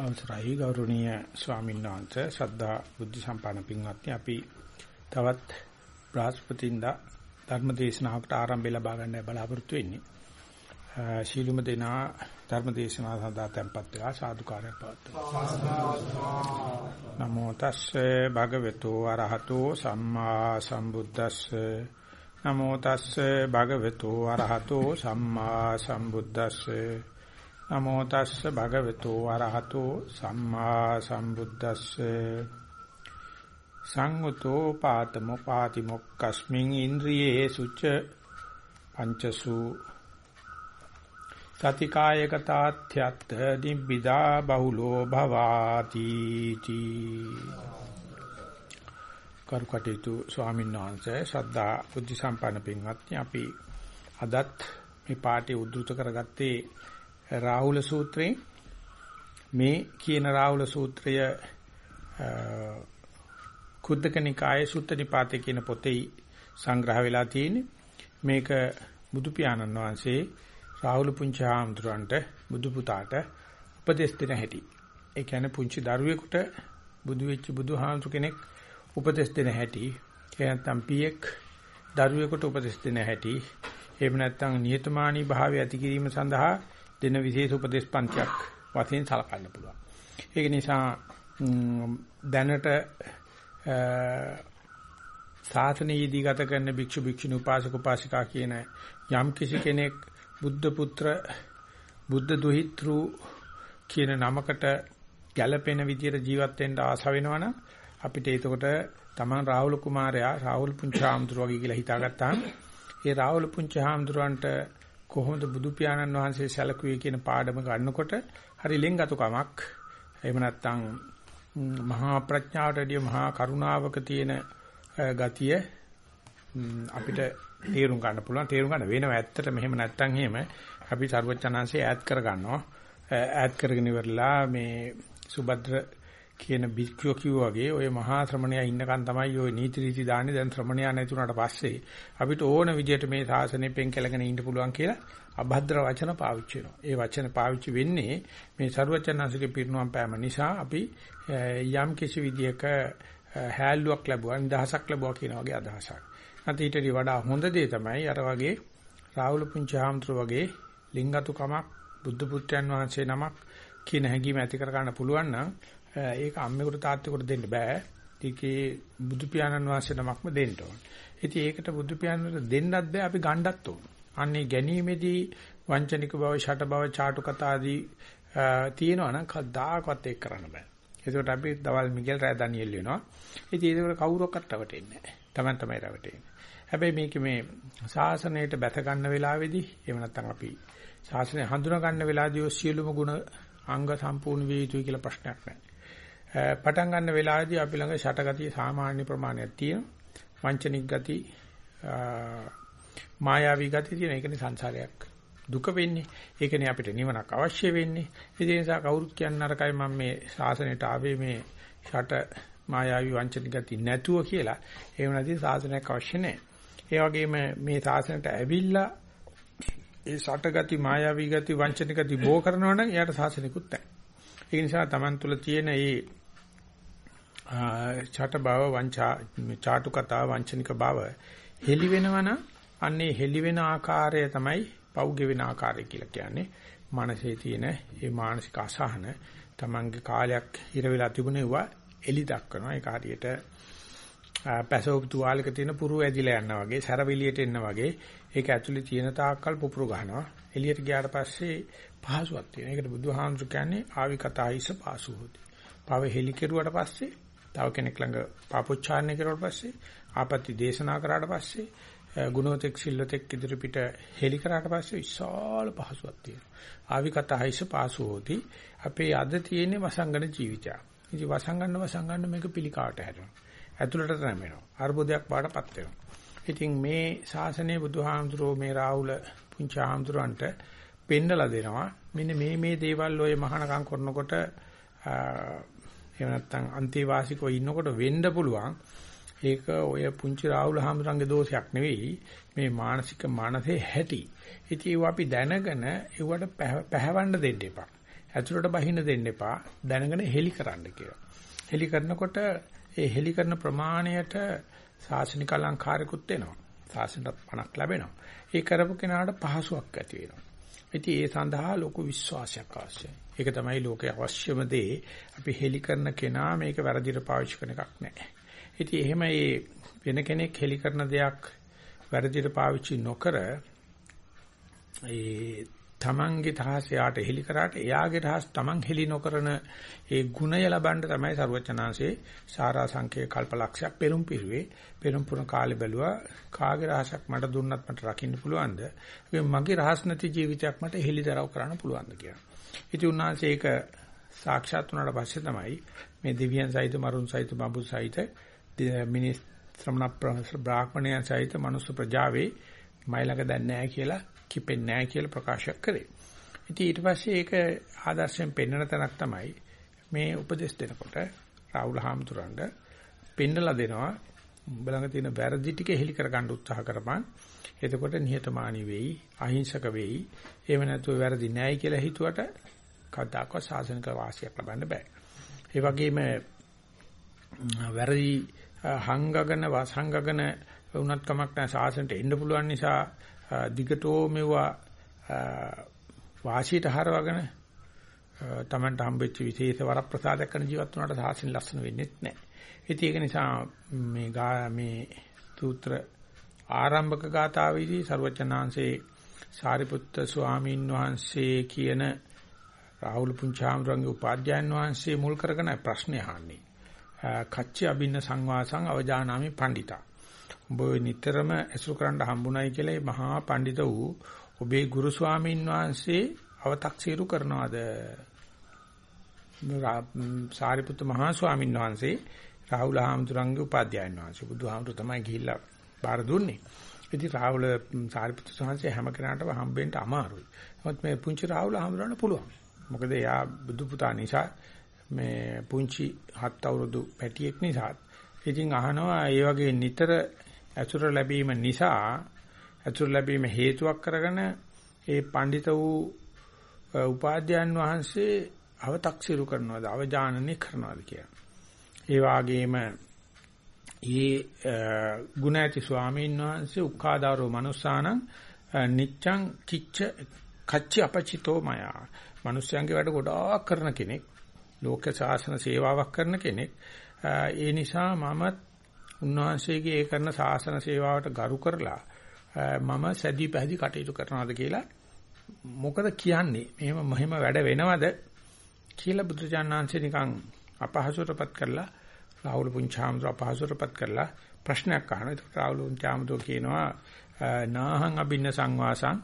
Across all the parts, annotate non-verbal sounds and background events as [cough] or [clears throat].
අවසරයි ගෞරවනීය ස්වාමීන් වහන්සේ ශ්‍රද්ධා බුද්ධ සම්පන්න පින්වත්නි අපි තවත් බ්‍රහස්පතින්දා ධර්ම දේශනාවකට ආරම්භය ලබා ගන්න බලාපොරොත්තු වෙන්නේ. ශීලුම දෙනා ධර්ම දේශනාව සඳහා tempත් වෙලා සාදුකාරයක් පවත්වනවා. නමෝ තස්සේ භගවතු අරහතෝ සම්මා සම්බුද්දස්සේ නමෝ තස්සේ භගවතු අරහතෝ සම්මා සම්බුද්දස්සේ නමෝ තස්ස භගවතු වරහතෝ සම්මා සම්බුද්දස්ස. සංගතෝ පාතමෝ පාතිමොක්කස්මින් ඉන්ද්‍රියේ සුච පංචසු. සතිකායකතාත්‍යත් නිබ්බිදා බහුලෝ භවාති තී. කරුකටේතු ස්වාමීන් වහන්සේ ශ්‍රද්ධා බුද්ධ සම්පන්න පින්වත්නි අපි අදත් මේ පාඩේ උද්දෘත කරගත්තේ රාහුල සූත්‍රයෙන් මේ කියන රාහුල සූත්‍රය කුද්දක නිකායේ සුත්ත නිපාතේ කියන පොතේ සංග්‍රහ වෙලා තියෙන්නේ මේක බුදු පියාණන් වහන්සේ රාහුල පුංචි ආම්තුරන්ට බුදු පුතාට උපදෙස් දෙන හැටි. ඒ කියන්නේ පුංචි දරුවෙකුට බුදු වෙච්ච බුදුහාමුදුර කෙනෙක් උපදෙස් දෙන හැටි. ඒ නැත්නම් පියෙක් දරුවෙකුට උපදෙස් දෙන හැටි. එහෙම නැත්නම් නියතමානී භාවය ඇති කිරීම සඳහා දෙන විශේෂ උපදේශ පන්තියක් වශයෙන් සලකන්න පුළුවන්. ඒක නිසා දැනට සාසනීයදී ගත කරන භික්ෂු භික්ෂුණී උපාසක උපාසිකා කියන යම් කිසි කෙනෙක් බුද්ධ පුත්‍ර බුද්ධ දුහිතෘ කියන නමකට ගැළපෙන විදියට ජීවත් වෙන්න ආස වෙනවනම් අපිට එතකොට තමන් රාහුල කුමාරයා රාහුල් පුංචාම්තුරු වගේ කියලා හිතාගත්තාම ඒ රාහුල පුංචාම්තුරන්ට කොහොමද බුදු පියාණන් වහන්සේ සැලකුවේ කියන පාඩම ගන්නකොට හරි ලෙන්ගතුකමක් එහෙම නැත්නම් මහා ප්‍රඥාවටදී මහා කරුණාවක තියෙන ගතිය අපිට තේරුම් ගන්න පුළුවන්. තේරුම් ගන්න වෙනව ඇත්තට මෙහෙම නැත්නම් එහෙම අපි ਸਰවචනංශය ඈඩ් කර ගන්නවා ඈඩ් කරගෙන ඉවරලා මේ සුබද්‍ර කියන බික්කෝ කිව්වා වගේ ওই මහා ශ්‍රමණයා ඉන්නකන් තමයි ওই නීති රීති දාන්නේ දැන් ශ්‍රමණයා නැතුණාට පස්සේ අපිට ඕන විදියට මේ සාසනේ පෙන් කැලගෙන ඉන්න පුළුවන් කියලා අභද්‍ර වචන පාවිච්චි වෙනවා. ඒ වචන පාවිච්චි වෙන්නේ මේ ਸਰුවචනාංශිකේ පිරිනුවම් පෑම නිසා අපි යම් කිසි විදියක හැල්ලුවක් ලැබුවා, නිදහසක් ලැබුවා කියන වගේ අදහසක්. නැත්නම් ඊටදී වඩා හොඳ දේ තමයි අර වගේ රාහුල පුංචාම්තුරු වගේ ලිංගතුකමක් බුද්ධ පුත්‍රයන් වහන්සේ නමක් කියන හැඟීම ඇති කර ගන්න පුළුවන් නම් ඒක අම්මෙකුට තාත්තෙකුට දෙන්න බෑ. ඒකේ බුදු පියාණන් වහන්සේ නමක්ම දෙන්න ඕන. ඉතින් ඒකට බුදු පියාණන්ට දෙන්නත් බෑ අපි ගණ්ඩත් ඕන. අන්නේ ගැනීමේදී වංචනික බව, ෂට බව, චාටු කතා ආදී තියෙනවා නම් කවදාකවත් ඒක කරන්න බෑ. ඒකට අපි දවල් මිගෙල් රෑ ඩැනියෙල් වෙනවා. ඉතින් ඒක කවුරක්වත් රවටෙන්නේ නැහැ. Taman තමයි රවටෙන්නේ. හැබැයි මේක මේ ශාසනයට බැස ගන්න වෙලාවේදී එහෙම නැත්නම් අපි ශාසනය හඳුනා ගන්න වෙලාවදී සියලුම ගුණ අංග සම්පූර්ණ වේ යුතුයි කියලා ප්‍රශ්නයක් නැහැ. පටන් ගන්න වෙලාවේදී අපි ළඟ ෂටගතිය සාමාන්‍ය ප්‍රමාණයක් තියෙනවා. වංචනික ගති මායාවී ගති තියෙන එකනේ සංසාරයක් දුක වෙන්නේ. ඒකනේ අපිට නිවනක් අවශ්‍ය වෙන්නේ. ඒ නිසා කවුරුත් කියන්න අරකයි මම මේ ශාසනයට ආවේ මේ ෂට මායාවී වංචනික ගති නැතුව කියලා. එහෙම නැති ශාසනයක් අවශ්‍ය නැහැ. ඒ වගේම මේ ශාසනයට ඇවිල්ලා ඒ ෂට ගති මායාවී ගති වංචනික ගති බෝ කරනවා නම් එයාට ශාසනිකුත් නැහැ. ඒ නිසා Taman තුල තියෙන මේ ඡට බව වංචා චාටු කතා වංචනික බව හෙලි වෙනවනම් අන්නේ හෙලි වෙන ආකාරය තමයි පෞගේ වෙන ආකාරය කියලා කියන්නේ. මනසේ තියෙන මේ මානසික අසහන තමන්ගේ කාලයක් හිර වෙලා තිබුණේවා එලි දක්වනවා. ඒක හරියට පැසෝප් තුවාලක තියෙන පුරු ඇදිලා යනවා වගේ, සැරවිලියට එන්න වගේ ඒක ඇතුලේ තියෙන තාක්කල් පුපුරු ගන්නවා. එළියට ගියාට පස්සේ පහසුවක් තියෙනවා. ඒකට බුදුහාමුදුරු කියන්නේ ආවි කතායිස පාසු හොති. පව හෙලි කෙරුවට පස්සේ තව කෙනෙක් ළඟ පාපොච්චාරණය කරුවාට පස්සේ ආපත්‍ති දේශනා කරාට පස්සේ ගුණෝතෙක් සිල්ලතෙක් ඉදිරිපිට හෙලි කරාට පස්සේ විශාල පහසුවක් තියෙනවා. ආවිකතහයිස පාසුවෝති අපේ අද තියෙන වසංගන ජීවිතය. ඉතින් වසංගන්න වසංගන්න මේක පිළිකාවට හැරෙනවා. ඇතුළට නැමෙනවා. අර්බුදයක් පාටපත් වෙනවා. ඉතින් මේ ශාසනයේ බුදුහාමුදුරෝ මේ රාහුල පුංචි හාමුදුරන්ට පෙන්නලා දෙනවා. මෙන්න මේ මේ දේවල් ඔය මහානකම් කරනකොට එහෙම නැත්නම් අන්තිවාසිකව ඉන්නකොට වෙන්න පුළුවන්. ඒක ඔය පුංචි රාහුල හාමුදුරන්ගේ දෝෂයක් නෙවෙයි. මේ මානසික මානසේ හැටි. ඉතින් ඒව අපි දැනගෙන ඒවට පැහැවන්න දෙන්න එපා. ඇතුළට බහින්න දෙන්න එපා. දැනගෙන හෙලි කරන්න කියලා. හෙලි කරනකොට ඒ හෙලි කරන ප්‍රමාණයට සාසනික අලංකාරිකුත් වෙනවා. සාසනට පණක් ලැබෙනවා. ඒ කරපු කෙනාට පහසුවක් ඇති වෙනවා. ඉතින් ඒ සඳහා ලොකු විශ්වාසයක් අවශ්‍යයි. ඒක තමයි ලෝකයේ අවශ්‍යම දේ. අපි හෙලි කරන කෙනා මේක වැරදිට පාවිච්චි කරන එකක් නැහැ. ඉතින් එහෙම ඒ වෙන කෙනෙක් හෙලි කරන දෙයක් වැරදිට පාවිච්චි නොකර ඒ තමන්ගේ තහස යාට හෙලි කරාට එයාගේ තහස තමන් හෙලි නොකරන ඒ ගුණය ලබන්න තමයි සරුවචනාංශේ සාරා සංකේ කල්පලක්ෂයක් පෙරම් පිරුවේ. පෙරම් පුරන කාලේ බැලුවා කාගේ රහසක් මට දුන්නත් මට රකින්න පුළුවන්ද? මගේ රහස් නැති ජීවිතයක් මට හෙලිදරව් කරන්න පුළුවන්ද කියලා. ඉතින් උන්වහන්සේ ඒක සාක්ෂාත් වුණාට පස්සේ තමයි මේ දෙවියන් සහිත මරුන් සහිත බඹු සහිත මිනිස් ශ්‍රමණ බ්‍රාහ්මණයන් සහිත මනුස්ස ප්‍රජාවේ මයිලක දැන් නැහැ කියලා කිපෙන්නේ නැහැ කියලා ප්‍රකාශ කරේ. ඉතින් ඊට පස්සේ ඒක ආදර්ශයෙන් පෙන්වන තැනක් තමයි මේ උපදේශ දෙනකොට රාහුල හාමුදුරන්ට පෙන්නලා දෙනවා උඹ ළඟ තියෙන වැරදි ටික හෙලි කරගන්න උත්සාහ කරපන්. එතකොට නිහතමානී වෙයි, අහිංසක වෙයි. එහෙම නැතුව වැරදි නැහැ කියලා හිතුවට කවදාකවත් සාසනික වාසියක් ලබන්න බෑ. ඒ වගේම වැරදි හංගගෙන වසංගගෙන වුණත් කමක් නැහැ සාසනට එන්න පුළුවන් නිසා දිගටෝ මෙවුවා වාසියට හරවගෙන තමන්ට හම්බෙච්ච විශේෂ වරප්‍රසාදයක් කරන ජීවත් වුණාට සාසන ලස්සන වෙන්නේ නැහැ. ඉතින් ඒක නිසා මේ මේ සූත්‍ර ආරම්භක ගාථාවේදී ਸਰවචනාංශේ සාරිපුත්ත ස්වාමීන් වහන්සේ කියන රාහුල පුංචාමරංගේ උපාධ්‍යයන් වහන්සේ මුල් කරගෙන ප්‍රශ්නේ අහන්නේ. කච්චි අබින්න සංවාසං අවජානාමි පණ්ඩිතා. ඔබ නිතරම ඇසුරු කරන්න හම්බුනායි කියලා මේ මහා පඬිත වූ ඔබේ ගුරු ස්වාමීන් වහන්සේ අව탁සීරු කරනවාද? සාරිපුත්ත මහා ස්වාමීන් වහන්සේ රාහුල හාමුදුරන්ගේ උපාධ්‍යයන් වහන්සේ බුදුහාමුදුර තමයි ගිහිල්ලා බාර දුන්නේ. ඉතින් රාහුල සාරිපුත්‍ර ස්වාමීන් හැම කෙනාටම හම්බෙන්න අමාරුයි. නමුත් මේ පුංචි රාහුල හාමුදුරන්ට පුළුවන්. මොකද එයා බුදු පුතා නිසා මේ පුංචි හත් අවුරුදු පැටියෙක් නිසා ඉතින් අහනවා ඒ වගේ නිතර ඇසුර ලැබීම නිසා ඇසුර ලැබීම හේතුවක් කරගෙන ඒ පඬිත වූ උපාධ්‍යයන් වහන්සේ අව탁සිරු කරනවාද අවජානනය කරනවාද කියලා. ඒ වාගේම ඒ ගුණ ඇති ස්වාමීන් වහන්සේ උක්කාදාරෝ මනුස්සානං නිච්ඡං කිච්ච කච්ච අපචිතෝ මයා. මිනිස්යන්ගේ වැඩ ගොඩාක් කරන කෙනෙක්. ලෝක ශාසන සේවාවක් කරන කෙනෙක්. ඒ නිසා මමත් උන්වහන්සේගේ ඒ කරන ශාසන සේවාවට ගරු කරලා මම සැදී පැහැදී කටයුතු කරනවාද කියලා මොකද කියන්නේ? මෙහෙම මෙහෙම වැඩ වෙනවද කියලා බුදුචානන්සේ නිකන් අපහසුරපත් කරලා රාහුල පුංචාමතු අපහසුරපත් කරලා ප්‍රශ්නයක් අහනවා. ඒක රාහුල පුංචාමතු කියනවා නාහං අබින්න සංවාසං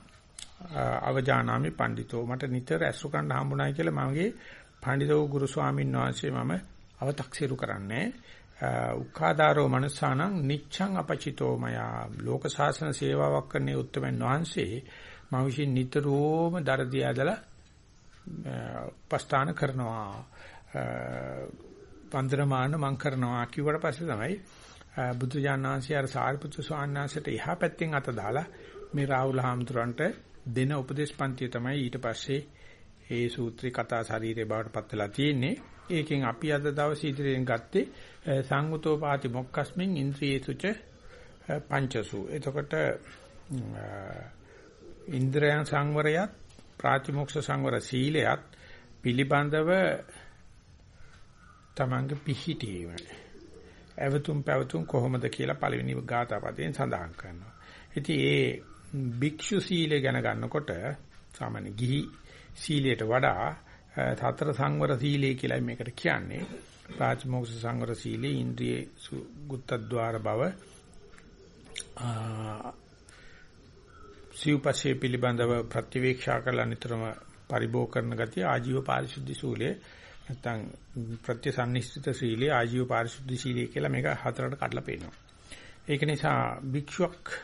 අවජානාමි පඬිතෝ මට නිතර ඇසුරු කරන්න හම්බුනායි කියලා මගේ පඬිතෝ ගුරු ස්වාමීන් වහන්සේ මම අව탁සිරු කරන්නේ උක්ඛාදාරෝ මනසානං නිච්ඡං අපචිතෝ මයා ලෝක සාසන සේවාවක් කරන උත්තමයන් වහන්සේ මම විසින් නිතරම දරදී ඇදලා උපස්ථාන කරනවා. වන්දනමාන මං කරනවා කිව්වට පස්සේ තමයි බුදු ජානනාංශය අර සාරිපුත්‍ර ස්වාමීන් වහන්සේට එහා පැත්තෙන් අත දාලා මේ රාහුල හාමුදුරන්ට දෙන උපදේශ පන්තිය තමයි ඊට පස්සේ ඒ සූත්‍රේ කතා ශරීරේ බවට පත් වෙලා තියෙන්නේ ඒකෙන් අපි අද දවසේ ඉදිරියෙන් ගත්තේ සංගුතෝ පාති මොක්කස්මින් ඉන්ද්‍රියේසුච පංචසු. එතකොට ඉන්ද්‍රයන් සංවරයත් ප්‍රාතිමොක්ෂ සංවර සීලයත් පිළිබඳව තමන්ගේ පිහිටීම. ඇවතුම් පැවතුම් කොහොමද කියලා පළවෙනි ගාථාපදයෙන් සඳහන් කරනවා. ඉතින් ඒ භික්ෂු සීලය ගැන ගන්නකොට සාමාන්‍ය ගිහි සීලයට වඩා සතර සංවර සීලය කියලා මේකට කියන්නේ. ප්‍රාතිමෝක්ෂ සංවර සීලේ ඉන්ද්‍රියේ ගුත්තද්්වාර බව සිව්පස්සේ පිළිබඳව ප්‍රතිවේක්ෂා කරලා නිතරම පරිභෝග කරන ගතිය ආජීව පාරිශුද්ධි සූලයේ නැත්නම් ප්‍රත්‍යසන්නිස්ඨිත සීලයේ ආජීව පාරිශුද්ධි සීලය කියලා මේක හතරට කඩලා පෙන්නනවා. ඒක නිසා භික්ෂුවක්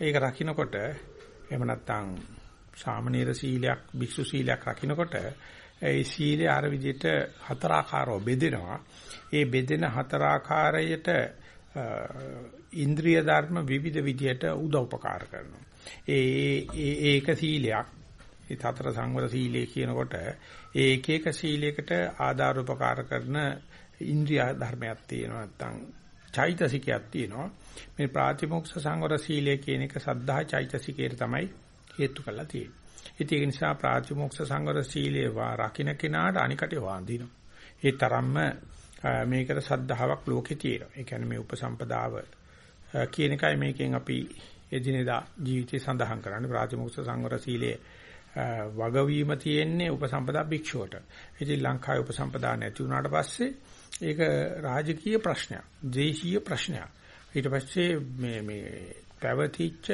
ඒක රකින්නකොට එහෙම නැත්නම් සාමනීර සීලයක් භික්ෂු සීලයක් රකින්නකොට ඒ සීලේ අර විදිහට හතර ආකාරව බෙදෙනවා. ඒ බෙදෙන හතර ආකාරයට ඉන්ද්‍රිය ධර්ම විවිධ විදිහට උදව්පකාර කරනවා. ඒ ඒක සීලයක්. ඒ හතර සංවර සීලය කියනකොට ඒ එක එක සීලයකට ආධාර උපකාර කරන ඉන්ද්‍රිය ධර්මයක් තියෙනවා නැත්නම් චෛතසිකයක් තියෙනවා. මේ ප්‍රාතිමොක්ෂ සංවර සීලය කියන එක සද්ධා චෛතසිකයට තමයි හේතු කරලා තියෙන්නේ. ඉතින් ඒ නිසා ප්‍රාතිමොක්ෂ සංවර සීලය රකින්න කෙනාට අනිකට වාඳිනවා. ඒ තරම්ම මේකට සද්ධාාවක් ලෝකේ තියෙනවා. ඒ කියන්නේ මේ උපසම්පදාව කියන එකයි මේකෙන් අපි එදිනෙදා ජීවිතේ සඳහන් කරන්නේ ප්‍රාතිමොක්ෂ සංවර සීලයේ වගවීම තියෙන්නේ උපසම්පදා භික්ෂුවට. ඉතින් ලංකාවේ උපසම්පදා නැති වුණාට පස්සේ ඒක රාජකීය ප්‍රශ්නයක්, දේශීය ප්‍රශ්නයක්. ඊට පස්සේ මේ මේ පැවතිච්ච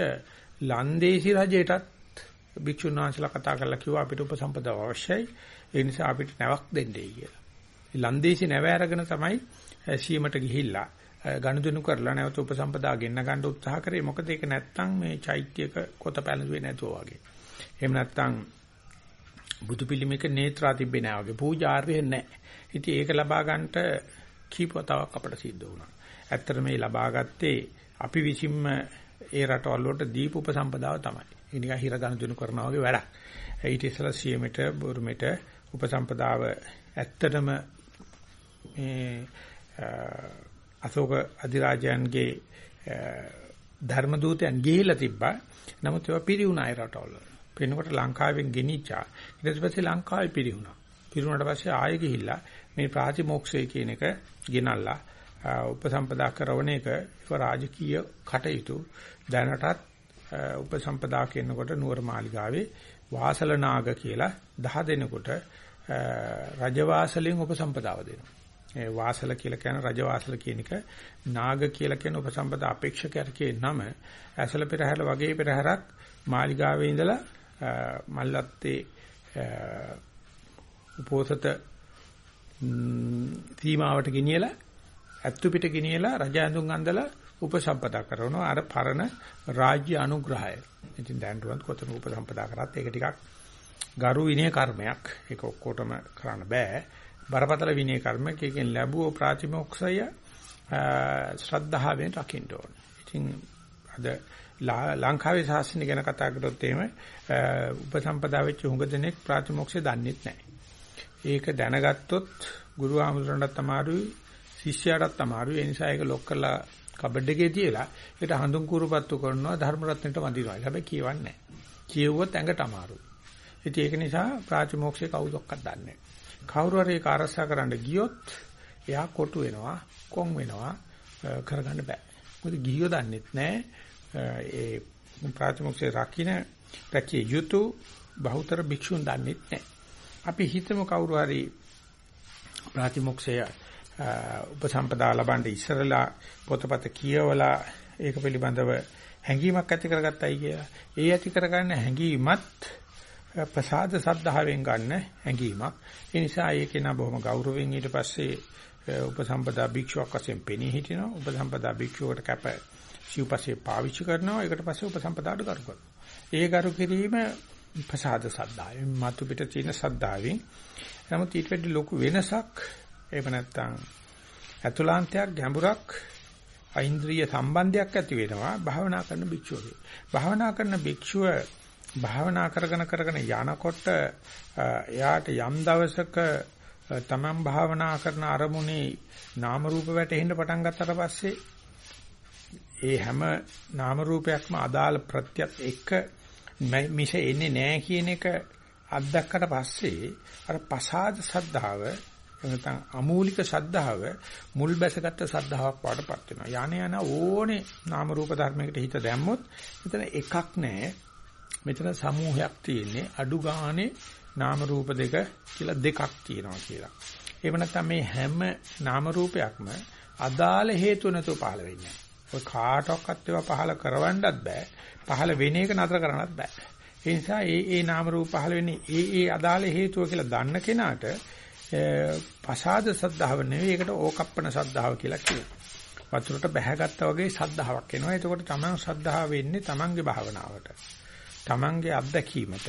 ලන්දේසි රජයටත් භික්ෂුන් වහන්සේලා කතා කරලා කිව්වා අපිට උපසම්පදාව අවශ්‍යයි. ඒ නිසා අපිට නැවක් දෙන්නයි කියලා. ලන්දේසි නැව අරගෙන තමයි සීමට ගිහිල්ලා ගනුදෙනු කරලා නැවත උපසම්පදා ගෙන්න ගන්න උත්සාහ කරේ. මොකද ඒක නැත්තම් මේ චෛත්‍යක කොත පැලඳුවේ නැතුව වගේ. එහෙම නැත්නම් බුදු පිළිමයක නේත්‍රා තිබෙන්නේ නැහැ වගේ පූජාර්ය නැහැ. ඉතින් ඒක ලබා ගන්නට කීප වතාවක් අපිට සිද්ධ වුණා. ඇත්තට මේ ලබා ගත්තේ අපි විසින්ම ඒ රටවල් වලට දීප උපසම්පදාව තමයි. ඒ නිකන් හිර ගනුදෙනු කරනවා වගේ වැඩක්. ඊට ඉස්සලා සියමෙට බුරුමෙට උපසම්පදාව ඇත්තටම මේ අශෝක අධිරාජයන්ගේ ධර්ම දූතයන් ගිහිලා තිබ්බා. නමුත් ඒවා පිරිුණා ඒ රටවල. වෙනකොට ලංකාවෙන් ගෙනිච්චා. ඊට පස්සේ ලංකාවේ පිරිහුණා. පිරුණාට පස්සේ ආයෙ ගිහිල්ලා මේ ප්‍රාතිමෝක්ෂය කියන එක ගෙනල්ලා උපසම්පදා කරවන එක ඒක රාජකීය කටයුතු දැනටත් උපසම්පදා කියනකොට නුවර මාලිගාවේ වාසල නාග කියලා 10 දෙනෙකුට රජවාසලෙන් උපසම්පදාව දෙනවා. ඒ වාසල කියලා කියන රජවාසල කියන එක නාග කියලා කියන උපසම්පදා අපේක්ෂකයර කියන නම ඇසල පෙරහැර වගේ පෙරහැරක් මාලිගාවේ ඉඳලා මල්ලත්තේ උපෝසත සීමාවට ගෙනියලා ඇත්තු පිට ගෙනියලා රජ ඇඳුම් අඳලා උපසම්පදා කරනවා අර පරණ රාජ්‍ය අනුග්‍රහය. ඉතින් දැන් රුවන් කොතන උපසම්පදා කරත් ඒක ටිකක් ගරු විනය කර්මයක්. ඒක ඔක්කොටම කරන්න බෑ. බරපතල විනය කර්මයක්. ඒකෙන් ලැබුව ප්‍රාතිමෝක්ෂය ශ්‍රද්ධාවෙන් රකින්න ඕනේ. ඉතින් අද ලංකාවේ ශාසනය ගැන කතා කරොත් එහෙම උපසම්පදා වෙච්ච හුඟ දෙනෙක් ප්‍රාතිමෝක්ෂය දන්නේ නැහැ. ඒක දැනගත්තොත් ගුරු ආමතුරණටත් අමාරුයි, ශිෂ්‍යයාටත් අමාරුයි. ඒ නිසා ඒක ලොක් කරලා කබඩ් එකේ තියලා ඒකට හඳුන් කුරුපත්තු කරනවා ධර්ම රත්නයට වඳිනවා. හැබැයි කියවන්නේ නැහැ. කියවුවොත් ඇඟට අමාරුයි. ඉතින් ඒක නිසා ප්‍රාතිමෝක්ෂය කවුදක්වත් දන්නේ නැහැ. කවුරු හරි ඒක අරසා කරන්න ගියොත් එයා කොටු වෙනවා, කොන් වෙනවා, කරගන්න බෑ. මොකද ගිහියෝ දන්නෙත් නැහැ. ඒ ප්‍රාතිමෝක්ෂේ රකින්න රැකිය යුතු බහුතර භික්ෂුන් දන්නේ නැහැ. අපි හිතමු කවුරු හරි ප්‍රාතිමෝක්ෂය උපසම්පදා ලබන්න ඉස්සරලා පොතපත කියවලා ඒක පිළිබඳව හැඟීමක් ඇති කරගත්තයි කියලා. ඒ ඇති කරගන්න හැඟීමත් ප්‍රසාද සද්ධාවෙන් ගන්න හැඟීමක්. ඒ නිසා ඒකේ නා බොහොම ගෞරවයෙන් ඊට පස්සේ උපසම්පදා භික්ෂුවක් වශයෙන් පෙනී හිටිනවා. උපසම්පදා භික්ෂුවට කැප සිව්පස්සේ පාවිච්චි කරනවා. ඒකට පස්සේ උපසම්පදාට කරු කරනවා. ඒ කරු කිරීම ප්‍රසාද සද්ධායෙන් මතු පිට තියෙන සද්ධාවෙන්. නමුත් ඊට වඩා ලොකු වෙනසක් එහෙම නැත්නම් අතුලාන්තයක් ගැඹුරක් ඓන්ද්‍රිය සම්බන්ධයක් ඇති වෙනවා භාවනා කරන භික්ෂුවගේ. භාවනා කරන භික්ෂුව භාවනා කරගෙන කරගෙන යනකොට එයාට යම් දවසක තමන් භාවනා කරන අරමුණේ නාම රූප වැටෙන්න පටන් ගත්තට පස්සේ ඒ හැම නාම රූපයක්ම අදාළ ප්‍රත්‍යත් එක්ක මිස එන්නේ නැහැ කියන එක අත්දැක්කට පස්සේ අර පසාද සද්ධාව නැත්නම් අමූලික ශද්ධාව මුල් බැසගත්තු ශද්ධාවක් වඩපත් වෙනවා. යانے යන ඕනේ නාම රූප ධර්මයකට හිත දැම්මොත් මෙතන එකක් නැහැ. මෙතන සමූහයක් තියෙන්නේ අඩු ගානේ නාම රූප දෙක කියලා දෙකක් තියෙනවා කියලා. එහෙම නැත්නම් මේ හැම නාම රූපයක්ම අදාළ හේතු නැතුව පහළ වෙන්නේ. ඔය කාටවත් ඒවා පහළ කරවන්නත් බෑ. පහළ වෙන එක නතර කරන්නත් බෑ. ඒ නිසා ඒ ඒ නාම රූප පහළ වෙන්නේ ඒ ඒ අදාළ හේතුව කියලා දන්න කෙනාට පසාද සද්ධාව නෙවෙයි ඒකට ඕකප්පන සද්ධාව කියලා කියනවා. වතුරට බැහැගත්තා වගේ සද්ධාාවක් එනවා. එතකොට තමන් සද්ධාව වෙන්නේ තමන්ගේ භාවනාවට. තමන්ගේ අත්දැකීමට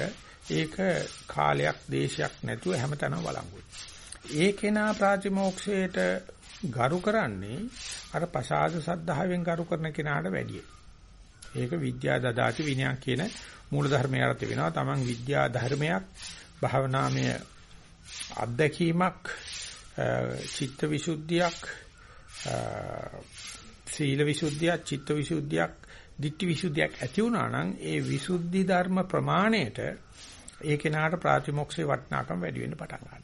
ඒක කාලයක් දේශයක් නැතුව හැමතැනම වළංගුයි. ඒ කෙනා ප්‍රාතිමෝක්ෂයට ගරු කරන්නේ අර පසාද සද්ධාවෙන් ගරු කරන කෙනාට වැඩිය. ඒක විද්‍යා දදාති විනයක් කියන මූල ධර්මය අර්ථ වෙනවා. Taman විද්‍යා ධර්මයක් භාවනාමය අත්දැකීමක් චිත්ත විසුද්ධියක් සීල විසුද්ධියක් චිත්ත විසුද්ධියක් ditthi විසුද්ධියක් ඇති වුණා නම් ඒ විසුද්ධි ධර්ම ප්‍රමාණයට ඒ කෙනාට ප්‍රාතිමොක්ෂේ වටිනාකම වැඩි වෙන්න පටන් ගන්නවා.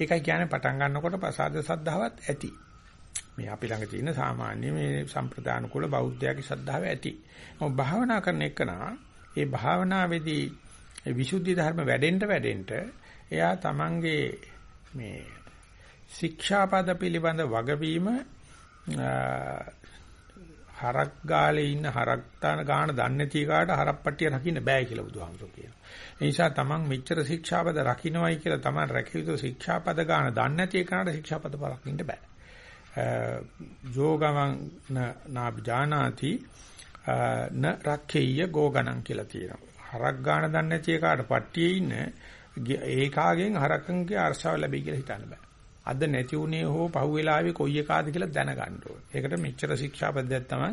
ඒකයි කියන්නේ පටන් ගන්නකොට ප්‍රසාද සද්ධාවත් ඇති. මේ අපි ළඟ තියෙන සාමාන්‍ය මේ සම්ප්‍රදාන කුල බෞද්ධයාගේ ශ්‍රද්ධාව ඇති. මොකද භාවනා කරන එකනා ඒ භාවනාවේදී විසුද්ධි ධර්ම වැඩෙන්න වැඩෙන්න එයා තමන්ගේ මේ ශික්ෂාපද පිළිබඳ වගවීම හරක් ගාලේ ඉන්න හරක් තාන ගාන දන්නේ නැති කාට හරප්පට්ටිය රකින්න බෑ කියලා බුදුහාමුදුරුවෝ කියනවා. ඒ නිසා තමන් මෙච්චර ශික්ෂාපද රකින්නවයි කියලා තමන් රැකිය යුතු ශික්ෂාපද ගාන දන්නේ නැති කාට ශික්ෂාපද රකින්න බෑ. යෝගමං නාබ්ජානාති න රක්ඛේය ගෝගණං කියලා තියෙනවා. හරක් ගාන දන්නේ නැති කාට පට්ටියේ ඉන්න ඒකාගෙන් හරකන්ගේ අරසාව ලැබෙයි කියලා හිතන්න බෑ. අද නැති උනේ හෝ පහුවෙලාවේ කොයි එකාද කියලා දැනගන්න ඕනේ. ඒකට මෙච්චර ශික්ෂාපදයක් තමයි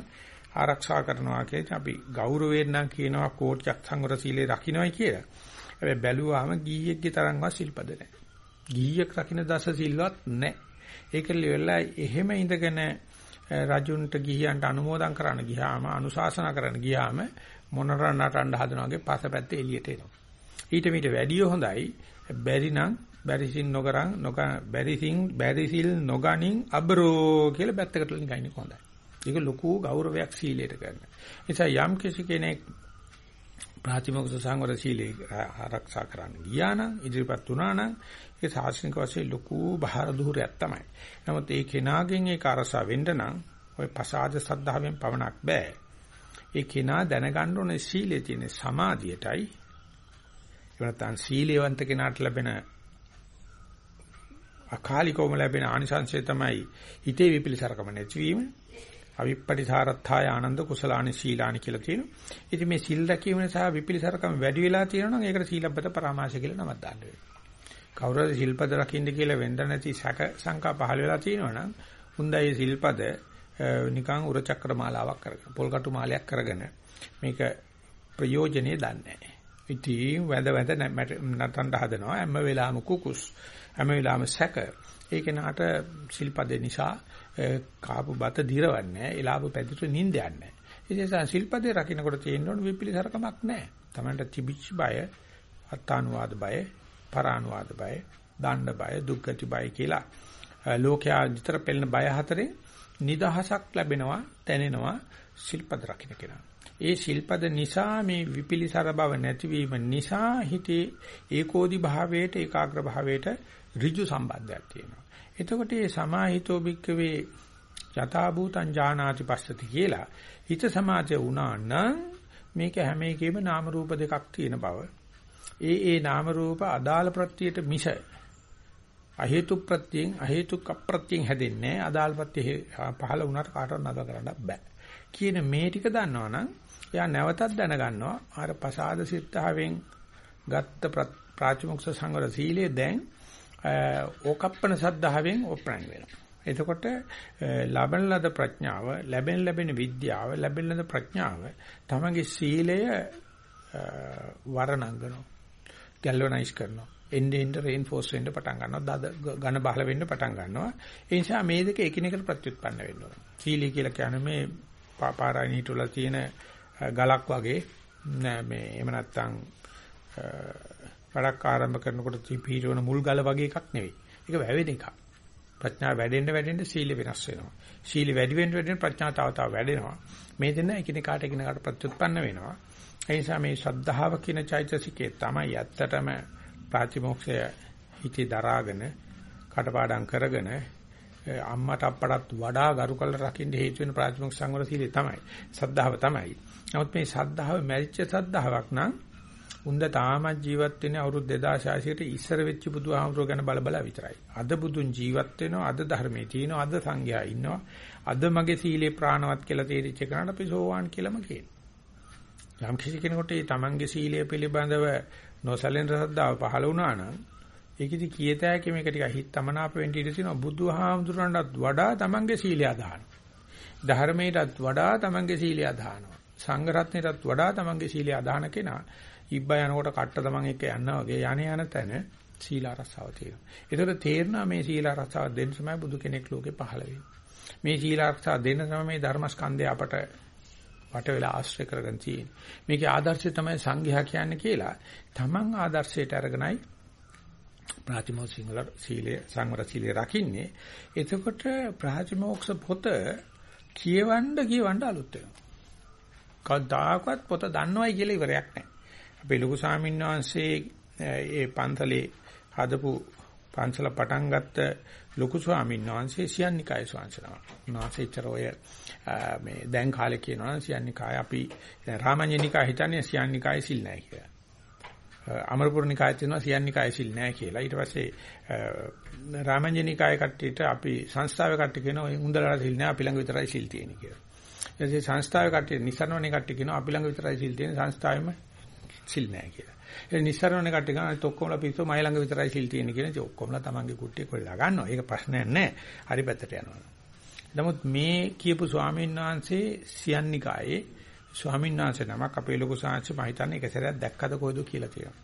ආරක්ෂා කරනවා කියන්නේ අපි ගෞරවයෙන් නම් කියනවා කෝට්‍යක් සංවර සීලේ රකින්නයි කියලා. හැබැයි බැලුවාම ගීයෙක්ගේ තරම්වත් සිල්පද නැහැ. ගීයෙක් රකින්න දස සිල්වත් නැහැ. ඒක ලෙවලා එහෙම ඉඳගෙන රජුන්ට ගිහියන්ට අනුමෝදන් කරන්න ගියාම අනුශාසනා කරන්න ගියාම මොනරා නටන්න හදනවා වගේ පසපැත්තේ එළියට එනවා. ඊට මීට වැඩිය හොඳයි බැරි නම් බැරිසින් නොකරන් නොක බැරිසින් බැරිසිල් නොගනින් අබරෝ කියලා පැත්තකට නිකන් හොඳයි. ඒක ලොකු ගෞරවයක් සීලයට කරන. නිසා යම් කිසි කෙනෙක් ප්‍රාතිමෝක්ෂ සංවර සීලේ ආරක්ෂා කරන්න ගියා නම් ඉදිරිපත් වුණා නම් ඒ සාසනික වශයෙන් ලොකු බහර දුහරයක් තමයි. නමුත් ඒ කෙනාගෙන් ඒක අරසා වෙන්න නම් ওই පසාද සද්ධාවෙන් පවණක් බෑ. ඒ කෙනා දැනගන්න ඕනේ සීලේ තියෙන සමාධියටයි එහෙම නැත්නම් සීලයවන්ත කෙනාට ලැබෙන අකාලිකවම ලැබෙන ආනිසංසය තමයි හිතේ විපිලිසරකම නැතිවීම. අවිප්පටිසාරත්ථාය ආනන්ද කුසලානි සීලානි කියලා තියෙනවා. ඉතින් මේ සිල් රැකීම නිසා විපිලිසරකම වැඩි වෙලා තියෙනවා නම් ඒකට සීලබ්බත පරාමාශ කියලා නමක් දාන්න වෙනවා. කවුරුද සිල්පද රකින්න කියලා වෙන්න නැති සැක සංකා පහළ වෙලා තියෙනවා නම් හුඳයි සිල්පද නිකන් උරචක්‍ර මාලාවක් කරගෙන පොල්කටු මාලයක් කරගෙන මේක ප්‍රයෝජනේ දන්නේ නැහැ. ඉතින් වැඳ වැඳ නටන්න හදනවා හැම වෙලාවෙම කුකුස් හැම වෙලාවෙම සැක. ඒ කෙනාට සිල්පදේ නිසා කාපු බත දිරවන්නේ එලාප පැදිට නිින්ද යන්නේ ඒ නිසා සිල්පදේ රකින්නකොට තියෙන්න ඕන විපිලිසරකමක් නැහැ. තමන්ට තිබිච්ච බය අත්තානුවාද බය පරානුවාද බය දණ්ඩ බය දුක්ගති බය කියලා. ලෝකයා විතර පෙළෙන බය හතරේ නිදහසක් ලැබෙනවා දැනෙනවා සිල්පද රකින්න කෙනා. ඒ ශිල්පද නිසා මේ විපිලිසර බව නැතිවීම නිසා හිතේ ඒකෝදි භාවයට ඒකාග්‍ර භාවයට ඍජු සම්බන්ධයක් තියෙනවා. එතකොට මේ සමාහිතෝ භික්කවේ යථා භූතං ඥානාති පස්සති කියලා හිත සමාධිය වුණා නම් මේක හැම එකෙම නාම රූප දෙකක් තියෙන බව. ඒ ඒ නාම රූප අදාළ ප්‍රත්‍යයට මිස අහේතු ප්‍රත්‍යයෙන් අහේතුක ප්‍රත්‍යයෙන් හැදෙන්නේ අදාළ ප්‍රත්‍ය පහළ වුණාට කාටවත් නතර කරන්න බෑ. කියන මේ ටික දන්නවනම් එයා නැවතත් දැනගන්නවා අර පසාද සිත්තාවෙන් ගත්ත ප්‍රාචිමුක්ෂ සංවර සීලය දැන් ඕකප්පන සද්ධාවෙන් ඔප්‍රාණ වෙනවා. එතකොට ලබන ලද ප්‍රඥාව, ලැබෙන ලැබෙන විද්‍යාව, ලැබෙන ලද ප්‍රඥාව තමගේ සීලය වරණංගනවා. ගැල්වනයිස් කරනවා. එන්නේ එන්නේ රේන්ෆෝස් වෙන්න පටන් ගන්නවා. දද ඝන බහල වෙන්න පටන් ගන්නවා. ඒ නිසා මේ දෙක එකිනෙකට ප්‍රත්‍යুৎපන්න වෙන්න ඕන. සීලී කියලා කියන්නේ මේ පාරායනීට වල තියෙන ගලක් වගේ නෑ මේ එහෙම නැත්තම් වැඩක් ආරම්භ කරනකොට පිහිටවන මුල් ගල වගේ එකක් නෙවෙයි. ඒක වැවෙන එකක්. ප්‍රඥාව වැඩෙන්න වැඩෙන්න සීල වෙනස් වෙනවා. සීල වැඩි වෙන්න වැඩෙන්න ප්‍රඥාව තව තව වැඩෙනවා. මේ දෙන්න එකිනෙකාට එකිනෙකාට ප්‍රත්‍යুৎපන්න වෙනවා. ඒ නිසා මේ ශ්‍රද්ධාව කියන චෛතසිකේ තමයි ඇත්තටම ප්‍රාතිමෝක්ෂය හිතේ දරාගෙන කටපාඩම් කරගෙන අම්මට අප්පටත් වඩා ගරු කළ රකින්න හේතු වෙන ප්‍රාථමික සංවර සීලය තමයි. සද්ධාව තමයි. නමුත් මේ සද්ධාව මැරිච්ච සද්ධාාවක් නම් උන්ද තාමත් ජීවත් වෙන්නේ අවුරුදු 2600ට ඉස්සර වෙච්ච බුදුහාමුදුරුවෝ ගැන බල බල විතරයි. අද බුදුන් ජීවත් වෙනවා, අද ධර්මයේ තියෙනවා, අද සංඝයා ඉන්නවා. අද මගේ සීලේ ප්‍රාණවත් කියලා තේරිච්ච කෙනාට අපි සෝවාන් කියලාම කියනවා. යම් කිසි කෙනෙකුට මේ තමන්ගේ සීලය පිළිබඳව නොසැලෙන ශ්‍රද්ධාව පහළ වුණා නම් ඒකෙදි කියත හැකි මේක ටික හිතමනාප වෙන්න ඉඩ තියෙනවා බුදුහාමුදුරන්ටත් වඩා තමන්ගේ සීලය අදහන. ධර්මයටත් වඩා තමන්ගේ සීලය අදහනවා. සංඝ රත්නයටත් වඩා තමන්ගේ සීලය අදාහන කෙනා ඉබ්බා යනකොට කට්ට තමන් එක්ක යනවා වගේ යانے යන තැන සීල ආරක්ෂාව තියෙනවා. ඒතකොට තේරෙනවා මේ සීල ආරක්ෂාව දෙන්න තමයි බුදු කෙනෙක් ලෝකේ පහළ වෙන්නේ. මේ සීල ආරක්ෂාව දෙන්න තමයි මේ ධර්මස්කන්ධය අපට වට වෙලා ආශ්‍රය කරගෙන තියෙන්නේ. මේකේ ආදර්ශය තමයි සංඝයා කියන්නේ කියලා. තමන් ආදර්ශයට අරගෙනයි ප්‍රාතිමෝක්ෂ සිංහල සීලය සංවර සීලය රකින්නේ. එතකොට ප්‍රාතිමෝක්ෂ පොත කියවන්න කියවන්න අලුත් වෙනවා. කවදාකවත් පොත දන්නවයි කියලා ඉවරයක් නැහැ. අපේ ලොකු ස්වාමීන් වහන්සේ ඒ පන්සලේ හදපු පන්සල පටන් ගත්ත ලොකු ස්වාමීන් වහන්සේ සියන්නිකාය ස්වාමීන් වහන්සේචර ඔය මේ දැන් කාලේ කියනවා නම් සියන්නිකාය අපි රාමඤ්ඤනිකාය හිතන්නේ සියන්නිකාය සිල් නැහැ කියලා. අමරපුර නිකාය තියෙනවා සියන්නිකාය සිල් නැහැ කියලා. ඊට පස්සේ රාමඤ්ඤනිකාය කට්ටියට අපි සංස්ථාවේ කට්ටිය කියනවා ඔය උන්දලට සිල් නැහැ අපි ළඟ විතරයි සිල් තියෙන්නේ කියලා. ඊට පස්සේ සංස්ථාවේ කට්ටිය නිසරණෝනේ කට්ටිය කියනවා අපි ළඟ විතරයි සිල් තියෙන්නේ සංස්ථාවෙම සිල් නැහැ කියලා. ඒ නිස්සාරණ කට්ටිය ගන්න අනිත් ඔක්කොමලා පිස්සෝ මයි ළඟ විතරයි සිල් තියෙන්නේ කියන ඉතින් ඔක්කොමලා තමන්ගේ කුට්ටිය කොල්ලා ගන්නවා. ඒක ප්‍රශ්නයක් නැහැ. හරි පැත්තට යනවා. නමුත් මේ කියපු ස්වාමීන් වහන්සේ සියන්නිකායේ ස්වාමීන් වහන්සේ නමක් අපේ ලොකු සාංශ මම හිතන්නේ එක සැරයක් දැක්කද කොයිද කියලා තියෙනවා.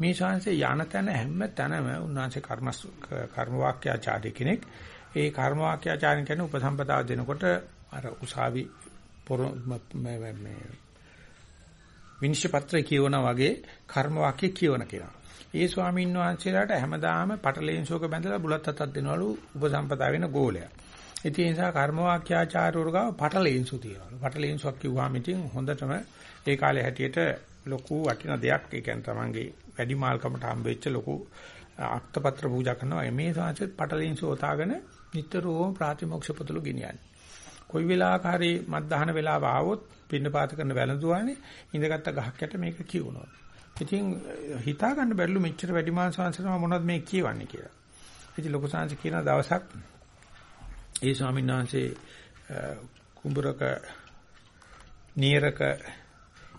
මේ ශාංශේ යන තැන හැම තැනම උන්වහන්සේ කර්ම කර්ම වාක්‍යාචාර්ය කෙනෙක්. ඒ කර්ම වාක්‍යාචාර්ය කියන්නේ උපසම්පදාව දෙනකොට අර උසාවි පොර මේ විනිශ්චය පත්‍රය කියවනා වගේ කර්ම වාක්‍ය කියවන කෙනා. ඒ ස්වාමීන් වහන්සේලාට හැමදාම පටලෙන්සෝක බැඳලා බුලත් අතක් දෙනවලු උපසම්පදා වෙන ගෝලයා. ඉතින් ඒ නිසා කර්ම වාක්‍යාචාර්යවරු ගාව පටලෙන්සු තියනවලු. පටලෙන්සුවක් කිව්වහම ඉතින් හොඳටම ඒ කාලේ හැටියට ලොකු වටින දෙයක් ඒ කියන්නේ තමන්ගේ වැඩිමාල්කමට හම්බෙච්ච ලොකු අක්තපත්‍ර පූජා කරනවා. මේ සංසෙත් පටලෙන්සු ඔතාගෙන නිතරම ප්‍රාතිමෝක්ෂ පොතලු ගෙනියන්නේ. කොයි වෙලාවක හරි මත්දහන වෙලාව ආවොත් පින්නපාත කරන වැළඳුවානේ ඉඳගත්ත ගහක් යට මේක කියවනවා. ඉතින් හිතා ගන්න බැරිලු මෙච්චර වැඩි මාංශවංශනම මොනවද මේ කියවන්නේ කියලා. ඉතින් ලොකු සංසි කියන දවසක් ඒ ස්වාමීන් වහන්සේ කුඹරක නියරක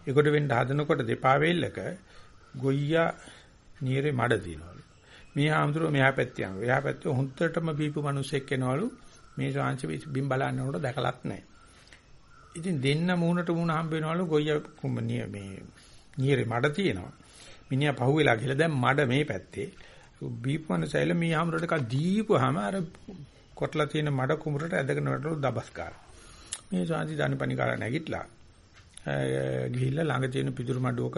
ඒකට වෙන්න හදනකොට දෙපා වේල්ලක ගොයියා නියරේ මඩ දිනවලු. මේ ආම්දුර මෙහා පැත්තේ යනවා. එහා පැත්තේ හොන්තරටම බීපු මිනිස්සෙක් එනවලු. මේ ශාංශ බිම් බලන්නකොට දැකලත් නැහැ. ඉතින් දෙන්න මූණට මූණ හම්බ වෙනවලු ගොයිය කුඹනිය මේ නියරේ මඩ තියෙනවා. මිනිහා පහුවෙලා ගිහලා දැන් මඩ මේ පැත්තේ. බීපමන සෛල මේ හැමරට එකක් දීපුවාම අර කොටලා තියෙන මඩ කුඹරට ඇදගෙන වටලු දබස්කාර. මේ සාන්ති දණපණි කාලා නැගිටලා ගිහිල්ලා ළඟ තියෙන පිටුරු මඩුවක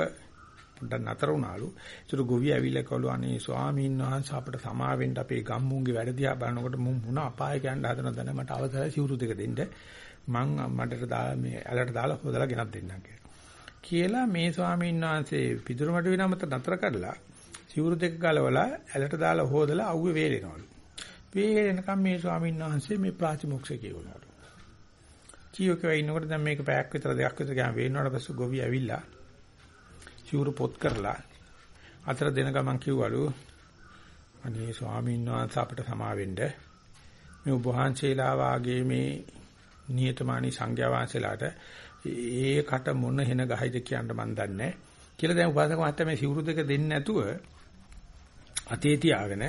පොඩ්ඩක් නතර වුණාලු. ඒතර ගොවි ඇවිල්ලා කවලු අනේ ස්වාමීන් වහන්සේ අපට සමාවෙන්න අපේ ගම්මුන්ගේ වැඩ දිහා බලනකොට මුන් මොන අපායක යන්න හදනවද නැ මට අවසරයි සිවුරු දෙක දෙන්න. මං මඩට දා මේ ඇලට දාලා හොදලා ගෙනත් දෙන්නම් කියලා. කියලා මේ ස්වාමීන් වහන්සේ පිටුරු මඩ විනමත නතර කරලා සිවුරු දෙක ගලවලා ඇලට දාලා හොදලා අවුවේ වේලෙනවලු. වේලෙනකම් මේ ස්වාමීන් වහන්සේ මේ ප්‍රාතිමොක්ෂය කියවනවලු. කීයක වෙයි ඉන්නකොට දැන් මේක පැයක් විතර දෙකක් විතර ගියාම වේනවට පස්සේ ගොවි ඇවිල්ලා සිවුරු පොත් කරලා අතර දෙන ගමන් කිව්වලු අනේ ස්වාමීන් වහන්සේ අපිට සමා වෙන්න. මේ ඔබ වහන්සේලා වාගේ මේ නියතමානී සංඝයා වහන්සේලාට ඒකට මොන ಹೆන ගහයිද කියන්න මන් දන්නේ කියලා දැන් උපාසක මහත්තයා මේ සිවුරු දෙක දෙන්නේ නැතුව අතේ තියාගෙන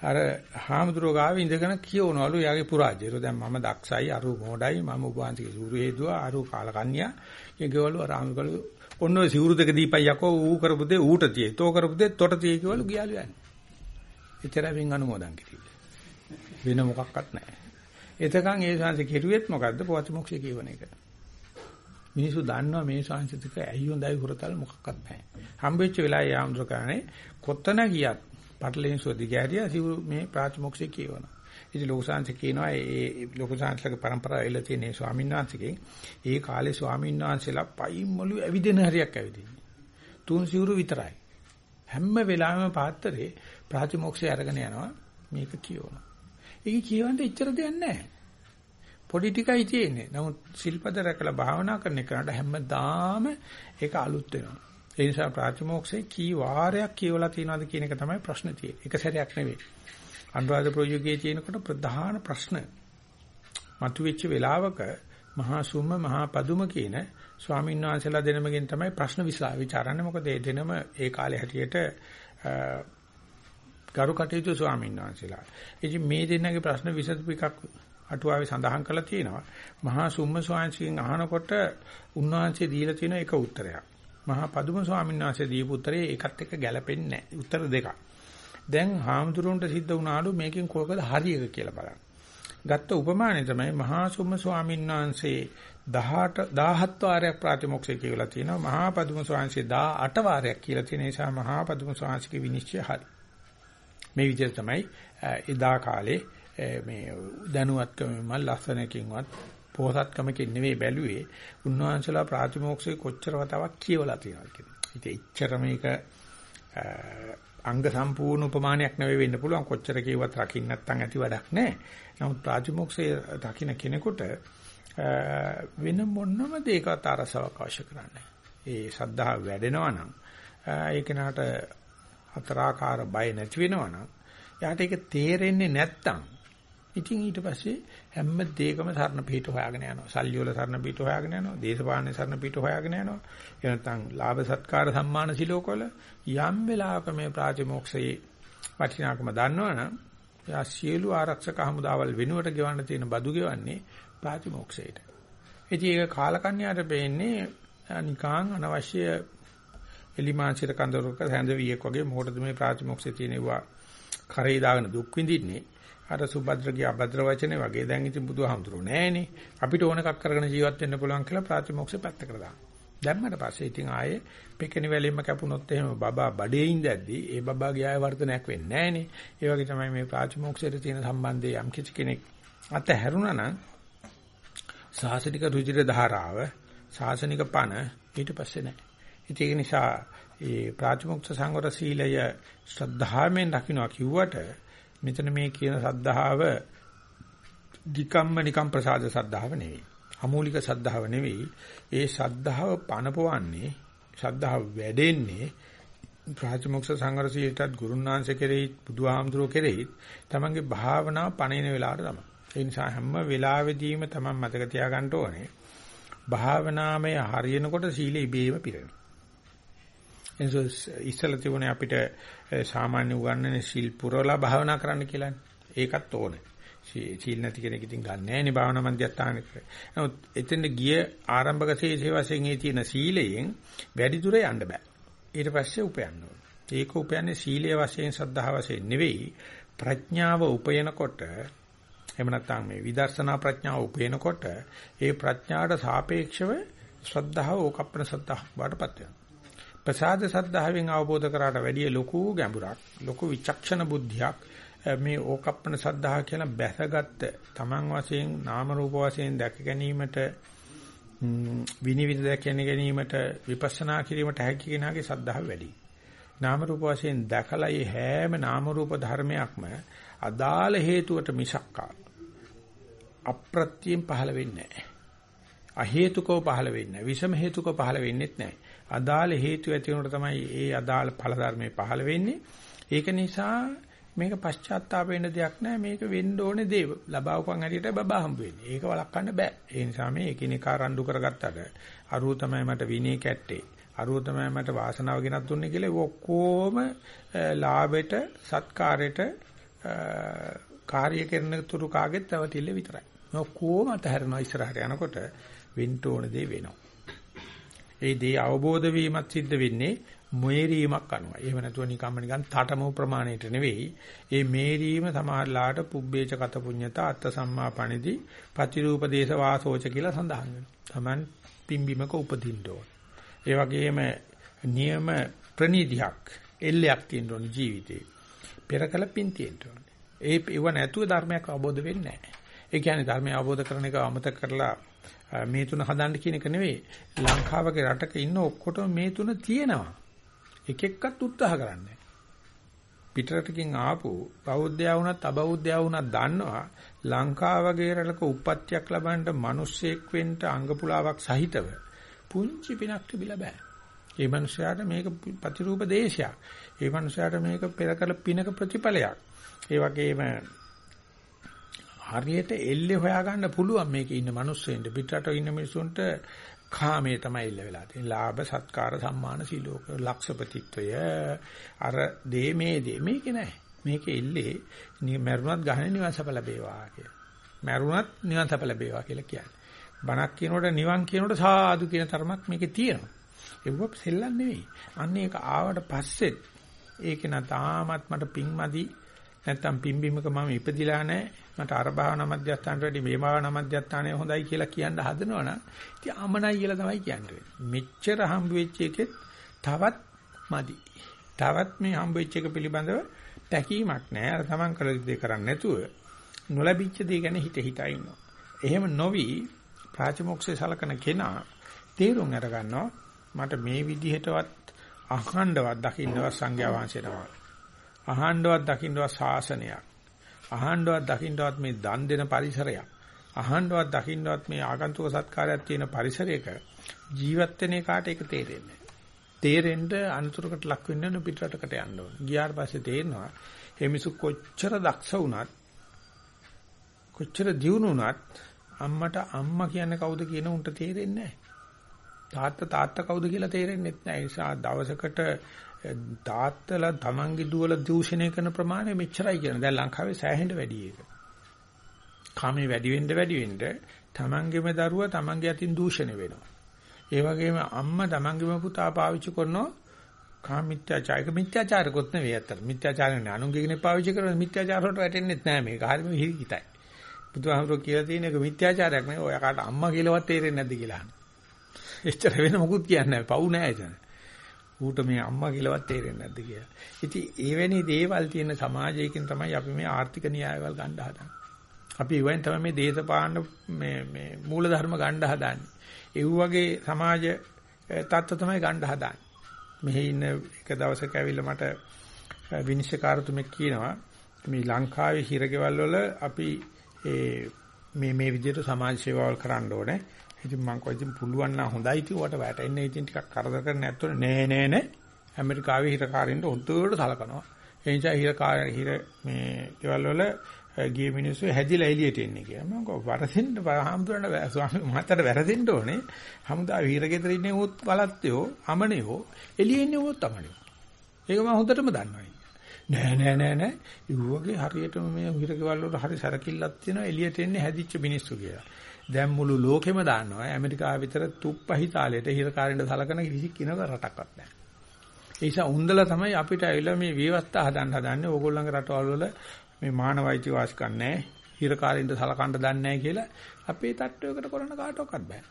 අර හාමුදුරුවෝ ගාව ඉඳගෙන කියවනවලු යාගේ පුරාජයර දැන් මම දක්ෂයි අරු මොඩයි මම උපාන්තිගේ සූරු හේතුව අරු කාලකන්‍යා කියගවලු අර හාමුදුරුවෝ ඔන්න ඔය සිවුරු දෙක දීපයි යකෝ ඌ කරපු දේ ඌට තියේ. තෝ කරපු දේ තොට තියේ කියවලු ගියාලු යන්නේ. එතරම් වෙන් අනුමෝදන් කිරිල්ල. වෙන මොකක්වත් නැහැ. එතකන් ඒ ශාංශ කෙරුවෙත් මොකද්ද? පොවතිමොක්ෂය කියවන එක. මිනිස්සු දන්නවා මේ ශාංශිතක ඇයි හොඳයි හුරතල් මොකක්වත් නැහැ. හම්බෙච්ච වෙලාවේ යාම්ද්‍ර කරන්නේ කොත්තන ගියත් පටලෙන් සෝදි ගැරියා සිවුරු මේ ප්‍රාතිමොක්ෂය කියවනවා. ඉතින් ලෝකසාංශ කියනවා ඒ ලෝකසාංශලගේ પરම්පරාව එල්ල තියෙන ස්වාමීන් වහන්සේගෙන් ඒ කාලේ ස්වාමීන් වහන්සේලා පයින්මලු ඇවිදින හරියක් ඇවිදින්නේ. තුන් සිවුරු විතරයි. හැම වෙලාවෙම පාත්‍රේ ප්‍රාතිමෝක්ෂය අරගෙන යනවා මේක කියවනවා. ඒක කියවන්න එච්චර දෙයක් නැහැ. පොඩි ටිකයි තියෙන්නේ. නමුත් සිල්පද රැකලා භාවනා කරන එකට හැමදාම ඒක අලුත් වෙනවා. ඒ නිසා ප්‍රාතිමෝක්ෂේ කී වාරයක් කියවලා තියෙනවද කියන එක තමයි ප්‍රශ්නේ තියෙන්නේ. එක සැරයක් නෙවෙයි. අනුරාධ ප්‍රයෝගයේ තියෙනකොට ප්‍රධාන ප්‍රශ්න මතුවෙච්ච වෙලාවක මහා සුම්ම මහා පදුම කියන ස්වාමීන් වහන්සේලා දෙනමගෙන් තමයි ප්‍රශ්න විචාරන්නේ. මොකද ඒ දෙනම ඒ කාලේ හැටියට ගරු කටයුතු ස්වාමීන් වහන්සේලා. ඉතින් මේ දෙන්නගේ ප්‍රශ්න විසඳපු එකක් අටුවාවේ සඳහන් කරලා තියෙනවා. මහා සුම්ම ස්වාමීන් අහනකොට උන්වහන්සේ දීලා තියෙන එක උත්තරයක්. මහා පදුම ස්වාමීන් වහන්සේ දීපු උත්තරේ ඒකත් එක්ක ගැලපෙන්නේ නැහැ. උත්තර දෙකක්. දැන් හාමුදුරුවන්ට සිද්ධ වුණාලු මේකෙන් කොකද හරියක කියලා බලන්න. ගත්ත උපමානය තමයි මහා සුම්ම ස්වාමීන් වහන්සේ 18 17 වාරයක් ප්‍රාතිමොක්ෂය කියලා තියෙනවා. මහා පදුම ස්වාමීන්සේ 18 වාරයක් කියලා තියෙන නිසා මහා පදුම ස්වාමීන්ගේ විනිශ්චය හරි. මේ විදිහට තමයි එදා කාලේ මේ දැනුවත්කම ලස්සනකින්වත් පොහසත්කමකින් නෙවෙයි බැලුවේ උන්වහන්සේලා ප්‍රාතිමෝක්ෂේ කොච්චර වතාවක් කියවලා තියෙනවද කියලා. ඉතින් එච්චර මේක අංග සම්පූර්ණ උපමානයක් නෙවෙයි වෙන්න පුළුවන් කොච්චර කිව්වත් රකින්න නැත්නම් ඇති වැඩක් නැහැ. නමුත් ප්‍රාතිමෝක්ෂයේ රකින්න කෙනෙකුට වෙන මොනම දෙයකට අරසාවක් අවශ්‍ය කරන්නේ. ඒ සද්ධා වැඩෙනවා නම් ඒ කෙනාට හතරාකාර බය නැති වෙනවා නම් යාට ඒක තේරෙන්නේ නැත්තම් ඉතින් ඊට පස්සේ හැම දෙයකම සරණ පිට හොයාගෙන යනවා. සල්ලි වල සරණ පිට හොයාගෙන යනවා. දේශපාලනේ සරණ පිට හොයාගෙන යනවා. එහෙම නැත්නම් ලාභ සත්කාර සම්මාන සිලෝකවල යම් වෙලාවක මේ ප්‍රාතිමෝක්ෂයේ වටිනාකම දන්නවනම් එයා සියලු ආරක්ෂක හමුදාවල් වෙනුවට ගෙවන්න තියෙන බදු ගෙවන්නේ ප්‍රාතිමෝක්ෂයට. ඉතින් ඒක කාලකන්‍යාට වෙන්නේ නිකාං අනවශ්‍ය එලිමාංශිත කන්දරක හැඳවියෙක් වගේ මොකටද මේ ප්‍රාතිමෝක්ෂයේ තියෙනවා කරේ දාගෙන දුක් විඳින්නේ අර සුභද්‍රගේ අභද්‍ර වචනේ වගේ දැන් ඉතින් බුදුහාමුදුරුවෝ නෑනේ අපිට ඕන එකක් කරගෙන ජීවත් වෙන්න පුළුවන් කියලා ප්‍රාතිමෝක්ෂ පැත්තකට දානවා. දැම්මට පස්සේ ඉතින් ආයේ පෙකෙනි වැලෙම කැපුණොත් එහෙම බබා බඩේ ඉඳද්දී ඒ බබාගේ ආය වර්ධනයක් වෙන්නේ නෑනේ. ඒ වගේ තමයි මේ ප්‍රාතිමෝක්ෂයට තියෙන සම්බන්ධය යම් කිසි කෙනෙක් අතහැරුණා නම් සාසනික රුධිර ධාරාව සාසනික පණ ඊට පස්සේ නෑ. ඉතින් ඒක නිසා ඒ ප්‍රාතිමෝක්ෂ සංවර සීලය ශ්‍රද්ධාවෙන් රකින්නවා කිව්වට මෙතන මේ කියන සද්ධාව ධිකම්ම නිකම් ප්‍රසාද සද්ධාව නෙවෙයි. අමූලික සද්ධාව නෙවෙයි. ඒ සද්ධාව පනපවන්නේ සද්ධාව වැඩෙන්නේ ප්‍රාතිමොක්ෂ සංඝරසියටත් ගුරුනාංශ කෙරෙහි බුදුහාමුදුරුවෝ කෙරෙහි තමන්ගේ භාවනාව පණින වෙලාවට තමයි. ඒ නිසා හැම වෙලාවෙදීම තමන් මතක තියාගන්න ඕනේ භාවනාමය හරියනකොට සීලෙ ඉබේම පිරෙනවා. එනිසා ඉස්සලා තිබුණේ අපිට සාමාන්‍ය උගන්වන්නේ සිල් පුරවලා භාවනා කරන්න කියලානේ. ඒකත් ඕනේ. සීල් නැති කෙනෙක් ඉතින් ගන්න නැහැනේ භාවනා මන්දියස්ථානෙක. නමුත් එතෙන්ද ගිය ආරම්භක ශේෂේ වශයෙන් ඒ තියෙන සීලයෙන් වැඩි දුර යන්න බෑ. ඊට පස්සේ උපයන්න ඕනේ. ඒක උපයන්නේ සීලයේ වශයෙන් සද්ධා වශයෙන් නෙවෙයි ප්‍රඥාව උපයනකොට එහෙම නැත්නම් මේ විදර්ශනා ප්‍රඥාව උපයනකොට ඒ ප්‍රඥාට සාපේක්ෂව ශ්‍රද්ධාව ඕකප්පන සද්ධා බාටපත් වෙනවා. ප්‍රසාද සද්ධාවෙන් අවබෝධ කරාට වැඩිය ලොකු ගැඹුරක් ලොකු විචක්ෂණ බුද්ධියක් මේ ඕකප්පන සද්ධා කියලා බැසගත්ත තමන් වශයෙන් නාම රූප වශයෙන් දැක ගැනීමට විනිවිද දැක ගැනීමට විපස්සනා කිරීමට හැකි කෙනාගේ සද්ධාව වැඩි. නාම රූප වශයෙන් දැකලා මේ හැම නාම රූප ධර්මයක්ම අදාළ හේතුවට මිසක්කා අප්‍රත්‍යයෙන් පහළ වෙන්නේ නැහැ. අහේතුකව පහළ වෙන්නේ නැහැ. විෂම හේතුකව පහළ වෙන්නේත් නැහැ. අදාළ හේතු ඇති වෙනකොට තමයි ඒ අදාළ ඵල ධර්මයේ පහළ වෙන්නේ. ඒක නිසා මේක පශ්චාත්තාප වෙන්න දෙයක් නෑ මේක වෙන්න ඕනේ දේ ලබාවකන් හැටියට බබා හම්බ වෙන්නේ. ඒක වළක්වන්න බෑ. ඒ නිසා මේ එකිනෙකා රණ්ඩු කරගත්තට අරුව තමයි මට විනය කැට්ටේ. අරුව තමයි මට වාසනාව ගෙනත් දුන්නේ කියලා ඔක්කොම ලාභෙට සත්කාරෙට කාර්ය කරන තුරු කාගෙත් තවතිල්ල විතරයි. ඔක්කොම අතහැරනවා ඉස්සරහට යනකොට වෙන්න ඕන දේ වෙනවා. ඒ දේ අවබෝධ වීමත් සිද්ධ වෙන්නේ මේරීමක් අනුවයි. එහෙම නැතුව නිකම්ම නිකන් තටම ප්‍රමාණයට නෙවෙයි. ඒ මේරීම සමහරලාට පුබ්බේච කත පුඤ්ඤතා අත්ත සම්මා පණිදි පතිරූප දේශ වාසෝච කියලා සඳහන් වෙනවා. Taman පිම්බිමක උපදින්න ඕන. ඒ වගේම නියම ප්‍රනිධියක් එල්ලයක් තියෙන්න ඕන ජීවිතේ. පෙරකල පින් තියෙන්න ඕන. ඒ ඉව නැතුව ධර්මයක් අවබෝධ වෙන්නේ නැහැ. ඒ කියන්නේ ධර්මය අවබෝධ කරන එක අමතක කරලා මේ තුන හදන්න කියන එක නෙවෙයි. ලංකාවගේ රටක ඉන්න ඔක්කොටම මේ තුන තියෙනවා. එක එක්කත් උත්සාහ කරන්නේ. පිටරටකින් ආපු බෞද්ධයා වුණත් අබෞද්ධයා වුණත් දන්නවා ලංකාව වගේ රටක උප්පත්තියක් ලබන්න මිනිස්සෙක් වෙන්න අංගපුලාවක් සහිතව පුංචි පිනක් තිබිලා බෑ. ඒ මනුස්සයාට මේක ප්‍රතිරූප දේශයක්. ඒ මනුස්සයාට මේක පෙර කළ පිනක ප්‍රතිඵලයක්. ඒ වගේම හරියට එල්ලේ හොයාගන්න පුළුවන් මේකේ ඉන්න මිනිස්සුන්ට පිටරට ඉන්න මිනිස්සුන්ට කාමයේ තමයි ඉල්ල වෙලා තියෙන්නේ. ලාභ සත්කාර සම්මාන සිලෝක ලක්ෂපතිත්වය අර දේ මේ දේ මේකේ නැහැ. මේකේ ඉල්ලේ මරුණත් ගහන නිවන් සප ලැබේවා කියලා. මරුණත් නිවන් සප ලැබේවා කියලා කියන්නේ. බණක් කියනකොට නිවන් කියනකොට සාදු කියන තරමක් මේකේ තියෙනවා. ඒව සෙල්ලම් නෙවෙයි. අන්න ඒක ආවට පස්සෙත් ඒක නා තාමත් මට පිංමදි නැත්තම් පිම්බීමක මම ඉපදිලා නැහැ. මට අර භාවනා මධ්‍යස්ථානට වැඩි මේ භාවනා මධ්‍යස්ථානය හොඳයි කියලා කියන්න හදනවනම් ඉතින් අමනයි කියලා තමයි කියන්නේ. මෙච්චර හම්බ වෙච්ච එකෙත් තවත් මදි. තවත් මේ හම්බ වෙච්ච එක පිළිබඳව තැකීමක් නැහැ. අර තමන් කළ දේ කරන්නේ නැතුව නොලැබිච්ච දේ ගැන හිත හිතා ඉන්නවා. එහෙම නොවි ප්‍රාචමෝක්ෂේ සලකන කෙනා තේරුම් අර ගන්නවා මට මේ විදිහටවත් අහන්නවත් දකින්නවත් සංඥා වංශේනවා. අහන්නවත් දකින්නවත් ශාසනයක්. අහන්නවත් දකින්නවත් මේ දන් දෙන පරිසරයක්. අහන්නවත් දකින්නවත් මේ ආගන්තුක සත්කාරයක් තියෙන පරිසරයක ජීවත් වෙන එකාට ඒක තේරෙන්නේ තේරෙන්න අනුතරකට ලක් වෙන්න පිටරටකට යන්න ඕන. ගියාට පස්සේ තේරෙනවා එමිසු කොච්චර දක්ෂ වුණත් කොච්චර දියුණු වුණත් අම්මට අම්මා කියන්නේ කවුද කියන උන්ට තේරෙන්නේ නැහැ. තාත්තා තාත්තා කවුද කියලා තේරෙන්නේ නැහැ. ඒ නිසා දවසකට තාත්තලා තමන්ගේ දුවල දූෂණය කරන ප්‍රමාණය මෙච්චරයි කියන. දැන් ලංකාවේ සෑහෙන්න වැඩි ඒක. කාමේ වැඩි වෙන්න වැඩි වෙන්න තමන්ගේම දරුවා තමන්ගේ අතින් දූෂණය වෙනවා. ඒ වගේම අම්මා තමන්ගේම පුතා පාවිච්චි කරනවා කාම මිත්‍යාචාරක මිත්‍යාචාරකොත් නෙවෙයි අතට. මිත්‍යාචාරනේ අනුන්ගේ කෙනෙක් පාවිච්චි කරන මිත්‍යාචාර වලට වැටෙන්නේ නැහැ මේක. හරියම හිතයි. බුදුහාමුදුරුවෝ කියලා තියෙන එක මිත්‍යාචාරයක් නෙවෙයි. ඔය කාට අම්මා කියලාවත් තේරෙන්නේ නැද්ද කියලා අහනවා. එච්චර වෙන මොකුත් කියන්නේ නැහැ. පව් නැහැ එතන. ඌට මේ අම්මා කියලාවත් තේරෙන්නේ නැද්ද කියලා. ඉතින් එවැනි දේවල් තියෙන සමාජයකින් තමයි අපි මේ ආර්ථික න්‍යායවල ගන්න හදන්නේ. අපි ඉවෙන් තමයි මේ දේශපාලන මේ මේ මූලධර්ම ගන්න හදන්නේ. ඒ වගේ සමාජ තත්ත්ව තමයි ගන්න හදන්නේ. මෙහි ඉන්න එක දවසක ඇවිල්ලා මට විනිශ්චයකාරතුමෙක් කියනවා මේ ලංකාවේ හිරගෙවල් වල අපි මේ මේ විදිහට සමාජ සේවාවල් කරන්න ඕනේ. ඉතින් මං කිව්වා ඉතින් පුළුවන් නම් හොඳයි ඉතින් උකට වැටෙන්නේ ඉතින් ටිකක් කරදර කරන්න නැත්තොත් නෑ නෑ නෑ ඇමරිකාවේ හිරකාරින්ට හොඳට සලකනවා. ඒ නිසා හිරකාර හිර මේ දේවල් වල ගිය මිනිස්සු හැදිලා එළියට එන්නේ කියලා. මම කිව්වා වරදින්න හාමුදුරන්ට ස්වාමී මහත්තයාට වැරදින්න ඕනේ. හමුදා හිරගෙදර ඉන්නේ උත් වලත්තයෝ අමනියෝ එළියේ ඉන්නේ උත් අමනියෝ. ඒක මම හොඳටම දන්නවා. නෑ නෑ නෑ නෑ. ඉවුවගේ හරියටම මේ හිරගෙවල් වල හරි සරකිල්ලක් තියෙනවා එළියට එන්නේ හැදිච්ච මිනිස්සු කියලා. දැන් මුළු ලෝකෙම දාන්නවා ඇමරිකාව විතර තුප්පහි තාලෙට හිරකාරෙන්ද සලකන කිසි කිනක රටක්වත් නැහැ. ඒ නිසා උන්දලා තමයි අපිට ඇවිල්ලා මේ විවස්ථා හදන්න හදන්නේ. ඕගොල්ලන්ගේ රටවල් වල මේ මානවයිති වාස්කම් නැහැ. හිරකාරෙන්ද සලකන්න දන්නේ නැහැ කියලා අපේ තට්ටුවකට කරන කාටවත් බෑ.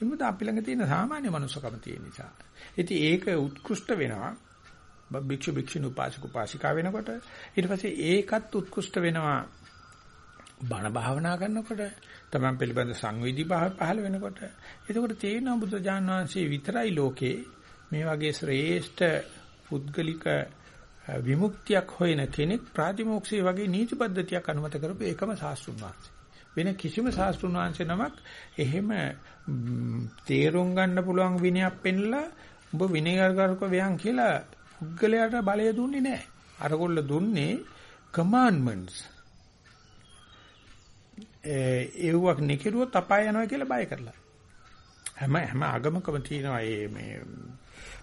එමුද අපි ළඟ තියෙන සාමාන්‍ය මනුස්සකම තියෙන නිසා. ඉතින් ඒක උත්කෘෂ්ඨ වෙනවා. භික්ෂු භික්ෂුණී උපාසක උපාසිකා වෙනකොට ඊට පස්සේ ඒකත් උත්කෘෂ්ඨ වෙනවා බණ භාවනා කරනකොට තමන් පිළිබඳ සංවේදී භාව පහළ වෙනකොට එතකොට තේරෙනවා බුදුජාන විශ්වසේ විතරයි ලෝකේ මේ වගේ ශ්‍රේෂ්ඨ පුද්ගලික විමුක්තියක් හොයන කෙනෙක් ප්‍රාතිමෝක්ෂයේ වගේ නීති පද්ධතියක් අනුමත කරපු එකම ශාස්ත්‍රුන් වහන්සේ. වෙන කිසිම ශාස්ත්‍රුන් වහන්සේ නමක් එහෙම තේරුම් ගන්න පුළුවන් විනයක් පෙන්ලා ඔබ විනයගරුක වයන් කියලා පුද්ගලයාට බලය දුන්නේ නැහැ. අරගොල්ල දුන්නේ commandments ඒවක් නිකිරුවොත් අපාය යනවා කියලා බය කරලා. හැම හැම ආගමකම තියෙනවා මේ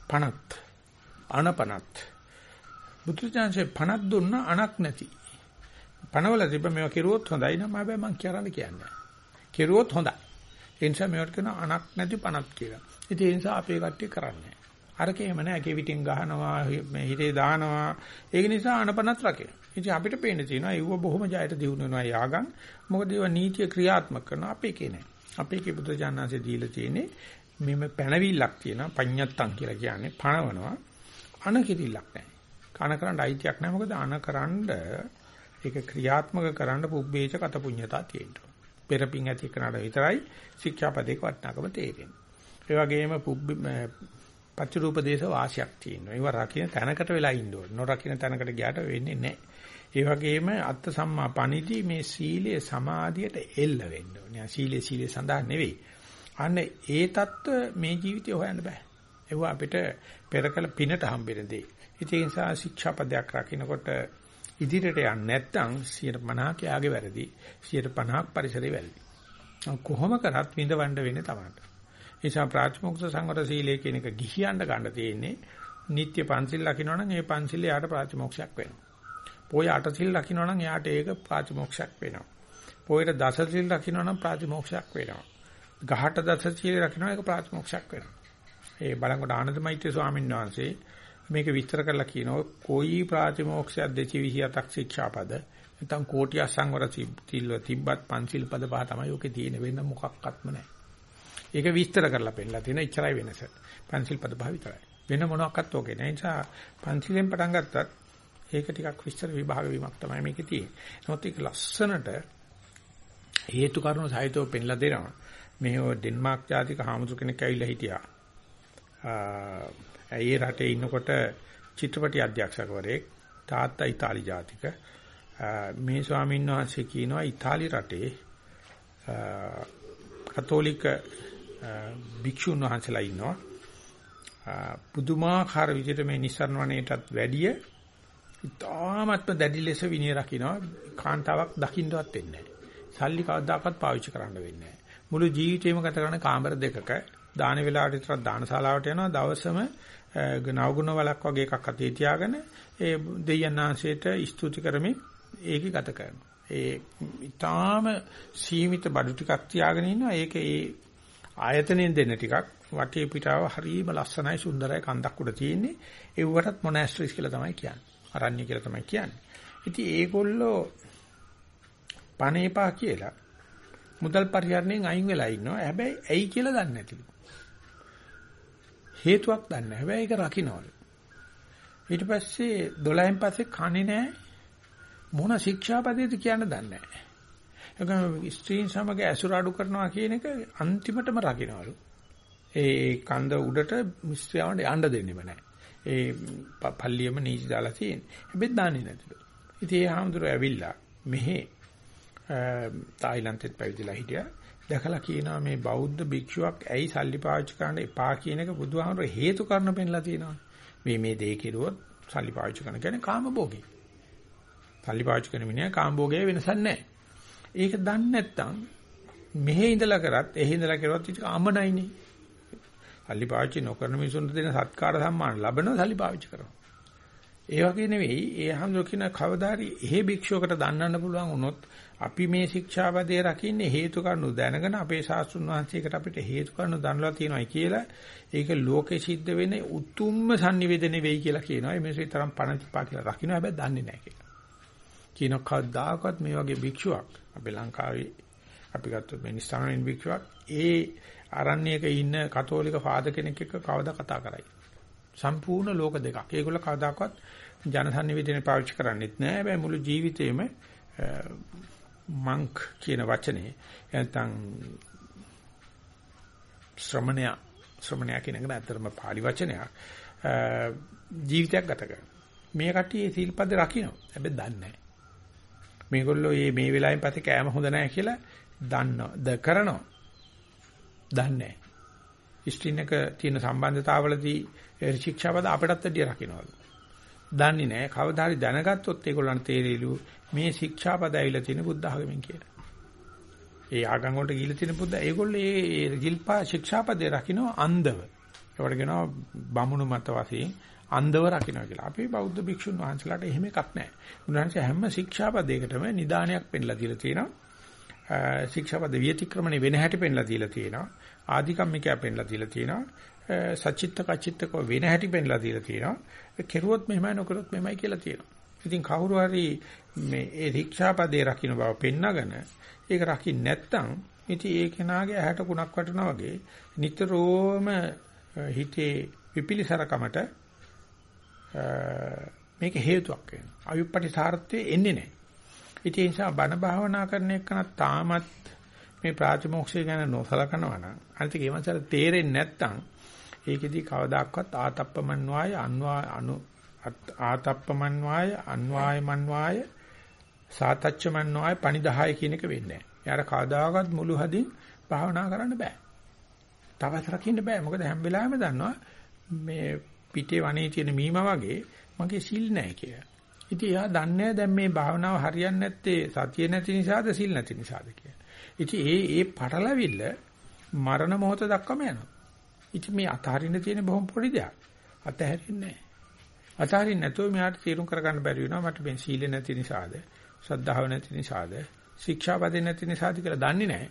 පණත් අනපනත්. බුදුචාන්සේ පණක් දුන්න අණක් නැති. පණවල තිබ්බ මේවා කිරුවොත් හොඳයි නම හැබැයි මං කියරන්න කියන්නේ. කිරුවොත් හොඳයි. ඒ නිසා මේවට කියන අණක් නැති පණක් කියලා. ඉතින් ඒ නිසා අපේ කට්ටිය කරන්නේ. අරකේ එහෙම නැහැ. කෙවිටින් ගහනවා, මේ හිතේ දානවා. ඒක නිසා අනපනත් රකින. ඉතින් අපිට පේන්න තියෙනවා ඒව බොහොම ජයට දිනු වෙනවා යාගම්. මොකද ඒවා නීතිය ක්‍රියාත්මක කරනවා අපේ කේ අපේ කේ බුද්ධ ඥානanse දීලා තියෙන්නේ මෙම පැනවිල්ලක් තියෙනවා පඤ්ඤත්තම් කියලා කියන්නේ පණවනවා. අන කිරිල්ලක් නැහැ. කන කරන්න අයිතියක් නැහැ. මොකද අන කරන්න ඒක ක්‍රියාත්මක කරන්න පුබ්බේච කත පුඤ්ඤතා තියෙනවා. පෙරපින් ඇති කරනට විතරයි ශික්ෂාපදේක වටනකම තේරෙන්නේ. ඒ වගේම පච්චරූපදේශ වාසියක් තියෙනවා. ඒවා රකින්න තැනකට වෙලා ඉන්න ඕනේ. නොරකින්න තැනකට ගියාට වෙන්නේ නැහැ. ඒ වගේම අත්ත සම්මා පණිදි මේ සීලය සමාධියට එල්ල වෙන්න ඕනේ. සීලය සීලය සඳහා නෙවෙයි. අන්න ඒ தত্ত্ব මේ ජීවිතේ හොයන්න බෑ. ඒව අපිට පෙරකල පිනට හම්බෙන දේ. ඉතින් ඒ නිසා ශික්ෂාපදයක් රකින්නකොට ඉදිරියට යන්නේ නැත්නම් 150ක යාගේ වැරදි 150ක් පරිසරේ වැරදි. කොහොම කරත් විඳවන්න වෙන්නේ තමයි. ඒ නිසා ප්‍රාතිමොක්ෂ සංවර සීලය කියන එක ගිහියන්න ගන්න තියෙන්නේ. නিত্য පන්සිල් ලකිනවනම් ඒ පන්සිල් යාට ප්‍රාතිමොක්ෂයක් වෙනවා. පොය අටසිල් ලකිනවා නම් යාට ඒක ප්‍රාතිමොක්ෂයක් වෙනවා. පොයට දසසිල් ලකිනවා නම් ප්‍රාතිමොක්ෂයක් වෙනවා. ගහට දසසිල් ලකිනවා ඒක ප්‍රාතිමොක්ෂයක් වෙනවා. ඒ බලංගොඩ ආනන්ද මෛත්‍රී ස්වාමීන් වහන්සේ මේක විස්තර කරලා කියනවා කොයි ප්‍රාතිමෝක්ෂයක් 227ක් ශික්ෂාපද නැත්නම් කෝටි අසංවර තිල්ව තිබ්බත් පන්සිල් පද පහ තමයි ඔකේ තියෙන වෙන මොකක්වත්ම නැහැ. ඒක විස්තර කරලා පෙන්නලා තියෙන ඉච්චරයි වෙනස. පන්සිල් පද පහ විතරයි. වෙන මොනක්වත් ඕකේ නැහැ. ඒ නිසා පන්සිලෙන් පටන් ගත්තත් ඒක ටිකක් විස්තර විභාග වීමක් තමයි මේකේ තියෙන්නේ. නමුත් ඒක ලස්සනට හේතු කාරණා සහිතව පෙන්නලා දෙනවා. මේ ඩෙන්මාර්ක් ජාතික හාමුදුර කෙනෙක් ඇවිල්ලා හිටියා. ඒ රටේ ඉන්නකොට චිත්‍රපටි අධ්‍යක්ෂකවරයෙක් තාත්තා ඉතාලි ජාතික මේ ස්වාමීන් වහන්සේ කියනවා ඉතාලි රටේ කතෝලික භික්ෂුන් වහන්සේලා ඉන්නවා පුදුමාකාර විදිහට මේ නිස්සරණ වණේටත් වැඩිය ඉතාමත්ම දැඩි ලෙස විනය රකින්නවා කාන්තාවක් දකින්නවත් වෙන්නේ නැහැ. සල්ලි කවදාකවත් පාවිච්චි කරන්න වෙන්නේ නැහැ. මුළු ජීවිතේම ගත කරන කාමර දෙකක දාන වේලාවට විතරක් දානශාලාවට යනවා දවසම නවගුණ වලක් වගේ එකක් අතේ තියාගෙන ඒ දෙයයන් ආංශයට ස්තුති කරමින් ඒක ගත කරනවා. ඒ ඊටාම සීමිත බඩු ටිකක් තියාගෙන ඉන්නවා. ඒක ඒ ආයතනයෙන් දෙන්න ටිකක් වටේ පිටාව හරිම ලස්සනයි සුන්දරයි කන්දක් උඩ තියෙන්නේ. ඒ වටත් මොනාස්ට්‍රිස් කියලා තමයි කියන්නේ. අරණ්‍ය කියලා තමයි කියන්නේ. ඉතින් ඒගොල්ලෝ පණේපා කියලා මුදල් පරිහරණයෙන් අයින් වෙලා ඉන්නවා. හැබැයි ඇයි කියලා දන්නේ නැතිලු. හේතුවක් දන්නේ නැහැ. හැබැයි ඒක රකින්නවලු. ඊට පස්සේ 12න් පස්සේ කන්නේ නැහැ. මොන ශික්ෂාපදයේද කියන්න දන්නේ නැහැ. ඒකම ස්ත්‍රීන් සමග ඇසුර අඩු කරනවා කියන එක අන්තිමටම රකින්නවලු. ඒ කන්ද උඩට මිස්ත්‍යාවන්ට යන්න දෙන්නෙම නැහැ. ඒ පල්ලියම නීච දාලා තියෙන්නේ. හැබැයි දන්නේ නැතිලු. ඉතින් ඒ හාමුදුරුවෝ ඇවිල්ලා මෙහි තායිලන්තෙත් පැවිදිලා හිටියා. දැකලා කියනවා මේ බෞද්ධ භික්ෂුවක් ඇයි සල්ලි පාවිච්චි කරන්න එපා කියන එක බුදුහාමර හේතු කරන පෙන්ලා තියෙනවා. මේ මේ දේ කෙරුවොත් සල්ලි පාවිච්චි කරන කියන්නේ කාමභෝගී. සල්ලි පාවිච්චි කරන මිනිහා කාමභෝගයේ වෙනසක් නැහැ. ඒක දන්නේ නැත්නම් මෙහෙ ඉඳලා කරත් එහි ඉඳලා කරුවත් ඒක අමනයිනේ. සල්ලි පාවිච්චි නොකරන මිනිසුන්ට දෙන සත්කාර සම්මාන ලැබෙනවා සල්ලි පාවිච්චි කරනවා. ඒ වගේ නෙවෙයි ඒ හැමදෝ කියන කවදාරි එහෙ භික්ෂුවකට දන්නන්න පුළුවන් වුණොත් අපි මේ ශික්ෂාපදේ රකින්නේ හේතු කරුණු දැනගෙන අපේ ශාස්ත්‍රුන් වහන්සේකට අපිට හේතු කරුණු දන්වලා තියෙනවායි කියලා ඒක ලෝකේ සිද්ධ වෙන උතුම්ම sannivedana වෙයි කියලා කියනවා. මේ මිනිස්සු තරම් පණ තිපා කියලා රකින්න හැබැයි දන්නේ නැහැ කියලා. කියන කවදාකවත් මේ වගේ භික්ෂුවක් අපේ ලංකාවේ අපි ගත්තොත් මේ නිස්සාරණින් භික්ෂුවක් ඒ ආරණ්‍යයක ඉන්න කතෝලික ෆාදර් කෙනෙක් එක්ක කවදා කතා කරයි. සම්පූර්ණ ලෝක දෙකක්. ඒගොල්ල කවදාකවත් ජන sannivedana පාවිච්චි කරන්නේත් නැහැ. හැබැයි මුළු ජීවිතේම මංක් කියන වචනේ නැත්නම් ශ්‍රමණය ශ්‍රමණය කියන එක ඇත්තටම pāli වචනයක් ජීවිතයක් ගත කරන මේ කට්ටිය සීල්පද රකින්න හැබැයි දන්නේ නැහැ මේගොල්ලෝ මේ මේ වෙලාවෙන් පස්සේ කෑම හොඳ නැහැ කියලා දන්නවා ද කරනවා දන්නේ නැහැ ස්ත්‍රීන් එක තියෙන සම්බන්ධතාවවලදී ශික්ෂාපද අපටත් වැඩිය රකින්නවලු දන්නේ නැහැ කවදා හරි දැනගත්තොත් ඒගොල්ලන්ට තේරෙයිලු මේ ශික්ෂාපද ඇවිල්ලා තියෙන බුද්ධ ආගමෙන් කියලා. ඒ ආගම් වලට ගිහිල්ලා තියෙන බුද්ධ ඒගොල්ලෝ ඒ ගිල්පා ශික්ෂාපදේ රකින්න අන්ධව. ඒවට කියනවා බමුණු මත වශයෙන් අන්ධව රකින්න කියලා. අපේ බෞද්ධ භික්ෂුන් වහන්සේලාට එහෙම එකක් නැහැ. උන්වහන්සේ හැම ශික්ෂාපදයකටම නිදානයක් පෙන්ලා දීලා තියෙනවා. ශික්ෂාපද විතික්‍රමණය වෙන හැටි පෙන්ලා දීලා තියෙනවා. ආධිකම්මිකයා පෙන්ලා දීලා තියෙනවා. සචිත්ත කචිත්තක වෙන හැටි පෙන්ලා දීලා තියෙනවා. කෙරුවොත් මෙහෙමයි නොකරොත් මෙහෙමයි කියලා තියෙනවා. ඉතින් කවුරු හරි මේ ඒ ශික්ෂාපදේ රකින්න බව පෙන්නගෙන ඒක රකින්න නැත්නම් ඉතින් ඒ කෙනාගේ ඇහැට කුණක් වටනවා වගේ නිතරම හිතේ විපිලිසරකමට මේක හේතුවක් වෙනවා. අවිපටිසාරත්වයේ එන්නේ නැහැ. ඉතින් ඒ නිසා බණ භාවනා කරන එකනත් තාමත් මේ ප්‍රාතිමෝක්ෂය ගැන නොසලකනවා නම් අනිත් ඒ වන්සර තේරෙන්නේ නැත්නම් ඒකෙදි කවදාක්වත් ආතප්පමන්වාය අන්වා අනු ආතප්පමන්වාය අන්වායමන්වාය සාතච්චමන්වාය පණිදහය කියන එක වෙන්නේ නැහැ. යාර කවදාකවත් මුළු හදින් භාවනා කරන්න බෑ. තවත් රකින්න බෑ. මොකද හැම වෙලාවෙම දන්නවා මේ පිටේ වනේ තියෙන මීම වගේ මගේ සිල් නැහැ කියලා. ඉතින් එයා දන්නේ දැන් මේ භාවනාව හරියන්නේ නැත්තේ සතිය නැති නිසාද සිල් නැති නිසාද කියලා. ඉතින් ඒ ඒ පටලවිල්ල මරණ මොහොත දක්වාම යනවා. ඉතින් මේ අතහරින්න තියෙන බොහොම පොඩි දෙයක්. අතහැරින්නේ නැහැ. අතහරින්න නැතුව මෙයාට තීරුම් කරගන්න බැරි වෙනවා මට මේ සීල නැති නිසාද, ශ්‍රද්ධාව නැති නිසාද, ශික්ෂාපදේ නැති නිසාද කියලා දන්නේ නැහැ.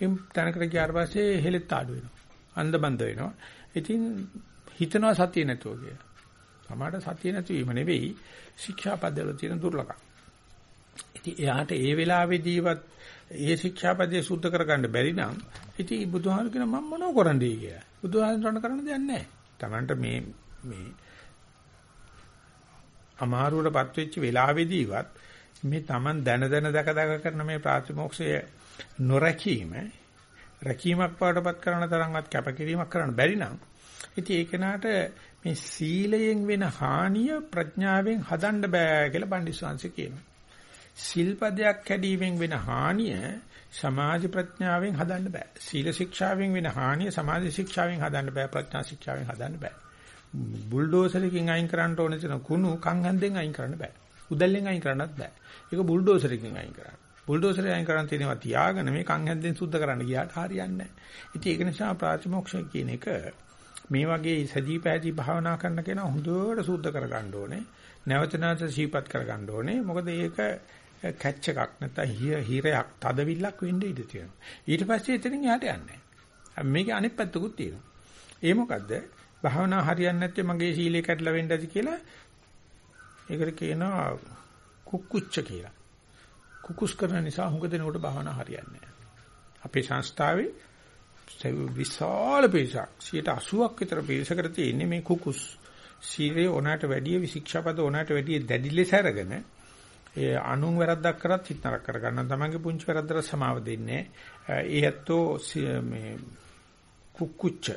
එම් තනකට ගියාට පස්සේ හෙලෙත් ආඩු වෙනවා. අන්ධබන්ද වෙනවා. ඉතින් හිතනවා සතිය නැතුව කියලා. සමහරට සතිය නැතිවීම නෙවෙයි ශික්ෂාපදවල තියෙන දුර්ලභකම්. ඉතින් එයාට ඒ වෙලාවේදීවත් ඒ ශික්ෂාපදේ සුද්ධ කරගන්න බැරි නම් ඉතින් බුදුහාම කියන මම මොනව කරන්නේ කියලා. බුදුහාමරණ කරන්න දෙයක් නැහැ. Tamanට මේ මේ අමාරුවටපත් වෙච්ච වෙලාවේදීවත් මේ Taman දැන දැන දක දක කරන මේ ප්‍රාතිමෝක්ෂය නොරැකීම රැකීමක් පාඩපත් කරන තරම්වත් කැපකිරීමක් කරන්න බැරි නම් ඉතින් ඒ කෙනාට මේ සීලයෙන් වෙන හානිය ප්‍රඥාවෙන් හදන්න බෑ කියලා පණ්ඩිස්වාංශ කියනවා. සිල්පදයක් කැඩීමෙන් වෙන හානිය සමාධි ප්‍රඥාවෙන් හදන්න බෑ. සීල ශික්ෂාවෙන් වෙන හානිය සමාධි ශික්ෂාවෙන් හදන්න බෑ. ප්‍රඥා ශික්ෂාවෙන් හදන්න බෑ. බුල්ඩෝසරකින් අයින් කරන්න ඕන තැන කුණු කන් හැන්දෙන් අයින් කරන්න බෑ. උදැල්ලෙන් අයින් කරන්නත් බෑ. ඒක බුල්ඩෝසරකින් අයින් කරන්න. බුල්ඩෝසරේ අයින් කරන් තියෙනවා තියාගෙන මේ කන් හැන්දෙන් සුද්ධ කරන්න ගියාට හරියන්නේ නැහැ. ඉතින් ඒක නිසා ප්‍රාතිමෝක්ෂය කියන එක මේ වගේ සදී පැහැදී භාවනා කරන්න කෙනා හොඳට සුද්ධ කරගන්න ඕනේ. නැවත නැවත සීපත් කරගන්න ඕනේ. මොකද ඒක කැච් එකක් නැත්නම් හිරයක් තදවිල්ලක් වෙන්න ඉඩ තියෙනවා. ඊට පස්සේ එතනින් එහාට යන්නේ නැහැ. මේකේ අනිත් පැත්තකුත් තියෙනවා. ඒ මොකද්ද? භාවනා හරියන්නේ නැත්නම් මගේ සීලය කැඩලා වෙන්න ඇති කියලා ඒකට කියනවා කුක්කුච්ච කියලා. කුකුස් කරන නිසා හුඟ දෙනකොට භාවනා හරියන්නේ නැහැ. අපේ සංස්ථාවේ විශාල පිරිසක්. 80ක් විතර පිරිසකට තියෙන්නේ මේ කුකුස් සීලේ ඕනෑමට වැඩිය විශික්ෂාපද ඕනෑමට වැඩිය දැඩි ලෙස අරගෙන ඒ අනුන් වැරද්දක් කරත් හිත නරක කරගන්න තමන්ගේ පුංචි වැරද්දට සමාව දෙන්නේ ඒ ඇත්තෝ මේ කුක්කුච්ච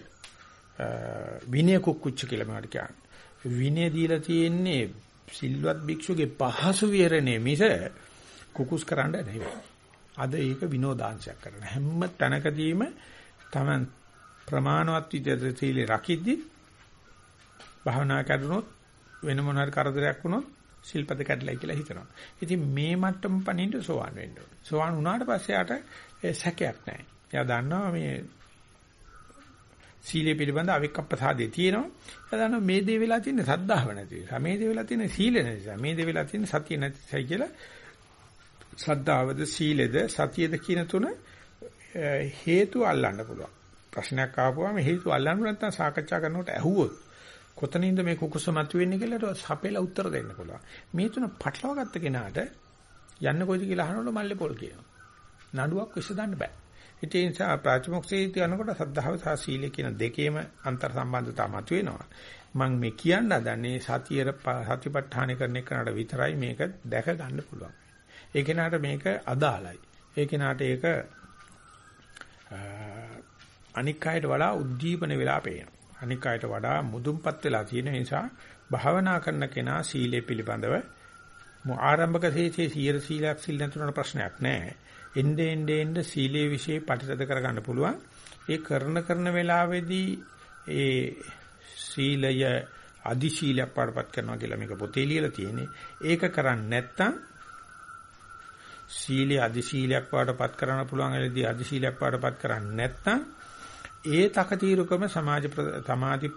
විනය කුක්කුච්ච කියලා මට කියන්නේ. විනය දීලා තියෙන්නේ සිල්වත් භික්ෂුගේ පහසු විහරණය මිස කුකුස් කරන්න නෙවෙයි. අද ඒක විනෝදාංශයක් කරන හැම තැනකදීම තමන් ප්‍රමාණවත් විදිහට සීලේ රකිද්දි භාවනා කරුණොත් වෙන මොන හරි කරදරයක් වුණොත් ශිල්පද කැඩලයි කියලා හිතනවා. ඉතින් මේ මට්ටම පණින්න සෝවන් වෙන්න ඕනේ. සෝවන් වුණාට පස්සේ යාට සැකයක් නැහැ. එයා දන්නවා මේ සීලය පිළිබඳ අවික්කප්පසාදේ තියෙනවා. එයා දන්නවා මේ දේ වෙලා තියෙන සද්ධාව නැති නිසා, මේ දේ වෙලා තියෙන සීල නැති නිසා, මේ දේ වෙලා තියෙන සතිය නැති නිසා කියලා සද්ධාවද සීලෙද සතියද කියන තුන හේතු අල්ලන්න පුළුවන්. ප්‍රශ්නයක් ආපුවම හේතු අල්ලන්න නැත්නම් සාකච්ඡා කරනකොට ඇහුවොත් කොතනින්ද මේ කුකුස මතුවෙන්නේ කියලා සපේලා උත්තර දෙන්න පුළුවන්. මේ තුන පටලවා ගත්ත කෙනාට යන්න කොයිද කියලා අහනකොට මල්ලේ පොල් කියනවා. නඩුවක් විසඳන්න බෑ. ඒ නිසා ප්‍රාතිමොක්ෂයේ යනකොට සද්ධාව සහ සීලය කියන දෙකේම අන්තර් සම්බන්ධතාව මතුවෙනවා. මම මේ කියන්න හදන්නේ සතියේ සතිපට්ඨාන කරන එකට විතරයි මේක දැක ගන්න පුළුවන්. ඒ කෙනාට මේක අදාළයි. ඒ කෙනාට ඒක අනික් අයට වඩා උද්දීපන වෙලා පේනවා. අනික් අයට වඩා මුදුන්පත් වෙලා තියෙන නිසා භාවනා කරන කෙනා සීලය පිළිබඳව ආරම්භක ශේෂයේ සීල සීලයක් සිල් නැතුනට ප්‍රශ්නයක් නැහැ. එnde ende ende සීලයේ વિશે පරිතද කරගන්න පුළුවන්. ඒ කරන කරන වෙලාවේදී ඒ සීලය අදි සීලයක් පාඩපත් කරනවා කියලා මේක පොතේ ලියලා තියෙන්නේ. ඒක කරන්නේ නැත්නම් සීලයේ අදි සීලයක් පාඩපත් කරන්න පුළුවන් ඇලදී අදි සීලයක් පාඩපත් කරන්නේ නැත්නම් ඒ තකතිරුකම සමාජ සමාධි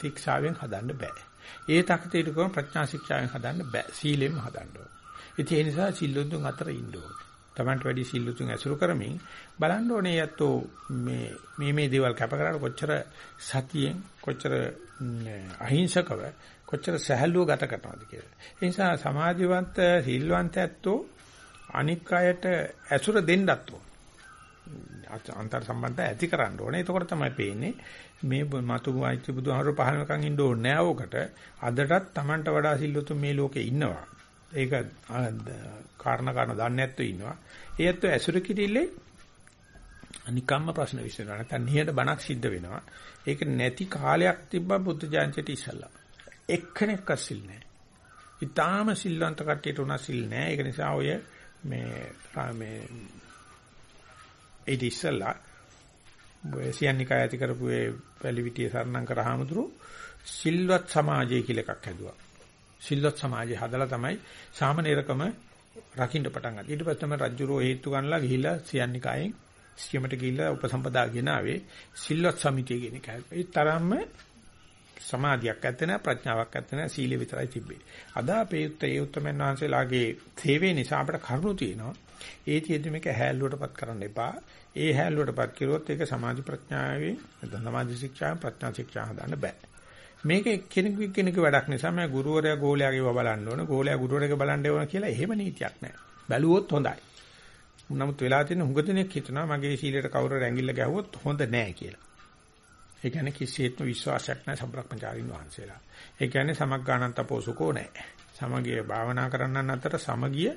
ශික්ෂාවෙන් හදන්න බෑ. ඒ තකතිරුකම ප්‍රඥා ශික්ෂාවෙන් හදන්න බෑ. සීලෙන් හදන්න ඕන. ඒ නිසා සිල්ලුතුන් අතර ඉන්න ඕන. Tamanට වැඩි සිල්ලුතුන් ඇසුරු කරමින් බලන්න ඕනේ යැත්තෝ මේ මේ මේ දේවල් කැප කරලා කොච්චර සතියෙන් කොච්චර අහිංසකව කොච්චර සහැල්ලුව ගත කරනවද කියලා. ඒ නිසා සමාජවන්ත සිල්වන්ත ඇත්තෝ අනික් අයට ඇසුර දෙන්නත් ඕන. අන්තර් සම්බන්ධය ඇති කරන්න ඕනේ. එතකොට තමයි පේන්නේ මේ මතු වයිති බුදුහාමර පහලනකන් ඉන්න ඕනේ නෑ ඕකට. අදටත් Tamanට වඩා සිල්ලුතු මේ ලෝකේ ඉන්නවා. ඒක කාරණා කාරණා දන්නේ නැත්තු ඉන්නවා. ඒ ඇත්ත ඇසුර කිරිල්ලේ අනිකම්ම ප්‍රශ්න විසඳනවා. නැත්නම් නිහඬ බණක් සිද්ධ වෙනවා. ඒක නැති කාලයක් තිබ්බා බුද්ධ ජයන්තිට ඉස්සල්ලා. එක්කෙනෙක් අසිල් නැහැ. ඊටාම සිල්වන්ත කට්ටියට උනා සිල් නැහැ. ඒක නිසා ඔය මේ මේ ඒ ඉස්සල්ලා සියන්නිකා ඇති කරපු ඒ පැලිවිටිය සරණම් කරාමතුරු සිල්වත් සමාජය කියලා එකක් හැදුවා. සිල්වත් සමාජය හදලා තමයි සාමනීරකම රකින්න පටන් ගත්තේ. ඊට පස්සේ තමයි රජුරෝ හේතු ගන්නලා ගිහිල්ලා සියන්නිකායෙන් සියමට ගිහිල්ලා උපසම්පදා ගෙනාවේ සිල්වත් සමිතිය කියන එක. ඒ තරම්ම සමාධියක් ඇත්ත නැහැ ප්‍රඥාවක් ඇත්ත නැහැ සීලෙ විතරයි තිබ්බේ. අද අපේ උත්තේ ඒ උත්තමයන් වහන්සේලාගේ සේවය නිසා අපිට කරුණු තියෙනවා. ඒ තියෙද්දි මේක හැල්ලුවටපත් කරන්න එපා. ඒ හැල්ලුවටපත් කරුවොත් ඒක සමාධි ප්‍රඥාවේ නැත්නම් සමාධි ශික්ෂා ප්‍රඥා ශික්ෂා හදන්න බෑ. මේක කෙනෙකු කෙනෙකු වැඩක් නිසා මම ගුරුවරයා ගෝලයාගේව බලන්න ඕන ගෝලයා ගුරුවරයාගේ බලන්න ඕන කියලා එහෙම නීතියක් නැහැ. බැලුවොත් හොඳයි. නමුත් වෙලා තියෙන හුඟ දෙනෙක් හිතනවා මගේ සීලයට කවුරු රැඟිල්ල ගැහුවොත් හොඳ නැහැ කියලා. ඒ කියන්නේ කිසියෙත්ම විශ්වාසයක් නැහැ සම්බ්‍රක්‍මචාරින් වහන්සේලා. ඒ කියන්නේ සමග්ගානන් තපෝසුකෝ නැහැ. සමගිය භාවනා කරන්නන් අතර සමගිය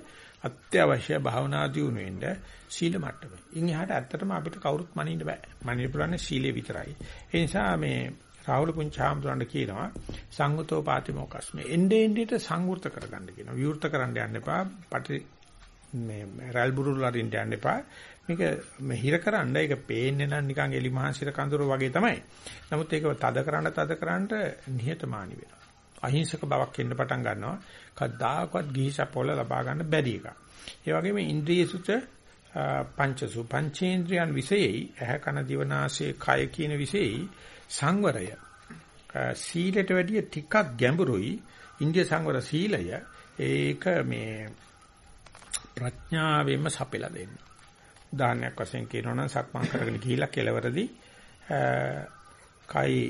අත්‍යවශ්‍ය භාවනා දියුණු වෙන්න සීල මට්ටමේ. ඉන් එහාට ඇත්තටම අපිට කවුරුත් මනින්න බෑ. මනින්න පුළුවන් සීලේ විතරයි. ඒ නිසා මේ රාහුල පුංචාම්තුරන්ට කියනවා සංගතෝ පාතිමෝකස්මේ එnde එndeට සංවෘත කරගන්න කියනවා. විවෘත කරන්න යන්න එපා. පටි මේ රැල් බුරුල් අරින්න යන්න එපා. මේක හිර කරන්න ඒක පේන්නේ නම් නිකන් එලි මහන්සිර කඳුර වගේ තමයි. නමුත් ඒක තද කරන්න තද කරන්න නිහතමානී වෙනවා. අහිංසක බවක් එන්න පටන් ගන්නවා. කද්දාකවත් ගිහිසපොළ ලබා ගන්න බැරි එකක්. ඒ වගේම ඉන්ද්‍රියසුත පංචසු පංචේන්ද්‍රයන් විශේෂයි ඇහ කන දිව නාසය කය කියන විශේෂයි සංවරය සීලයට වැඩිය ටිකක් ගැඹුරුයි ඉන්දිය සංවර සීලය ඒක මේ ප්‍රඥාවෙන්ම සපෙලා දෙන්න. උදාහරණයක් වශයෙන් කියනවා නම් සක්මන් කරගෙන ගිහිලා කෙලවරදී කයි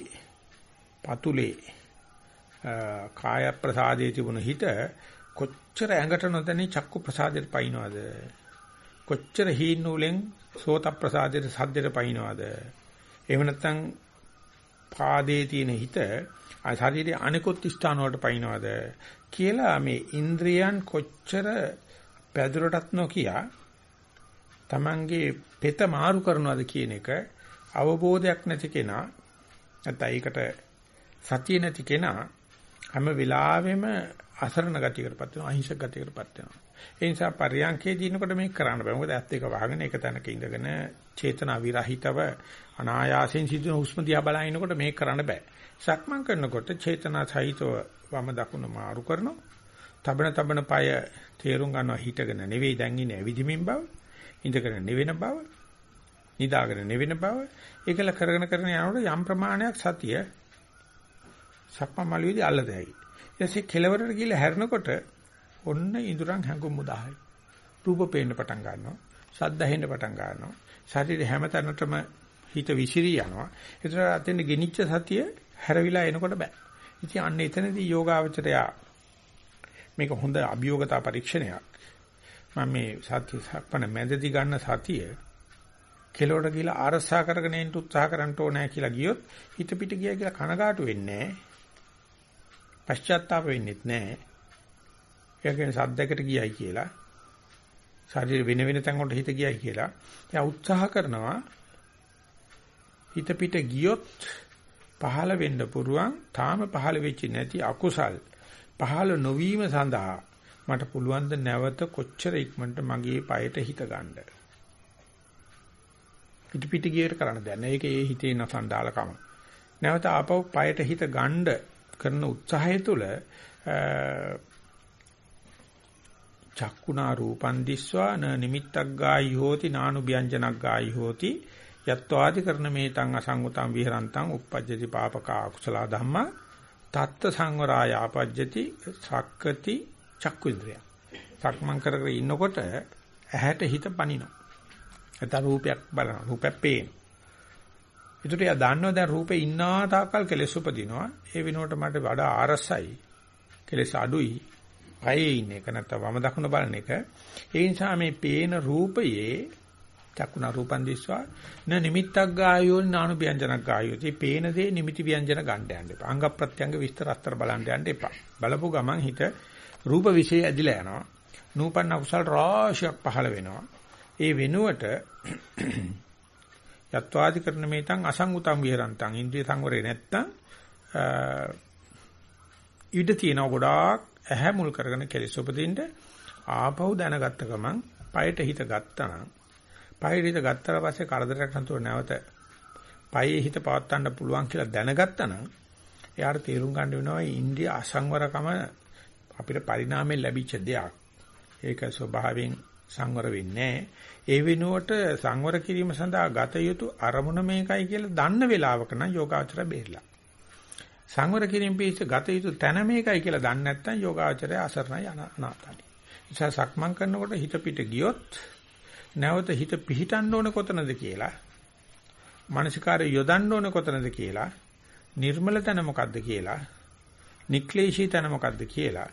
පතුලේ කාය ප්‍රසාදයේ තිබුණ හිත කොච්චර ඇඟට නොදැනී චක්කු ප්‍රසාදයට පයින්නවද කොච්චර හීන නූලෙන් සෝත ප්‍රසාදයට සද්දයට පයින්නවද එහෙම නැත්නම් පාදයේ තියෙන හිත ශරීරයේ අනිකුත් ස්ථාන වලට පයින්නවද කියලා මේ ඉන්ද්‍රියන් කොච්චර පැදුරටත් නොකිය තමන්ගේ පෙත මාරු කරනවද කියන එක අවබෝධයක් නැති කෙනා නැත්නම් ඒකට සතිය නැති කෙනා හැම වෙලාවෙම අසරණ ගතියකටපත් වෙනවා අහිංසක ගතියකටපත් වෙනවා. ඒ නිසා පරියන්කේ දිනකොට මේක කරන්න බෑ. මොකද ඇත්ත එක වහගෙන එක තැනක ඉඳගෙන චේතනා විරහිතව අනායාසයෙන් සිදුවන හුස්ම දිහා බලනකොට මේක කරන්න බෑ. සක්මන් කරනකොට චේතනා සහිතව වම දකුණ මාරු කරනවා. තබන තබන পায় තේරුම් ගන්නවා හිටගෙන නෙවෙයි දැන් ඉන්නේ ඇවිදිමින් බව. ඉඳගෙන නෙවෙන බව නිදාගෙන නෙවෙන බව ඒකල කරගෙන කරගෙන යනකොට යම් ප්‍රමාණයක් සතිය සක්මමලියේදී අල්ලදැයි. ඊටසේ කෙලවරට ගිහලා හැරෙනකොට ඔන්න ඉඳුරන් හැඟුම් මුදාහයි රූප පේන්න පටන් ගන්නවා ශබ්ද ඇහෙන්න පටන් ගන්නවා ශරීරය හැමතැනටම හිත විසිරී යනවා. ඒතර අතෙන් ගෙනිච්ච සතිය හැරවිලා එනකොට බෑ. ඉතින් අන්න එතනදී යෝගාවචරයා මේක හොඳ අභියෝගතා පරීක්ෂණයක්. මම මේ සත්‍ය සක්පන මැදදී ගන්න සතිය කෙලවට ගිහලා ආරසා කරගෙන ඉන්න උත්සාහ කරන්න ඕනේ කියලා ගියොත් හිත පිට ගියා කියලා කනගාටු වෙන්නේ නැහැ. පශ්චාත්තාප වෙන්නෙත් නැහැ. ඒ කියන්නේ සද්දයකට ගියයි කියලා ශරීර වෙන වෙන තැන් වලට හිත ගියයි කියලා එයා උත්සාහ කරනවා හිත පිට ගියොත් පහළ වෙන්න පුරුවන් තාම පහළ වෙච්ච නැති අකුසල් පහළ නොවීම සඳහා මට පුළුවන් ද නැවත කොච්චර ඉක්මනට මගේ পায়ට හිත ගන්න. පිටිපිටි ගියර කරන්න දැන. ඒක ඒ හිතේ නසන් දාලා කම. නැවත ආපහු পায়ට හිත ගන්න කරන උත්සාහය තුළ චක්කුණා රූපන් දිස්වා න නිමිත්තක් ගායි හෝති නානු ව්‍යංජනක් ගායි හෝති යත්වාදි කරන මේ තං අසංගතං විහරන්තං uppajjati papaka akusala dhamma tatta සංවරාය ආපජ්ජති සක්කති චක්කුන්ද්‍රය. සක්මන් කර කර ඉන්නකොට ඇහැට හිත පනිනවා. නැත්නම් රූපයක් බලන රූපයක් පේන. ඒකට යා දන්නවා දැන් රූපේ ඉන්නා තාකල් කෙලෙස් උපදිනවා. ඒ වෙනුවට මට වඩා ආරසයි. කෙලෙස් අඩුයි. පයේ ඉන්න එක නැත්නම් වම දකුණ බලන එක. ඒ නිසා මේ පේන රූපයේ චක්කුණ රූපන් දිස්වා න නිමිත්තක් ගායෝ නානු ව්‍යංජනක් ගායෝ. මේ පේන දේ නිමිති ව්‍යංජන ගන්න යන්න එපා. අංග ප්‍රත්‍යංග විස්තර අස්තර බලන්න යන්න එපා. බලපු ගමන් හිත රූප વિશે ඇදිලා යනවා. නූපන්න කුසල රාශියක් පහළ වෙනවා. ඒ වෙනුවට [clears throat] යත්වාදි කරන මේතන් අසංගුතම් විහරන්තං ඉන්ද්‍රිය සංවරේ නැත්තම් ඉඩ තියෙනවා ගොඩාක් ඇහැ මුල් කරගෙන කෙලෙස් උපදින්න ආපහු දැනගත්ත ගමන් පයට හිත ගත්තා නම් පයට හිත ගත්තට පස්සේ කරදරයක් නැතුව නැවත පයේ හිත පවත්වන්න පුළුවන් කියලා දැනගත්තා නම් එයාට තේරුම් ගන්න වෙනවා ඉන්ද්‍රිය අසංවරකම අපිට පරිණාමයෙන් ලැබිච්ච දෙයක්. ඒක ස්වභාවයෙන් සංවර වෙන්නේ ඒ වෙනුවට සංවර කිරීම සඳහා ගත යුතු අරමුණ මේකයි කියලා දන්න වෙලාවක නම් යෝගාචර බේරලා. සංවර කිරීම පිහිට ගත යුතු තැන මේකයි කියලා දන්නේ නැත්නම් යෝගාචරය අසරණයි අනාතයි. නිසා සක්මන් කරනකොට හිත පිට ගියොත් නැවත හිත පිහිටන්න ඕන කොතනද කියලා මානසිකාරය යොදන්න ඕන කොතනද කියලා නිර්මල තැන මොකද්ද කියලා නික්ලේශී තැන මොකද්ද කියලා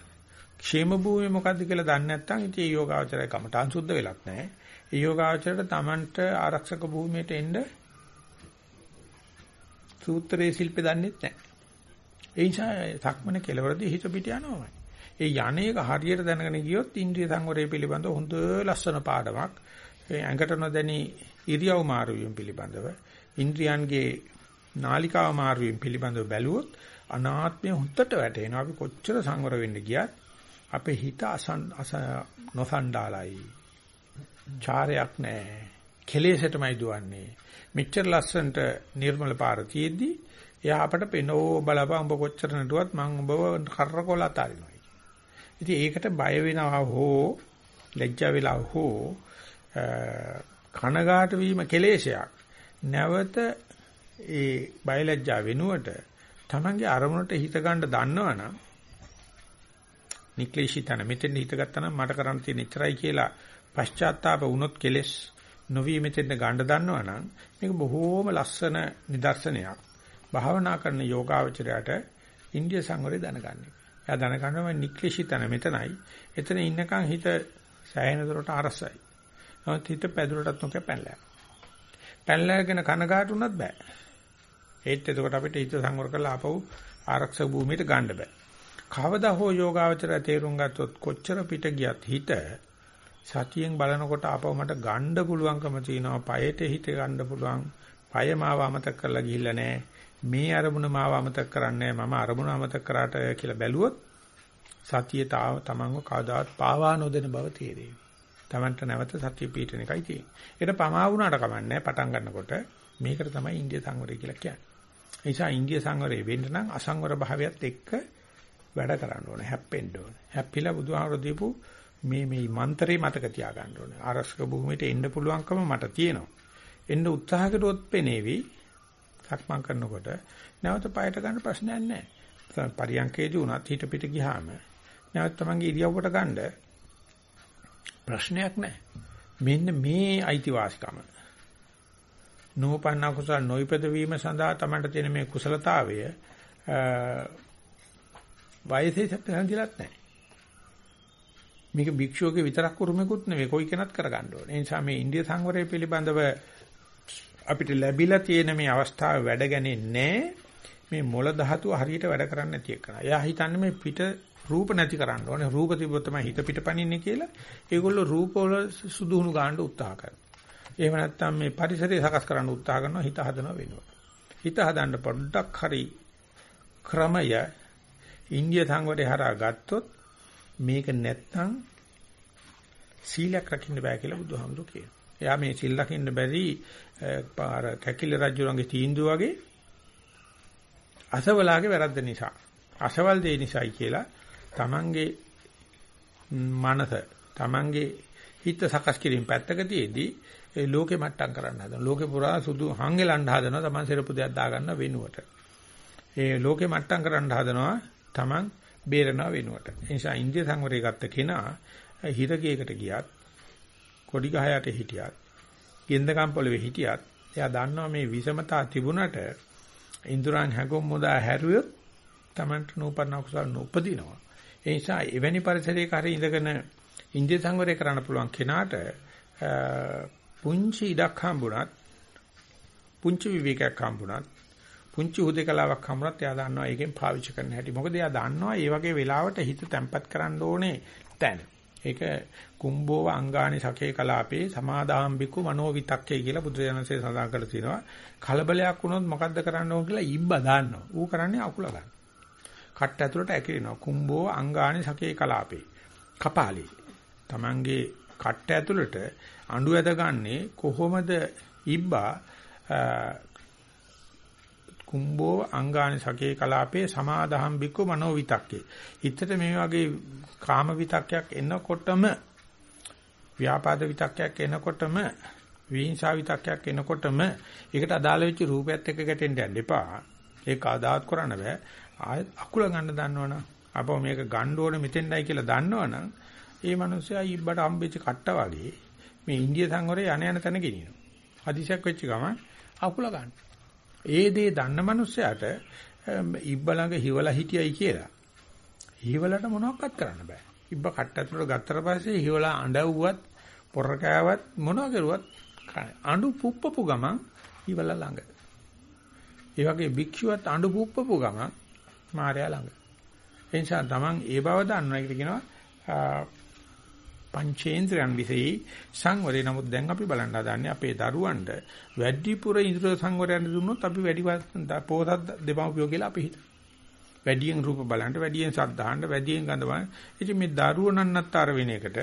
ക്ഷേම භූමිය මොකද්ද කියලා දන්නේ නැත්නම් ඉතින් ඒ යෝගාචරය කමටහන් සුද්ධ වෙලක් නැහැ. ඒ යෝගාචරයට Tamanට ආරක්ෂක භූමියට එන්න සූත්‍රයේ ශිල්පේ දන්නෙත් නැහැ. ඒ නිසා සක්මන කෙලවරදී හිත පිට යනවාමයි. ඒ යන්නේක හරියට දැනගෙන ගියොත් ඉන්ද්‍රිය සංවරය පිළිබඳ හොඳ ලස්සන පාඩමක්. ඒ ඇඟට නොදැනි ඉරියව් මාරු වීම පිළිබඳව ඉන්ද්‍රියන්ගේ නාලිකාව මාරු වීම පිළිබඳව බැලුවොත් අනාත්මය හොඳට වැටෙනවා. අපි කොච්චර සංවර වෙන්න ගියත් අපේ හිත අසන් නොසන්ඩාලයි. චාරයක් නැහැ. කෙලෙසටමයි දුවන්නේ. මෙච්චර ලස්සනට නිර්මල පාර තියෙද්දි එයා අපට පෙනෝ බලපන් උඹ කොච්චර නටුවත් මං උඹව කරකොල අතාරිනවා. ඉතින් ඒකට බය වෙනවා හෝ ලැජ්ජා වෙලා හෝ කනගාට වීම කෙලේශයක්. නැවත ඒ බයලජ්ජා වෙනුවට තමන්ගේ අරමුණට හිත ගන්න දන්නවනම් නික්ලේශිතන මෙතෙන් හිත ගත්තා නම් මට කරන්න තියෙන ඉතරයි කියලා පශ්චාත්තාප වුණොත් කෙලෙස් නොවි මෙතෙන් ගන්න දන්නවනම් මේක බොහෝම ලස්සන නිදර්ශනයක්. භාවනා කරන යෝගාවචරයට ඉන්දිය සංවරය දැනගන්න. එයා දැනගන්නවා නික්ලේශිතන මෙතනයි. එතන ඉන්නකන් හිත සෑහෙන දුරට අරසයි. නමුත් හිත පැදුරටත් නොක පැනලා. පැනලාගෙන කනගාටුනත් බෑ. ඒත් එතකොට අපිට හිත සංවර කරලා ආපහු ආරක්ෂක භූමියට ගන්න බෑ. කවදා හෝ යෝගාවචරය තේරුම් ගත්තොත් කොච්චර පිට ගියත් හිත සතියෙන් බලනකොට ආපහු මට ගන්න පුළුවන්කම තියෙනවා. පයට හිත ගන්න පුළුවන්. පය මාව අමතක කරලා ගිහිල්ලා නැහැ. මේ අරමුණ මාව අමතක කරන්නේ මම අරමුණ අමතක කරාට කියලා බැලුවොත් සතිය තාව තමන්ව කවදාවත් පාවා නොදෙන බව තේරෙයි. තමන්ට නැවත සතිය පිටන එකයි තියෙන්නේ. ඒකට පමා වුණාට කමන්නේ පටන් ගන්නකොට මේකට තමයි ඉන්දිය සංවරය කියලා කියන්නේ. ඒ නිසා ඉන්දිය සංවරය වෙන්න නම් අසංවර භාවයත් එක්ක වැඩ කරන්න ඕනේ, හැප්පෙන්න ඕනේ. හැප්පිලා බුදුහාමර දීපු මේ මේ මන්ත්‍රේ මතක තියාගන්න ඕනේ. ආරක්ෂක භූමියට එන්න පුළුවන්කම මට තියෙනවා. එන්න උත්සාහ කළොත් පෙනේවි. සක්මන් කරනකොට නැවත পায়ට ගන්න ප්‍රශ්නයක් නැහැ. පරියන්කේදී උනත් හිත පිට ගියාම නැවත තමන්ගේ ඉරියව්වට ගන්න ප්‍රශ්නයක් නැහැ. මෙන්න මේ අයිතිවාසිකම. නෝපන්න කුසල නොයිපද වීම සඳහා තමන්ට තියෙන මේ කුසලතාවය වයසේ සැපසන්දිලත් නැහැ. මේක භික්ෂුවගේ විතරක් උරුමෙකුත් නෙවෙයි කොයි කෙනත් කරගන්න ඕනේ. ඒ නිසා මේ ඉන්දිය සංවරය පිළිබඳව අපිට ලැබිලා තියෙන මේ අවස්ථාව වැඩගන්නේ මේ මොළ ධාතුව හරියට වැඩ කරන්නේ නැති එක. එයා හිතන්නේ මේ පිට රූප නැති කරන්න ඕනේ. රූප තිබ්බොත් තමයි හිත පිටපනින්නේ කියලා. ඒගොල්ලෝ රූප වල සුදුහුණු ගන්න උත්සාහ කරනවා. එහෙම නැත්නම් මේ පරිසරය සකස් කරන්න උත්සාහ කරනවා හිත හදනවා වෙනවා. හිත හදන්න පොඩ්ඩක් හරි ක්‍රමය ඉන්දිය සංවරේ හරහා ගත්තොත් මේක නැත්නම් සීලයක් රකින්න බෑ කියලා බුදුහාමුදුරු කියනවා. එයා මේ සීල් රකින්න බැරි පාර කැකිල රජුරන්ගේ තීන්දුව වගේ අසවලාගේ වැරද්ද නිසා. අසවල් දේ නිසායි කියලා තමන්ගේ මනස තමන්ගේ හිත සකස් කිරීම පැත්තක තියේදී ඒ ලෝකෙ මට්ටම් කරන්න හදන ලෝකෙ පුරා සුදු හංගෙලන්න හදනවා තමන් සිරපු දෙයක් දාගන්න වෙනුවට. ඒ ලෝකෙ මට්ටම් කරන්න හදනවා තමන් බේරනවා වෙනුවට ඒ නිසා ඉන්දිය සංවරය ගත්ත කෙනා හිරකයකට ගියත් කොඩි ගහයට හිටියත් ගෙන්දකම් පොළවේ හිටියත් එයා දන්නවා මේ විෂමතා තිබුණට ඉන්ද්‍රයන් හැගොම් මොදා හැරුවොත් Tamanට නූපන්න කුසල නූපදිනවා. ඒ නිසා එවැනි පරිසරයක හරි ඉඳගෙන ඉන්දිය සංවරය කරන්න පුළුවන් කෙනාට පුංචි ඉඩක් හම්බුණත් පුංචි විවේකයක් හම්බුණත් පුංචි හුදේකලාවක් හම්බුණත් එයා දන්නවා ඒකෙන් පාවිච්චි කරන්න හැටි. මොකද එයා දන්නවා මේ වගේ වෙලාවට හිත තැම්පත් කරන්න ඕනේ තැන. ඒක කුම්බෝව අංගානි සකේ කලාපේ සමාදාම් බිකු මනෝ විතක්කේ කියලා බුදුරජාණන්සේ සඳහන් කරලා තියෙනවා. කලබලයක් වුණොත් මොකද්ද කරන්න ඕන කියලා ඉබ්බා දාන්නවා. ඌ කරන්නේ අකුල ගන්න. කට්ට ඇතුළට ඇකිලෙනවා. කුම්බෝව අංගානි සකේ කලාපේ. කපාලේ. Tamange කට්ට ඇතුළට අඬු ඇදගන්නේ කොහොමද ඉබ්බා කුම්බෝ අංගානි සකේ කලාපේ සමාදහම් බික්කු මනෝ විතක්කේ. හිතට මේ වගේ කාම විතක්කයක් එනකොටම ව්‍යාපාද විතක්කයක් එනකොටම විහිංසා විතක්කයක් එනකොටම ඒකට අදාළ වෙච්ච රූපයත් එක්ක ගැටෙන්න යන්න එපා. ඒක ආදාත් කරන්න බෑ. ආයෙත් අකුල ගන්න දන්නවනම් අපෝ මේක ගන්න ඕනේ මෙතෙන්ඩයි කියලා දන්නවනම් ඒ මනුස්සයා ඉබ්බට හම්බෙච්ච කට්ට වගේ මේ ඉන්දිය සංවරේ යන යන තැන ගෙනියනවා. හදිසියක් වෙච්ච ගමන් අකුල ගන්න. ඒ දේ දන්න මනුස්සයාට ඉබ්බ ළඟ හිවලා හිටියයි කියලා. හිවලට මොනවක්වත් කරන්න බෑ. ඉබ්බ කට්ට ඇතුළට ගත්තට පස්සේ හිවලා අඬවුවත් පොර කෑවත් මොනවා කරුවත් අඬු පුප්පපු ගමන් හිවලා ළඟ. ඒ වගේ භික්ෂුවත් අඬු පුප්පපු ගමන් මාර්යා ළඟ. ඒ නිසා තමන් ඒ බව දන්නවා කියලා කියනවා පංචේන්ද්‍රයන් විසෙයි සංවරේ නමුත් දැන් අපි බලන්න හදන්නේ අපේ දරුවන්ට වැඩිපුර ඉන්ද්‍රිය සංවරයන් දුන්නොත් අපි වැඩි පොතක් දෙමව්පියෝ කියලා අපි හිතනවා. වැඩියෙන් රූප බලන්න, වැඩියෙන් ශබ්ද අහන්න, වැඩියෙන් ගඳ බලන්න. ඉතින් මේ දරුවෝ නන්නත්තර වෙන එකට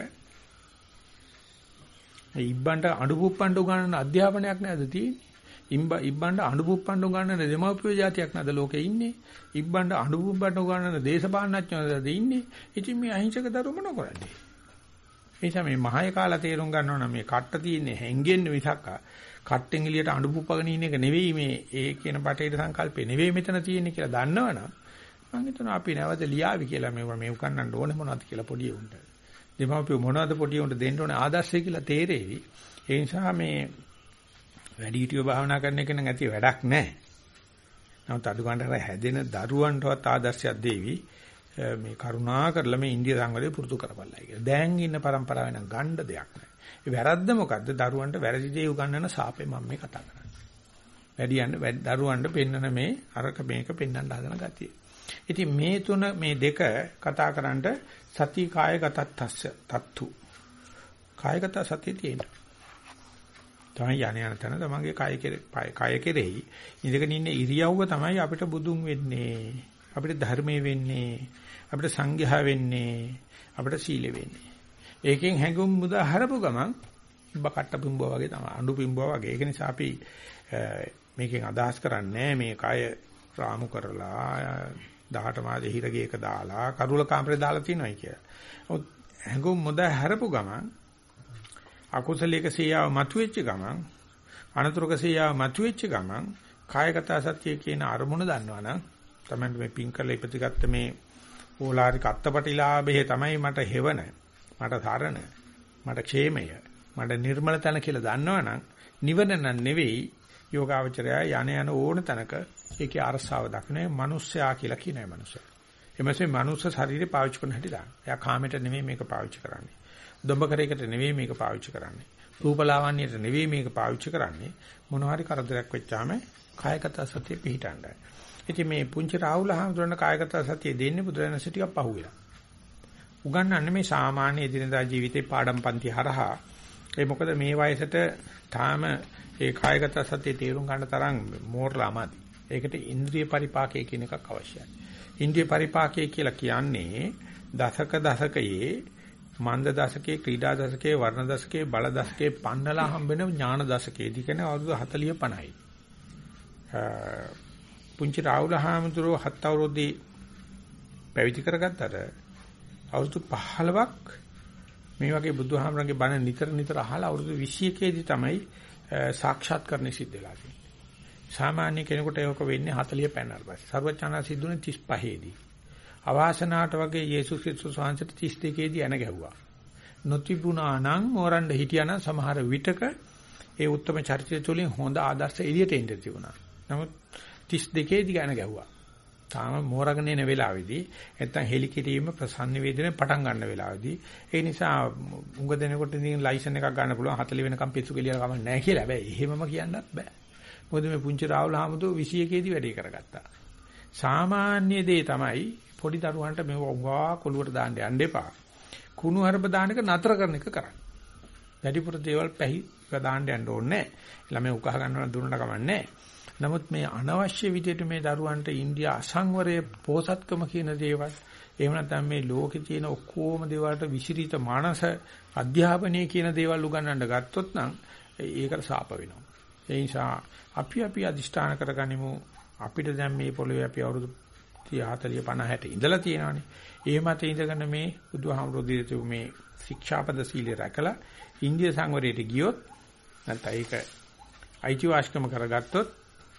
ඉබ්බන්ට අඬු පුප්පන්ඩ උගන්නන අධ්‍යාපනයක් නේද තියෙන්නේ? ඉම්බ ඉබ්බන්ට අඬු පුප්පන්ඩ උගන්නන දෙමව්පියෝ જાතියක් නේද ලෝකේ ඉන්නේ? ඉබ්බන්ට අඬු පුප්පන්ඩ උගන්නන දේශපාලනඥයෝ නේද ඉන්නේ? ඉතින් මේ අහිංසක දරුවෝ මොන කරන්නේ? නිසා මේ මහය කාලා තේරුම් ගන්නවා නම් මේ කට්ට තියෙන්නේ හැංගෙන්න මිසක් කට්ටෙන් එළියට අඬු පුප්පගෙන ඉන්න එක නෙවෙයි මේ ඒ කියන බටේට සංකල්පේ නෙවෙයි මෙතන තියෙන්නේ කියලා දන්නවනම් මම හිතනවා අපි නැවත ලියාවි කියලා මේවා මේ උකන්නන්න ඕනේ මොනවද කියලා පොඩි උන්ට. දෙමාපියෝ මොනවද පොඩි උන්ට දෙන්න ඕනේ ආදර්ශය කියලා තේරෙවි. ඒ නිසා මේ වැඩිහිටියෝ භාවනා කරන එක නම් ඇති වැඩක් නැහැ. නමුත් අඩු ගන්නට හැදෙන දරුවන්ටවත් ආදර්ශයක් දෙවි. මේ කරුණා කරලා මේ ඉන්දියා සංගරේ පුරුදු කරපළයි කියලා. දැන් ඉන්න પરම්පරාව වෙන ගණ්ඩ දෙයක් නෑ. ඒ වැරද්ද මොකද්ද? දරුවන්ට වැරදි දේ උගන්වන සාපේ මම මේ කතා කරන්නේ. වැඩියන්න දරුවන්ට පෙන්වන මේ අරක මේක පෙන්වන්න හදන ගතිය. ඉතින් මේ තුන මේ දෙක කතා කරන්නට සති කායගතත් තස්ස තත්තු. කායගත සතිය තියෙනවා. තමයි යانے යන තැන තමන්ගේ කාය කෙරේ කාය කෙරෙහි ඉඳගෙන ඉන්න ඉරියව්ව තමයි අපිට බුදුන් වෙන්නේ. අපිට ධර්මයේ වෙන්නේ අපිට සංඝයා වෙන්නේ අපිට සීල වෙන්නේ. ඒකෙන් හැඟුම් මුදා හරපු ගමන් බකට්ට පිඹුවා වගේ තමයි අඬු පිඹුවා වගේ. ඒක නිසා අපි මේකෙන් අදහස් කරන්නේ මේ කය රාමු කරලා 18 මාසේ හිරගේක දාලා කරුල කාමරේ දාලා තිනවයි කියලා. ඔත් හැඟුම් මුදා හරපු ගමන් අකුසලයක සියාව මතුවෙච්ච ගමන් අනතුරුක සියාව මතුවෙච්ච ගමන් කායගත සත්‍ය කියන අරමුණ දන්නවනම් තමයි මේ පින් කරලා ඉපතිගත්ත මේ ඕලාරික අත්පටිලාභයේ තමයි මට හෙවණ මට තරණ මට ക്ഷേමය මට නිර්මල තන කියලා දන්නවනම් නිවන නම් නෙවෙයි යෝගාවචරය යන යන ඕන තැනක ඒකේ අරසාව දක්නේ මිනිස්සයා කියලා කියනයි මිනිස්සයා. එමසේ මිනිස්ස ශරීරය පාවිච්චි කරන හැටි දාන්න. එයා කාමයට නෙවෙයි මේක පාවිච්චි කරන්නේ. දොඹකරයකට නෙවෙයි මේක පාවිච්චි කරන්නේ. රූපලාවන්‍යයට නෙවෙයි මේක පාවිච්චි කරන්නේ. මොන හරි කරදරයක් වෙච්චාම කායගත සතිය පිහිටන්නයි. ඉතින් මේ පුංචි රාහුල හාමුදුරන කායගත සතිය දෙන්නේ බුදුරජාණන් ටිකක් පහුවෙලා. උගන්වන්නේ මේ සාමාන්‍ය එදිනදා ජීවිතේ පාඩම් පන්ති හරහා. ඒ මොකද මේ වයසට තාම ඒ කායගත සතිය තේරුම් ගන්න තරම් මෝරලාමදි. ඒකට ඉන්ද්‍රිය පරිපාකය කියන එකක් අවශ්‍යයි. ඉන්ද්‍රිය පරිපාකය කියලා කියන්නේ දශක දශකයේ මන්ද දශකයේ ක්‍රීඩා දශකයේ වර්ණ දශකයේ බල දශකයේ පන්නලා හම්බෙන ඥාන දශකයේදී කියන අවුරුදු 40 50යි. පුංචි රාහුල හාමුදුරුවෝ හත් අවුරුද්දේ පැවිදි කරගත්තට අවුරුදු 15ක් මේ වගේ බුදුහාමරගේ බණ නිතර නිතර අහලා අවුරුදු 21 දී තමයි සාක්ෂාත් කරන්න සිද්ධ වෙලා තියෙන්නේ. සාමාන්‍ය කෙනෙකුට ඒක වෙන්නේ 40 පැනනල් පස්සේ. සර්වචනා සිද්ධුනේ 35 දී. අවාසනාවට වගේ යේසුස් ක්‍රිස්තුස් වහන්සේට 32 දී එන ගැහුවා. නොතිබුණා නම් ඕරණ්ඩ හිටියා නම් සමහර විටක ඒ උත්තරම චරිතය තුළින් හොඳ ආදර්ශ එළියට එන්න තිබුණා. නමුත් 32 දී ගණ ගැහුවා. තාම මෝරගෙන එන වෙලාවේදී නැත්තම් හෙලි කිරීම ප්‍රසන්නවේදන පටන් ගන්න වෙලාවේදී ඒ නිසා උඟ දෙනකොට ඉතින් ලයිසන් එකක් ගන්න පුළුවන් 40 වෙනකම් පිස්සු කෙලියලා කමක් නැහැ කියලා. හැබැයි එහෙමම කියන්නත් බෑ. මොකද මේ පුංචි රාහුල හාමුදුරුවෝ 21 දී වැඩේ කරගත්තා. සාමාන්‍ය දේ තමයි පොඩි දරුවන්ට මේව උගා කොළුවට දාන්න යන්න එපා. කුණු හරප දාන එක නතර කරන එක කරන්නේ. වැඩිපුර දේවල් පැහි දාන්න යන්න ඕනේ නැහැ. ළමයි උකහා ගන්නවා දුන්නට කමන්නේ නමුත් මේ අනවශ්‍ය විදිහට මේ දරුවන්ට ඉන්දියා අසංවරයේ පෝසත්කම කියන දේවල් එහෙම නැත්නම් මේ ලෝකේ තියෙන ඔක්කොම දේවල්ට විසිරිත මානස අධ්‍යාපනයේ කියන දේවල් උගන්වන්න ගත්තොත් නම් ඒකට සාප වෙනවා. ඒ නිසා අපි අපි අදිෂ්ඨාන කරගනිමු අපිට දැන් මේ පොළවේ අපි අවුරුදු 30 40 50 60 ඉඳලා තියෙනවානේ. ඒ මත ඉඳගෙන මේ බුදුහාමුදුරුවෝ දීතු මේ ශික්ෂාපද සීලය රැකලා ඉන්දිය සංවරයට ගියොත් නැත්නම් ඒක අයිතිවාසිකම කරගත්තොත්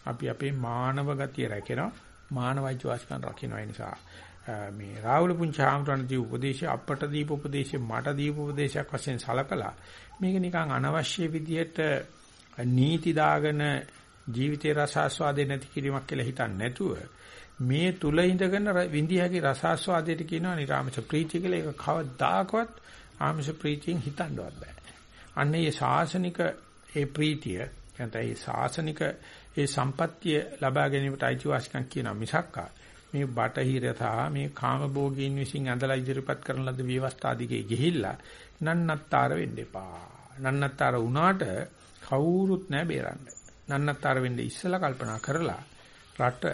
අපි අපේ මානව ගතිය රැකෙනවා. මානව අයිතිවාසිකම් රකින්න ඒ නිසා මේ රාහුල පුංචාමරණ දී උපදේශය අපට දීප උපදේශය මට දීප උපදේශයක් වශයෙන් සලකලා මේක නිකන් අනවශ්‍ය විදියට නීති දාගෙන ජීවිතේ රසාස්වාදේ නැති කිරීමක් කියලා හිතන්නේ නැතුව මේ තුල ඉඳගෙන විඳිය හැකි රසාස්වාදයට කියනවා නිරාමස ප්‍රීතිය කියලා. ඒක කවදාකවත් ආමස ප්‍රීතියෙන් හිතන්නවත් බෑ. අන්න ඒ ශාසනික ඒ ප්‍රීතිය නැත්නම් ඒ ශාසනික ඒ සම්පත්තිය ලබා ගැනීමට අයිතිවාසිකම් කියන මිසක්කා මේ බටහිර සහ මේ කාමභෝගීන් විසින් ඇඳලා ඉදිරිපත් කරන ලද විවස්ථා දිගේ ගිහිල්ලා නන්නත්තර වෙන්න එපා. නන්නත්තර වුණාට කවුරුත් නැහැ බේරන්න. නන්නත්තර වෙන්න ඉස්සලා කල්පනා කරලා රට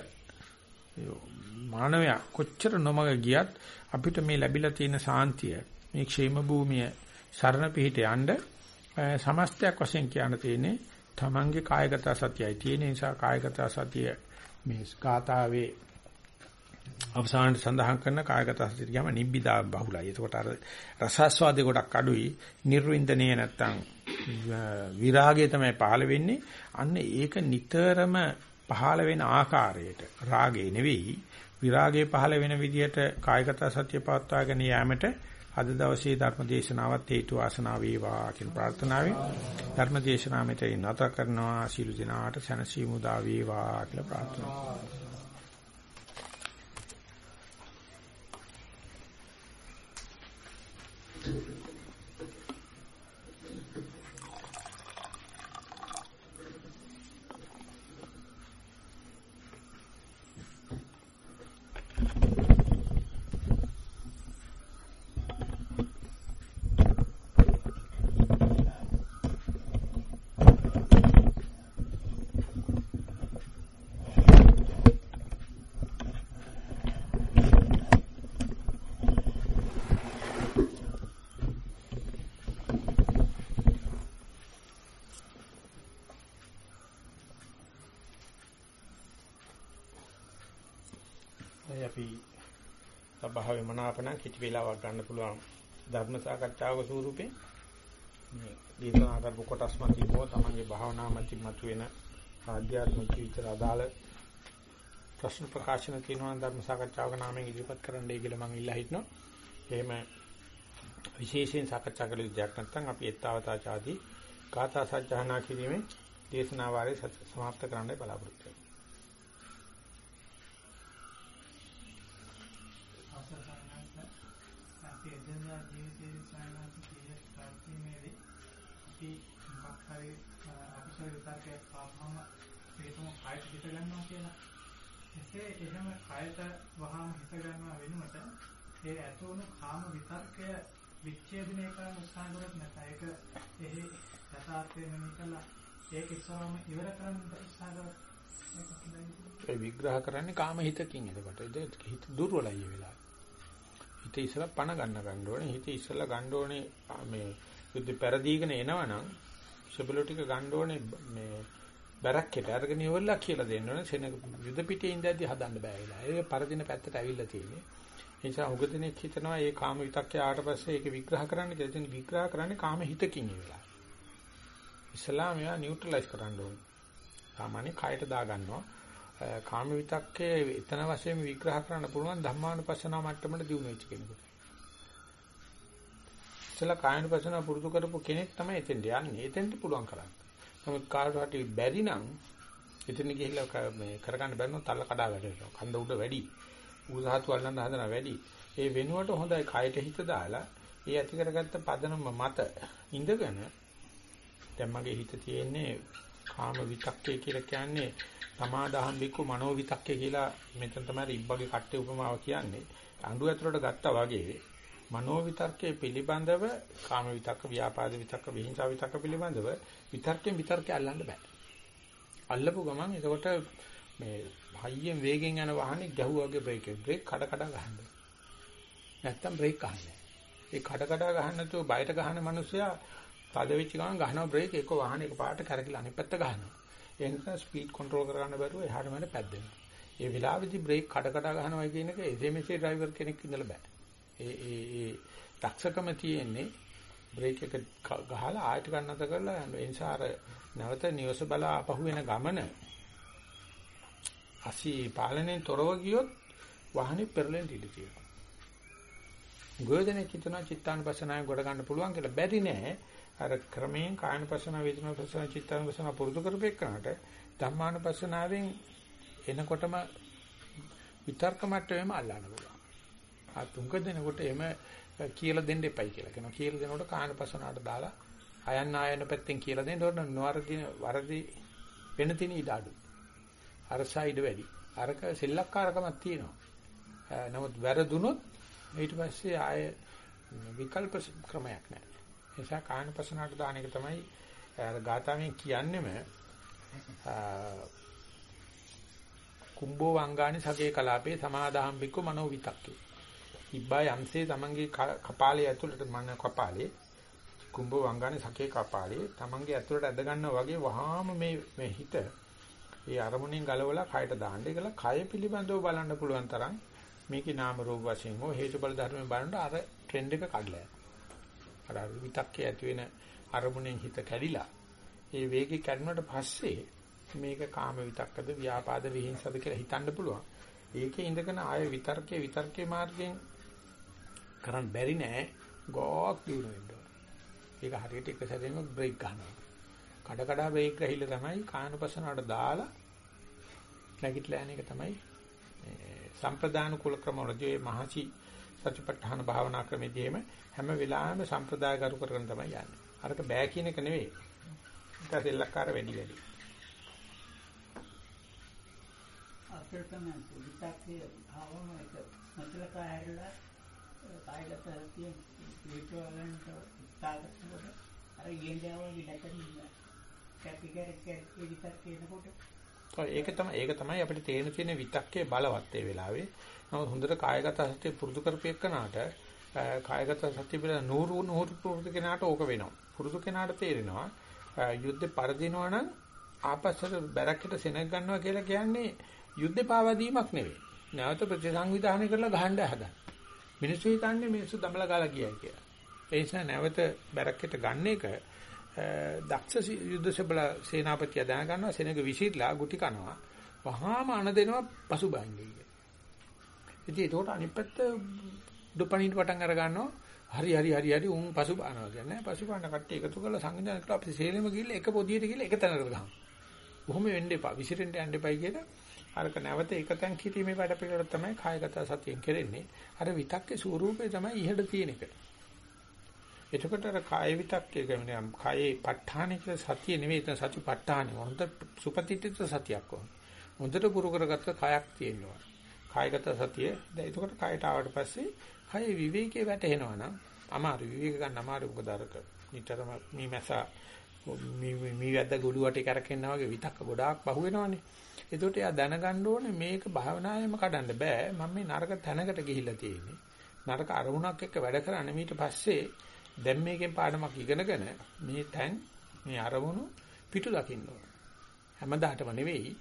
මානවයා කොච්චර නොමග ගියත් අපිට මේ ලැබිලා තියෙන සාන්තිය මේ ക്ഷേම භූමිය සරණ පිහිට යන්න සමස්තයක් වශයෙන් කියන්න තියෙන්නේ තමන්ගේ කායගත සතියයි තියෙන නිසා කායගත සතිය මේ ගාතාවේ අවසානයේ සඳහන් කරන කායගත සතිය කියම නිබ්බිදා බහුලයි. එතකොට අර රසාස්වාදේ ගොඩක් අඩුයි. නිර්වින්දනයේ නැත්තම් විරාගය තමයි පහළ වෙන්නේ. අන්න ඒක නිතරම පහළ වෙන ආකාරයට රාගේ නෙවෙයි විරාගයේ පහළ වෙන විදිහට කායගත සත්‍ය පවත්වාගෙන යාමට අද දවසේ ධර්ම දේශනාවත් හේතු වාසනා වේවා කියන ප්‍රාර්ථනාවෙන් ධර්ම දේශනාව මෙතන නැත කරනවා. සීල දිනාට සැනසීම උදා වේවා කියලා ප්‍රාර්ථනා කරනවා. සභාවේ මනාපණ කිචි වේලාවක් ගන්න පුළුවන් ධර්ම සාකච්ඡාවක ස්වරූපේ මේ දේශනා කරපු කොටස් මතින් හෝ තමන්ගේ භාවනා මතින් මතුවෙන ආධ්‍යාත්මික ජීවිතය අදාළ ප්‍රශ්න ප්‍රකාශන කියනවා ධර්ම සාකච්ඡාවක නාමයෙන් ඉදිරිපත් කරන්නයි කියලා මම ඉල්ලා හිටනවා. එහෙම විශේෂයෙන් සාකච්ඡා කළ දෙයක් නැත්නම් අපි ettavata ආදී කාථා සජ්ජහනා කිරීමේ දේශනා වාරය සමාප්ත කරන්නයි බලාපොරොත්තු වෙන්නේ. එසේ එහෙම කයට වහාම හිත ගන්නවා වෙනුවට ඒ ඇතුණු කාම විතර්කය විච්ඡේදනය කරන්න උත්සාහ කරොත් නැත්නම් ඒක එහි යථාර්ථය මෙනි කළා ඒක ඉස්සරහම ඉවර කරන්න උත්සාහ කරොත් ඒ විග්‍රහ කරන්නේ කාම හිතකින් එතකොට ඒක හිත දුර්වලයි වෙලා. හිත ඉස්සලා පණ ගන්න ගන්න ඕනේ. හිත ඉස්සලා ගන්න ඕනේ මේ යුද්ධ පෙරදීගෙන එනවනම් සබලෝ ටික ගන්න ඕනේ මේ බැරක්කෙට අරගෙන ඉවරලා කියලා දෙන්න ඕනේ සෙන යුද පිටේ ඉඳද්දි හදන්න බෑ වෙලා. ඒක පරදින පැත්තට ඇවිල්ලා තියෙන්නේ. ඒ නිසා උගදිනෙක් හිතනවා මේ කාම විතක්කේ ආවට පස්සේ ඒක විග්‍රහ කරන්න කියලා. ඉතින් විග්‍රහ කරන්නේ කාම හිතකින් ඉවලා. ඉස්ලාම ඒවා නියුට්‍රලයිස් කරන්න ඕනේ. සාමාන්‍ය කයට දා ගන්නවා. කාම විතක්කේ එතන වශයෙන් විග්‍රහ කරන්න පුළුවන් ධම්මානුපස්සනා මට්ටමට දියුණු වෙච්ච කෙනෙකුට. ඉතලා කායනුපස්සනා පුරුදු කරපු කෙනෙක් තමයි එතෙන්ට යන්නේ. එතෙන්ට පුළුවන් කරන්නේ. නමුත් කාටවත් බැරි නම් එතන ගිහිල්ලා මේ කරගන්න බැරි නම් තල්ල කඩා වැටෙනවා. කන්ද උඩ වැඩි. උසහතු අල්ලන්න හදන වැඩි. ඒ වෙනුවට හොඳයි කයට හිත දාලා ඒ ඇති කරගත්ත පදනම මත ඉඳගෙන දැන් මගේ හිත තියෙන්නේ කාම විතක්කේ කියලා කියන්නේ සමාදාහම් බිකු මනෝ විතක්කේ කියලා මෙතන තමයි ඉබ්බගේ කට්ටේ උපමාව කියන්නේ. අඬු ඇතුලට ගත්තා වගේ මනෝ විතර්කයේ පිළිබඳව කාම විතක්ක, ව්‍යාපාද විතක්ක, විහිංසා විතක්ක පිළිබඳව විතර්කයෙන් විතර්කය අල්ලන්න බෑ. අල්ලපු ගමන් එතකොට මේ හයියෙන් වේගෙන් යන වාහනේ ගැහුවාගේ බ්‍රේක් එක බ්‍රේක් කඩ කඩ ගහන්න. නැත්තම් බ්‍රේක් ගහන්නේ. ඒ කඩ කඩ ගහන්න නැතුව බයට ගහන මිනිස්සයා තද වෙච්ච ගමන් ගහනවා බ්‍රේක් එක වාහනේ එකපාරට කරකිලා අනිත් පැත්ත ගහනවා. ඒ නිසා ස්පීඩ් කන්ට්‍රෝල් කරගන්න බැරුව එහාට මෙහාට පැද්දෙනවා. ඒ වෙලාවේදී බ්‍රේක් කඩ කඩ ගහනවා කියන එක එසේමසේ ඩ්‍රයිවර් කෙනෙක් ඉඳලා බෑ. ඒ ඒ ඒ දක්ෂකම තියෙන්නේ බ්‍රේක් එක ගහලා ආයෙත් ගන්නත කරලා ඒ නිසා අර නැවත නිවස බලා අපහු වෙන ගමන අසී පාලනයෙන් තොරව ගියොත් වාහනේ පෙරලෙන්න ඉඩ තියෙනවා. ගොයදෙනෙක් හිතනවා චිත්තානුපස්සනාවෙන් ගොඩ ගන්න පුළුවන් කියලා බැරි නෑ. අර ක්‍රමයෙන් කායනුපස්සන වේදනානුපස්සන චිත්තානුපස්සන පුරුදු කරපෙන්නාට ධම්මානුපස්සනාවෙන් එනකොටම විතර්ක මට්ටමේම අල්ලන්න පුළුවන්. ආ තුන්ක දෙනකොට එම කියලා දෙන්න එපයි කියලා කියනවා. කියලා දෙනකොට කායනුපස්සනාවට දාලා අයන් ආයන පැත්තෙන් කියලා දෙන්න ඕන නොවරදින වරදි වෙන තින ඉඩ අඩු. අර සයිඩ් වැඩි. අරක සෙල්ලක්කාරකමක් තියෙනවා. නමුත් වැරදුනොත් ඊට පස්සේ ආය විකල්ප ක්‍රමයක් නැහැ. ඒ නිසා කායනපසනාට දාන එක තමයි අර ගාථාවෙන් කියන්නෙම කුම්බෝ වංගානි සගේ කලාපේ සමාදාහම් බික්කු මනෝ විතක්කේ. ඉබ්බා යම්සේ තමන්ගේ කපාලේ ඇතුළට මන කපාලේ කුම්බෝ වංගානි සගේ කපාලේ තමන්ගේ ඇතුළට ඇද ගන්නවා වගේ වහාම මේ මේ හිත ඒ අරමුණෙන් ගලවලා කයට දාන්න. ඒකල කය පිළිබඳව බලන්න පුළුවන් තරම් මේකේ නාම රූප වශයෙන් හෝ හේතුඵල ධර්මයෙන් බලනකොට අර ට්‍රෙන්ඩ් එක කඩලා යනවා. අර විතක්කේ ඇති වෙන අරමුණෙන් හිත කැඩිලා ඒ වේගය කැඩුණාට පස්සේ මේක කාම විතක්කද ව්‍යාපාද විහිංසද කියලා හිතන්න පුළුවන්. ඒකේ ඉඳගෙන ආය විතර්කයේ විතර්කයේ මාර්ගයෙන් කරන්න බැරි නෑ ගෝක් දිනු වෙන්න. ඒක හරියට එක සැරේම බ්‍රේක් ගන්නවා. කඩ කඩ බ්‍රේක් ගහිල්ල තමයි කායනුපසනාවට දාලා නැගිටලා යන එක තමයි සම්ප්‍රදාන කුල ක්‍රමවලදී මේ මහසි සතිපට්ඨාන භාවනා ක්‍රමෙදීම හැම වෙලාවෙම සම්ප්‍රදාය කරු කරගෙන තමයි යන්නේ. අරක බෑ කියන එක නෙවෙයි. ඒක සෙල්ලක්කාර වැඩි වැඩි. අපිටම විතක්කේ භාවම එක මතලක ඇරලා කායගත තියෙන විචෝලන්ට උත්සාහකරනකොට අර යෙන්දව විදකන්නේ කැපිකරක විතක්කේ නකොට ඒක තමයි ඒක තමයි අපිට තේරෙන තියෙන විතක්කේ බලවත් ඒ වෙලාවේ. නමුත් හොඳට කායගත සත්‍ය පුරුදු කරපෙන්නාට කායගත සත්‍ය පිළ නూరు නూరు පුරුදු කෙනාට ඕක වෙනවා. පුරුදු කෙනාට තේරෙනවා යුද්ධේ පරදිනවා නම් ආපස්සට බැරක්කට සෙනග ගන්නවා කියලා කියන්නේ යුද්ධේ පාවා දීමක් නෙවෙයි. නැවත ප්‍රතිසංවිධානය කරලා ගහන්න හදන. මිනිස්සු හිතන්නේ මිනිස්සු දමලා ගාලා කියයි කියලා. ඒ නිසා නැවත බැරක්කට ගන්න එක දක්ෂ යුද්ධ සබල සේනාපතිය දැන ගන්නවා සෙනග විසිරලා ගුටි කනවා වහාම අන දෙනවා පසුබාන්නේ කියලා. ඉතින් ඒකට අනිත් පැත්ත දුපණින් පටන් අර ගන්නවා හරි හරි හරි හරි උන් පසුබානවා කියන්නේ පසුබාන කට්ටිය එකතු කරලා සංවිධානය කරලා අපි සේලෙම ගිහලා එක පොදියට ගිහලා එක තැනකට ගහමු. කොහොම වෙන්න එපා විසිරෙන්න යන්න එපයි කියලා අරක නැවත එකතෙන් කිරීමේ වැඩ පිළිවෙල තමයි කායගත සතියෙන් කරන්නේ. අර විතක්කේ ස්වරූපේ තමයි ඉහළ තියෙන එක. එතකොට අර කාය විතක්කේ කියන්නේ කායේ ප ဋ ාණේ කියලා සතිය නෙවෙයි එතන සති ප ဋ ාණේ. හොඳ සුපතිත්‍ිත සතියක් ඕන. හොඳට පුරු කරගත්ත කයක් තියෙනවා. කායගත සතිය. දැන් එතකොට කායට ආවට පස්සේ කය විවේකයේ වැටෙනවා නම් අමාරු විවේක ගන්න අමාරු මොකද අරක නිතරම මේ මැසා මේ මේ වැද්ද ගොළුවට කරකෙන්නා වගේ විතක්ක ගොඩාක් පහු වෙනවනේ. ඒකට එයා දැනගන්න ඕනේ මේක භාවනාවෙම කඩන්න බෑ. මම මේ නරක තැනකට ගිහිල්ලා තියෙන්නේ. නරක අරමුණක් එක්ක වැඩ කරන්නේ ඊට පස්සේ දැන් මේකෙන් පාඩමක් ඉගෙනගෙන මේ තැන් මේ අරමුණු පිටු දකින්න ඕන. හැමදාටම නෙවෙයි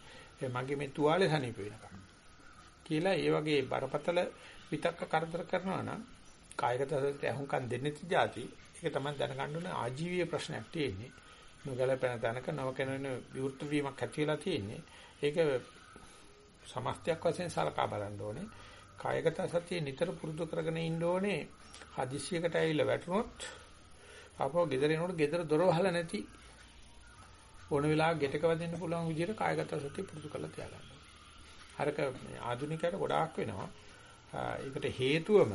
මගේ මේ තුවාලේ සනීප වෙනකම්. කියලා ඒ වගේ බරපතල විතක්ක කරදර කරනවා නම් කායගත සතිය අහුම්කම් දෙන්නේ ති જાති ඒක තමයි දැනගන්න ඕනේ ආජීවීය ප්‍රශ්නයක් තියෙන්නේ. නොගැලපෙන තැනක නව කෙනෙන විවෘත වීමක් ඇති වෙලා තියෙන්නේ. ඒක සමස්තයක් වශයෙන් සලකා බලන්න ඕනේ. කායගත සතිය නිතර පුරුදු කරගෙන ඉන්න ඕනේ. හදිසියකට ඇවිල්ලා වැටුනොත් ආපහු ගෙදර එනකොට ගෙදර දොර වහලා නැති ඕන වෙලාවක ගෙටක වදින්න පුළුවන් විදිහට කායගත සතිය පුරුදු කරලා තියාගන්න. හරක ආධුනිකයට ගොඩාක් වෙනවා. ඒකට හේතුවම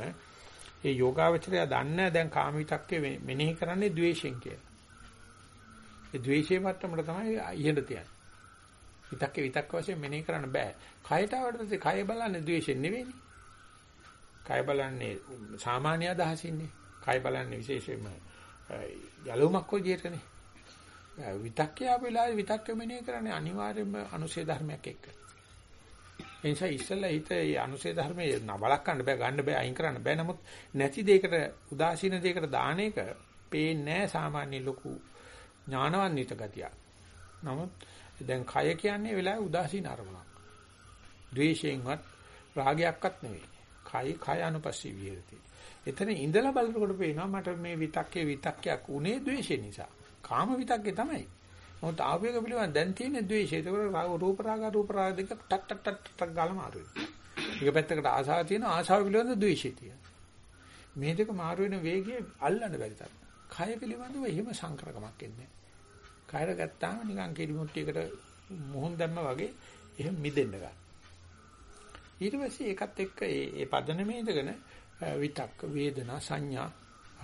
ඒ යෝගාවචරය දන්නේ දැන් කාම විතක්කේ මෙනෙහි කරන්නේ ද්වේෂයෙන් කියලා. ඒ ද්වේෂයේ මට්ටමට තමයි ඉහෙඳ තියන්නේ. විතක්කේ විතක්ක වශයෙන් මෙනෙහි කරන්න බෑ. කයට ආවට පස්සේ කය බලන්නේ ද්වේෂයෙන් නෙවෙයිනේ. කය බලන්නේ සාමාන්‍ය අදහසින්නේ. කය බලන්නේ විශේෂයෙන්ම යලුමක් විදියටනේ. විතක්කේ ආපෙලා විතක්ක මෙනේ කරන්නේ අනිවාර්යයෙන්ම අනුශේ ධර්මයක් එක්ක. ඒ නිසා ඉස්සෙල්ලා හිත ඒ අනුශේ ධර්මයේ නවලක් ගන්න බෑ ගන්න බෑ අයින් කරන්න බෑ නමුත් නැති දෙයකට උදාසීන දෙයකට දාන එක පේන්නේ සාමාන්‍ය ලොකු ඥානවන්විත ගතිය. නමුත් දැන් කය කියන්නේ වෙලාවේ උදාසීන අරමුණක්. ද්වේෂයෙන්වත් රාගයක්වත් නෙවෙයි. කය කය අනුපස්සී විහෙරති. එතන ඉඳලා බලනකොට පේනවා මට මේ විතක්කේ විතක්කයක් උනේ ද්වේෂය නිසා. කාම විතක්කේ තමයි. මොකද ආවේග පිළිබඳ දැන් තියෙන ද්වේෂය. ඒක රූප රාග රූප රාග දෙක ටක් ටක් ටක් ටක් ගාලා මාරුයි. එක පැත්තකට ආසාව තියෙනවා ආසාව පිළිබඳ ද්වේෂය තියෙනවා. මේ දෙක මාරු වෙන වේගය අල්ලන්න බැරි තරම්. කය පිළිබඳව එහෙම සංකරකමක් එන්නේ නැහැ. කයර ගත්තාම නිකන් කිරි මුට්ටියකට මොහොන් දැම්ම වගේ එහෙම මිදෙන්න ගන්න. ඊට පස්සේ ඒකත් එක්ක ඒ ඒ පදනමේ ඉඳගෙන විතක්ක වේදනා සංඥා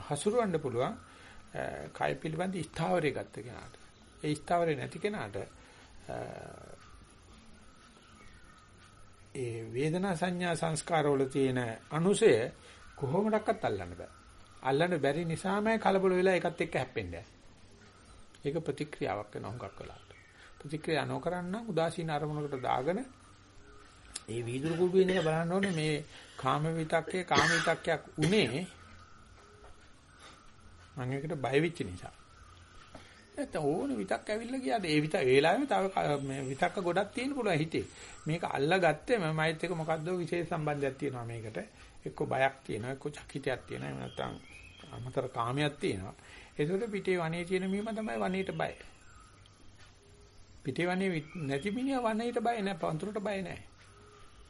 හසුරවන්න පුළුවන් කය පිළිබඳ ස්ථාවරය ගත්ත කෙනාට. ඒ ස්ථාවරය නැති කෙනාට ඒ වේදනා සංඥා සංස්කාර වල තියෙන අනුසය කොහොමඩක්වත් අල්ලන්න බෑ. අල්ලන්න බැරි නිසාමයි කලබල වෙලා ඒකත් එක්ක හැප්පෙන්නේ. ඒක ප්‍රතික්‍රියාවක් වෙන හුඟක් වෙලාවට. ප්‍රතික්‍රියා නොකරන උදාසීන අරමුණකට දාගෙන ඒ වීදුරු කුඩුවේ ඉඳලා බලන්න ඕනේ මේ කාම විතක්කේ කාම විතක්කයක් උනේ මම ඒකට බය වෙච්ච නිසා. නැත්නම් ඕන විතක් ඇවිල්ලා ගියාද ඒ විතක් වේලාවෙම තව මේ විතක්ක ගොඩක් තියෙන පුළුවන් හිතේ. මේක අල්ලගත්තේ මමයිත් එක මොකද්ද විශේෂ සම්බන්ධයක් තියෙනවා මේකට. එක්ක බයක් තියෙනවා එක්ක චකිතයක් තියෙනවා එහෙම නැත්නම් අමතර කාමයක් තියෙනවා. ඒකට පිටේ වනේ තියෙන මීම තමයි වනේට බය. පිටේ වනේ නැති මිනිහා වනේට බය නැහැ පන්තුරට බය නැහැ.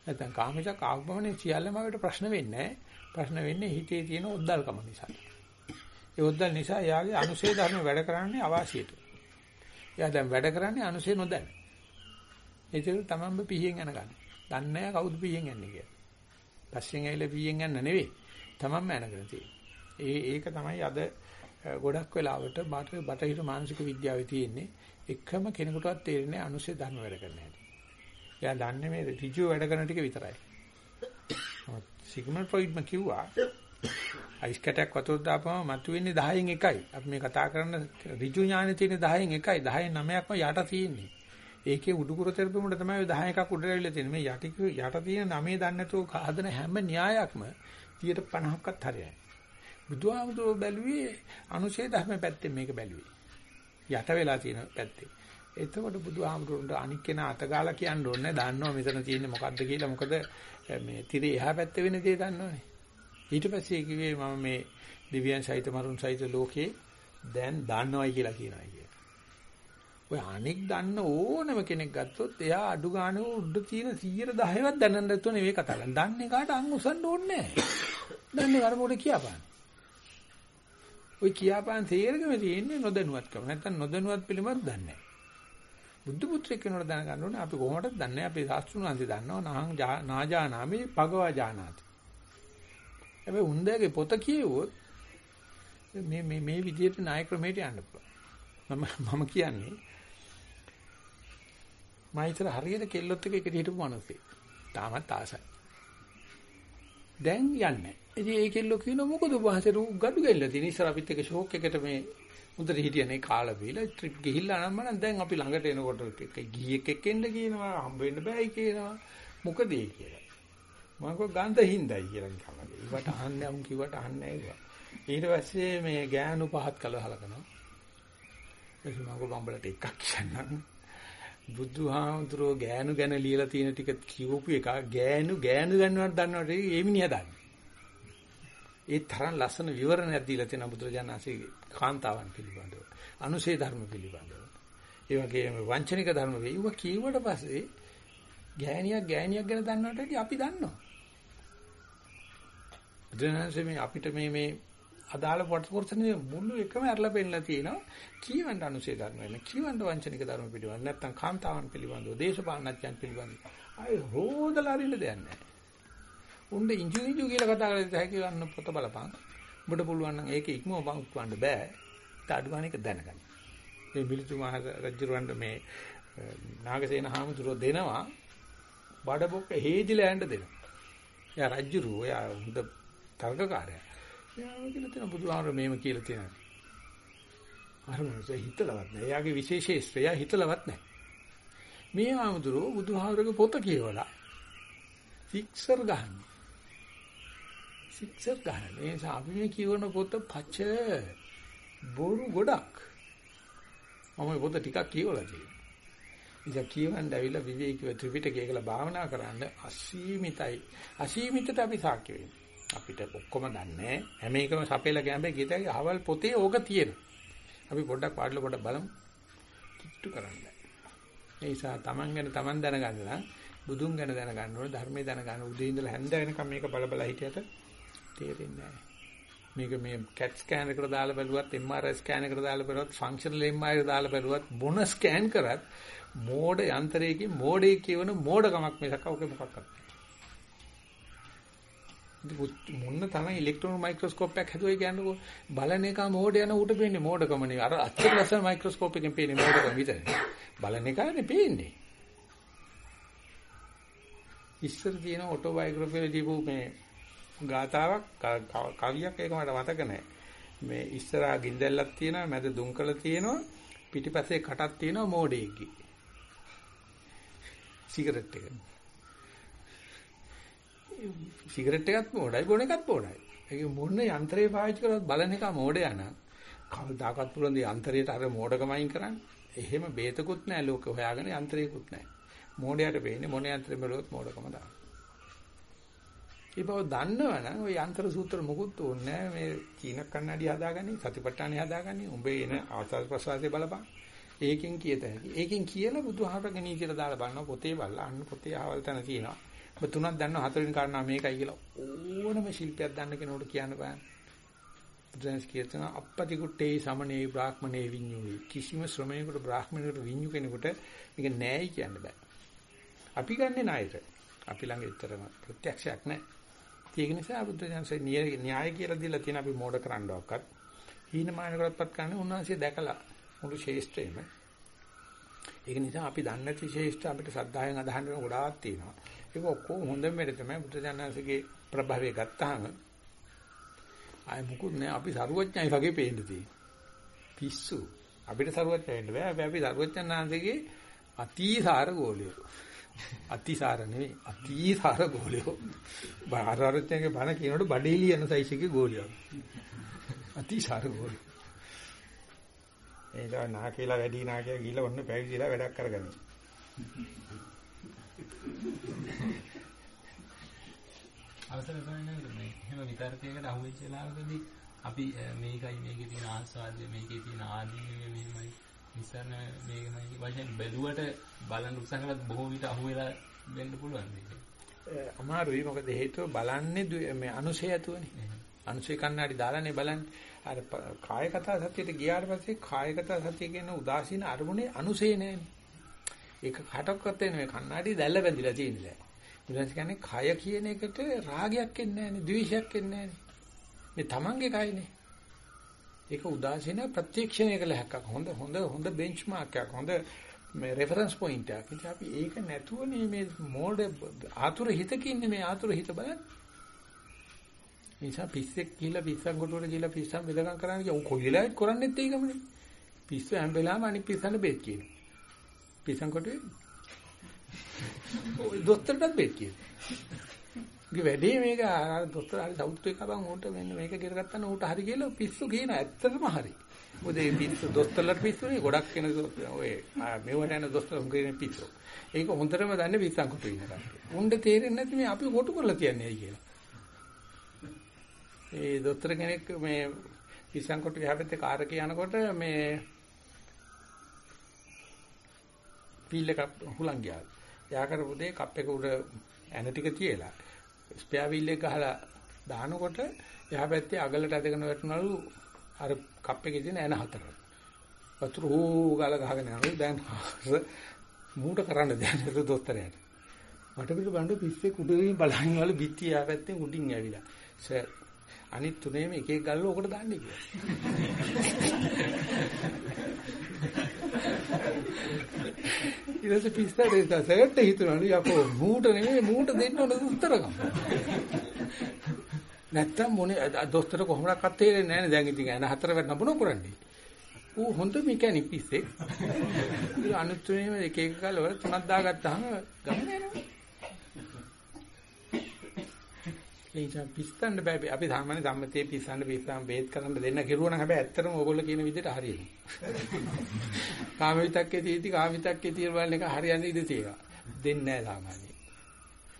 නැත්නම් කාමචක් ආගමනේ සියල්ලම අපිට ප්‍රශ්න වෙන්නේ නැහැ. ප්‍රශ්න වෙන්නේ හිතේ තියෙන ඔද්දල්කම නිසා. ඒ ඔද්දල් නිසා යාගේ අනුශේ ධර්ම වැඩ කරන්නේ අවාසියට. එයා දැන් වැඩ කරන්නේ අනුශේ නොදැන. ඒක තමන්ම පිහියෙන් යන ගන්න. දන්නේ නැහැ කවුද පිහියෙන් යන්නේ කියලා. පස්සෙන් ඇවිල්ලා පිහියෙන් යන්න නෙවෙයි. තමන්ම යනගෙන තියෙන්නේ. ඒ ඒක තමයි අද ගොඩක් වෙලාවට බටහිර මානසික විද්‍යාවේ තියෙන්නේ එකම කෙනෙකුටවත් තේරෙන්නේ අනුශේ ධර්ම වැඩ කරන හැටි. එයා දන්නේ මේ ඍජුව වැඩ කරන ටික විතරයි. සිග්මන්ඩ් ෆ්‍රොයිඩ්ම කිව්වා අයිස් කැටයක් වතුර දාපම මතුවෙන්නේ 10න් එකයි. අපි මේ කතා කරන ඍජු ඥානෙ තියෙන 10න් එකයි. 10න් 9ක්ම යට තියෙන්නේ. ඒකේ උඩුකුර තෙරපෙමුට තමයි 10 එකක් උඩට ඇවිල්ලා තියෙන්නේ. මේ යටි යට තියෙන 9 දන්නේ නැතුව හදන හැම න්‍යායක්ම 50ක්වත් හරියයි. බුදුහාමුදුරුවෝ බැලුවේ අනුශේ ධර්ම පැත්තෙන් මේක බැලුවේ. යට වෙලා තියෙන පැත්තේ. එතකොට බුදුහාමුදුරන්ට අනික් කෙනා අතගාලා කියන්න ඕනේ දන්නවා මෙතන තියෙන්නේ මොකද්ද කියලා මොකද මේ tire එහා පැත්තේ වෙන දේ දන්නවනේ ඊට පස්සේ කිව්වේ මම මේ දිව්‍යයන් සහිත මරුන් සහිත ලෝකේ දැන් දන්නවයි කියලා කියනවා කිය. ඔය අනික් දන්න ඕනම කෙනෙක් ගත්තොත් එයා අඩු ගානේ උඩ තියෙන 110වත් දැනන්න නැතුව නෙවෙයි කතා කරන්නේ. දන්නේ කාට අං උසන්න ඕනේ නැහැ. දන්නේ අර කියපාන. ඔය කියපාන තේරෙගම තියෙන්නේ නොදැනුවත්කම. නැත්තම් නොදැනුවත් පිළිමත් දන්නේ නැහැ. බුද්ධ පුත්‍රයෙක් වෙනකොට දැනගන්න ඕනේ අපි කොහොමද දන්නේ අපේ ශාස්ත්‍රුණාන්ති දන්නවා නහං නාජානාමි භගවා ජානාති. හැබැයි උන්දගේ පොත කියවුවොත් මේ මේ මේ විදිහට නාය ක්‍රමයට යන්න පුළුවන්. මම මම කියන්නේ මයිතර හරියට කෙල්ලොත් එක්ක එකට හිටපු මිනිස්සෙක්. තාමත් ආසයි. දැන් යන්නේ. ඉතින් ඒ කෙල්ලෝ කියන මොකද වහන්සේ ගඩු ගෙල්ල තියෙන ඉස්සර අපිත් එක්ක ෂෝක් එකට මේ හොඳට හිටියනේ කාලා බීලා ට්‍රිප් ගිහිල්ලා නම් මනම් දැන් අපි ළඟට එනකොට ගියෙක් එක්ක එන්න කියනවා හම්බ වෙන්න බෑයි කියනවා. මොකද ඒ කියලා? මම කව ගන්ධ හින්දයි කියලා නිකන් වගේ ඊවට අහන්නේ අමුන් කිව්වට අහන්නේ නැහැ ඊට පස්සේ මේ ගෑනු පහත් කළා හලකනවා එහේ මම බම්බලට එකක් කියන්නම්. බුදුහාමුදුරෝ ගෑනු ගැන ලියලා තියෙන ටික කියවපු එක. ගෑනු ගෑනු ගන්නවට දන්නවට ඒ මිනිහා දන්නේ. ඒ තරම් ලස්සන විවරණයක් දීලා තියෙන බුදුරජාණන්සේගේ කාන්තාවන් පිළිබඳව අනුසේ ධර්ම පිළිබඳව. ඒ වගේම වංචනික ධර්ම වේව කීවට පස්සේ ගෑණියක් ගෑණියක් ගැන දන්නවට අපි දන්නවා. බුදුරජාණන්සේ මේ අපිට මේ මේ අදාළ පොට්පොර්තනේ මුළු එකම අරලා පෙන්නලා තියෙනවා කීවන්ට අනුසේ ධර්ම වෙන කීවන්ට වංචනික ධර්ම පිළිබඳව නැත්නම් කාන්තාවන් පිළිබඳව දේශපාලනඥයන් පිළිබඳව අය හොදලා අරින්න දෙයක් නැහැ උණ්ඩ ඉංජු ඉංජු කියලා කතා කරලා හැකි ගන්න පොත බලපන්. උඹට පුළුවන් නම් ඒක ඉක්මවපන් උත්වන්න බෑ. ඒක අඩුගාන එක දැනගන්න. මේ මිලිතු මහ රජුරවන්ට මේ නාගසේන හාමුදුරුවෝ දෙනවා බඩ බොක්ක හේදිලා යන්න දෙනවා. එයා රජ්ජුරු එයා හොඳ තර්කකාරයා. එයා කියලා තියෙන බුදුහාමර මේම කියලා තියෙනවා. අර මොනසේ හිතලවත් නැහැ. එයාගේ විශේෂේෂ්ත්‍රය හිතලවත් නැහැ. මේ ආමුදුරෝ බුදුහාමරගේ පොත කියවලා සික්සර් ගහන්නේ. සික්සර් ගහන්නේ. ඒ නිසා අපි මේ කියවන පොත පච බොරු ගොඩක්. මම පොත ටිකක් කියවලා තියෙනවා. ඉතින් කියවන්න ඇවිල්ලා විවේකීව ත්‍රිපිටකය කියලා භාවනා කරන්න අසීමිතයි. අසීමිතට අපි සාක්ෂි වෙන්නේ. අපිට ඔක්කොම දන්නේ හැම එකම සපේලා ගෑඹේ ගිතයි අහවල් පොතේ ඕක තියෙනවා. අපි පොඩ්ඩක් පාඩල පොඩ්ඩක් බලමු. කිට්ටු කරන්න. ඒ නිසා Taman ගැන Taman දැනගන්න නම් බුදුන් ගැන දැනගන්න ඕනේ ධර්මයේ දැනගන්න උදේ ඉඳලා හැන්ද වෙනකම් මේක බල බල හිටියට තේරෙන්නේ නැහැ. මේක මේ CAT ස්කෑන් එකට දාලා බැලුවත් MRI ස්කෑන් එකට දාලා බැලුවත් ෆන්ක්ෂනල් MRI එකට දාලා බැලුවත් මොන ස්කෑන් කරත් මෝඩ යන්ත්‍රයකින් මෝඩේ කියවන මෝඩකමක් මිසක් ඔක මොකක්වත් මොන්න තමයි ඉලෙක්ට්‍රෝන මයික්‍රොස්කෝප් එකක් හදුවයි කියන්නකෝ බලන එක මෝඩ යන උට පේන්නේ. මෝඩකම නේ අර අච්චර ලස්සන මයික්‍රොස්කෝප් එකෙන් පේන්නේ මෝඩකම විතරයි. බලන එකනේ පේන්නේ. ඉස්සර තියෙන ඔටෝබයෝග්‍රැෆි වල දීපු මේ ගාතාවක් කවියක් ඒක මට මතක නැහැ. මේ ඉස්සරහා ගින්දැල්ලක් තියෙනවා මැද දුම්කල තියෙනවා පිටිපස්සේ කටක් තියෙනවා මෝඩෙක්ගේ සිගරට් එක. සිගරට් එකත් මෝඩයි බොන එකත් මෝඩයි. ඒක මොන යන්ත්‍රේ පාවිච්චි කරවත් බලන එක මෝඩයා නම් කවදාකවත් පුළුවන් ද යන්ත්‍රයට අර මෝඩකමයින් කරන්නේ. එහෙම බේතකුත් නැහැ ලෝක හොයාගෙන යන්ත්‍රයකුත් නැහැ. මෝඩයට වෙන්නේ මොන යන්ත්‍රෙම බලුවත් මෝඩකම දාන. ඒ බව දන්නවනම් ওই යන්ත්‍ර සූත්‍ර මොකුත් ඕනේ මේ චීන කන්නඩි හදාගන්නේ සතිපට්ඨානෙ හදාගන්නේ උඹේ එන ආස්වාද ප්‍රසවාසයේ බලපන්. ඒකෙන් කියත හැකි. ඒකෙන් කියලා බුදුහාමරගේ නීතියට දාලා බලනවා පොතේ බලලා අන්න පොතේ ආවල් තැන තියෙනවා. ඔබ තුනක් දන්නවා හතරවෙනි කාරණා මේකයි කියලා ඕනම ශිල්පයක් දන්න කෙනෙකුට කියන්න බෑ. බුදුන්ස් කියතන අපපති කුට්ටේ සමනේ බ්‍රාහ්මණේ විඤ්ඤුයි. කිසිම ශ්‍රමණේකට බ්‍රාහ්මණේකට විඤ්ඤු කෙනෙකුට මේක නෑයි කියන්න බෑ. අපි ගන්නෙ ණයට. අපි ළඟ විතරම ප්‍රත්‍යක්ෂයක් නෑ. ඒක නිසා බුදුන්සේ න්‍යාය කියලා දීලා තියෙන අපි මෝඩ කරන්නවක්වත් හීනමානකටපත් කරන්නේ උන්වහන්සේ දැකලා මුළු ශේෂ්ත්‍රයම. ඒක නිසා අපි දන්නේ නැති ශේෂ්ත්‍ර අපිට සද්ධායෙන් අදහන්න වෙන ගොඩාක් තියෙනවා. ඒක ඔක්කොම හොඳම වෙලේ තමයි බුදුජානනාංශගේ ප්‍රභාවය ගත්තාම ආය මුකුත් නෑ අපි සරුවඥයි වගේ පේන්න තියෙන්නේ. පිස්සු. අපිට සරුවඥ වෙන්න බෑ. අපි සරුවඥාන්සේගේ අතිසාර ගෝලියෝ. අතිසාර නෙවෙයි අතිසාර ගෝලියෝ. බාහාරවර්ඥගේ බණ කියනකොට බඩේලි යන සයිස් එකේ ගෝලියෝ. අතිසාර ගෝලියෝ. ඒක නාකේලා වැඩි නාකේලා ගිහලා ඔන්න පැවිදිලා වැඩක් කරගන්න. අවසර ගන්න මේ එහෙම විතර්කයකට අහුවෙච්ච වෙලාවකදී අපි මේකයි මේකේ තියෙන ආස්වාදය මේකේ තියෙන ආදීනව මෙහෙමයි නිසන මේකමයි වශයෙන් බැලුවට බලන්න උත්සාහ කළත් බොහෝ විට අහුවෙලා වෙන්න පුළුවන් මේක. අමාරුයි මොකද හේතුව බලන්නේ මේ අනුශය ඇතුවනේ. අනුශය කන්නාඩි දාලානේ බලන්නේ. අර කායගත සතියට ගියාට පස්සේ කායගත සතිය කියන උදාසීන අරමුණේ අනුශය නෑනේ. ඒක කටක්වත් එන්නේ කන්නාඩි දැල්ල බැඳිලා තියෙන්නේ. බුදුන්ස කියන්නේ කය කියන එකට රාගයක් එන්නේ නෑනේ, ද්වේෂයක් එන්නේ නෑනේ. මේ තමන්ගේ කයනේ. ඒක උදාසීන ප්‍රත්‍යක්ෂණය කළ හැක්කක්. හොඳ හොඳ හොඳ බෙන්ච්මාර්ක් එකක්. හොඳ මේ රෙෆරන්ස් පොයින්ට් එකක්. ඉතින් අපි ඒක නැතුවනේ මේ මෝඩ ආතුර හිතකින් මේ ආතුර හිත බලන්නේ. නිසා පිස්සෙක් කියලා පිස්සන් කොටුවට කියලා පිස්සන් බෙදගම් කරන්න කිය. උන් කොයි වෙලාවෙත් කරන්නේත් ඒකමනේ. පිස්සු හැම වෙලාවෙම අනිත් පිස්සන්ට බෙහෙත් කියනවා. පිස්සන් කොටුවේ ඔය දොස්තරටත් බෙහෙත් කියනවා. ගේ වැඩේ මේක දොස්තර හරි සවුත් එක බං උන්ට මෙන්න මේක කරගත්තා නම් ඌට හරි කියලා පිස්සු කියන ඇත්තටම හරි. මොකද මේ පිස්සු දොස්තරලට පිස්සුනේ ගොඩක් කෙන ඔය මෙවට යන දොස්තර උන්ගේ පිස්සු. ඒක හොඳටම දන්නේ පිස්සන් කොටුවේ ඉන්න කට්ටිය. උන්ට තේරෙන්නේ නැති මේ අපි කොටු කරලා තියන්නේ ඇයි කියලා. ඒ දොස්තර කෙනෙක් මේ පිස්සන් කොටුවේ හැපෙත්තේ කාරක යනකොට මේ පීල් එක හුලං ගියා. එයා කරපු දේ කප් එක උඩ ඇන ටික තියලා ස්පෙයා වීල් එක ගහලා දානකොට එහා පැත්තේ අගලට ඇදගෙන වැටුණලු අර කප් එකේ තියෙන ඇන හතර. වතුර ඕ ගාලා ගහගෙන යනවා. දැන් මූට කරන්න දෙයක් නේද දොස්තරයාට. මට පිට බණ්ඩ පිස්සේ කුඩේකින් බලහිනවලු බිත්තිය එහා පැත්තෙන් උඩින් ඇවිලා. සර් අනිත් තුනේම එක එක ගල්ල ඔකට දාන්නේ කියලා. ඊට පස්සේ පිස්සට සර්ට් හිතුණලු යකෝ මූට නෙමෙයි මූට දෙන්න ඕන උත්තරකම්. නැත්තම් මොනේ දොස්තර කොහොමදක්වත් තේරෙන්නේ නැහැ නේ දැන් ඉතින් එන හතර වැටෙන මොන කරන්නේ. ඌ හොඳ මෙකැනික් පිස්සෙක්. ඊ අනුත්තුනේම එක එක කල වල තුනක් දාගත්තාම ගමන යනවා. ඒ පිස්සන්න බෑ අපි සාමාන්‍ය සම්මතයේ පිස්සන්න පිස්සම් බේත් කරන්න දෙන්න කිරුවා නම් හැබැයි ඇත්තටම ඕගොල්ලෝ කියන විදිහට හරියනවා. කාම විතක්කේ තීති කාම විතක්කේ తీර බලන එක හරියන්නේ ඉඳී තියෙනවා. දෙන්නේ නැහැ සාමාන්‍යයෙන්.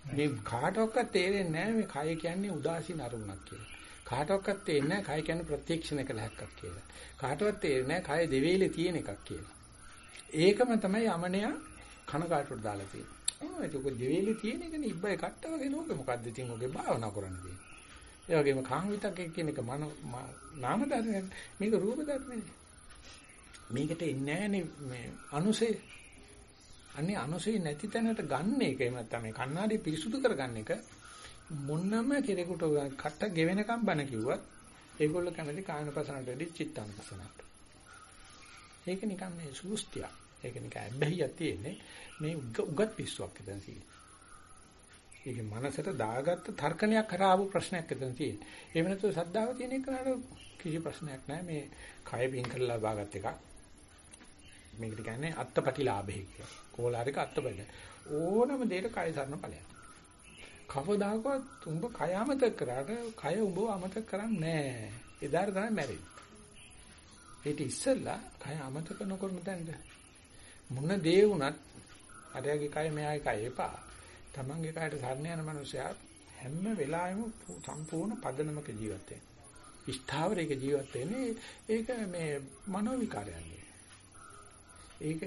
මේ කාටවත් තේරෙන්නේ නැහැ මේ කය කියන්නේ උදාසීන අරමුණක් කියලා. කාටවත් තේරෙන්නේ නැහැ කය කියන්නේ ප්‍රත්‍යක්ෂණ කළ හැක්කක් කියලා. කාටවත් තේරෙන්නේ නැහැ කය දෙවේලේ තියෙන එකක් කියලා. ඒකම තමයි යමනයා කනකාටට දාලා තියෙන්නේ. ඔව් ඒක දෙවේලේ තියෙන එකනේ ඉබ්බයි කට්ට වගේ නෝක මොකද්ද ඉතින් ඔගේ භාවනා කරන්නේ. ඒ වගේම කාම විතක්ක කියන එක මන නාම ධර්මයක් මේක රූප ධර්මනේ. මේකට එන්නේ නැහනේ මේ අනුසේ. අනේ අනුසේ නැති තැනට ගන්න එක එහෙම නැත්නම් මේ කණ්ණාඩි පිරිසුදු කරගන්න එක මොන්නම කෙනෙකුට කට ගෙවෙනකම් බන කිව්වත් ඒගොල්ලෝ කැමති කායනපසනට වැඩි චිත්තානපසනට. ඒක නිකන් මේ සූස්තියක්. ඒක නිකන් ඇබ්බැහියක් තියෙන්නේ. මේ උගත් පිස්සුවක් එතන තියෙන්නේ. ඒක මනසට දාගත්ත තර්කණයක් කරා ආපු ප්‍රශ්නයක් එතන තියෙන්නේ. එහෙම නැත්නම් සද්ධාව තියෙන එකට කිසි ප්‍රශ්නයක් නැහැ. මේ කය පින් කරලා ලබාගත් එකක්. මේකට කියන්නේ අත්පටිලාභය කියලා. කෝලාරික අත්පටිල. ඕනම දෙයක කය සරණ ඵලයක්. කවදාකවත් උඹ කය අමතක කරාට කය උඹව අමතක කරන්නේ නැහැ. එදාට තමයි මැරෙන්නේ. ඒක ඉස්සෙල්ලා කය අමතක නොකරන තැනද මොන දේ වුණත් අරයාගේ කය මෙයාගේ කය එපා. තමන්ගේ කයට සරණ යන මනුස්සයා හැම වෙලාවෙම සම්පූර්ණ පදනමක ජීවත් වෙනවා. ස්ථාවරයක ජීවත් වෙන්නේ ඒක මේ මනෝ විකාරයන්ගේ. ඒක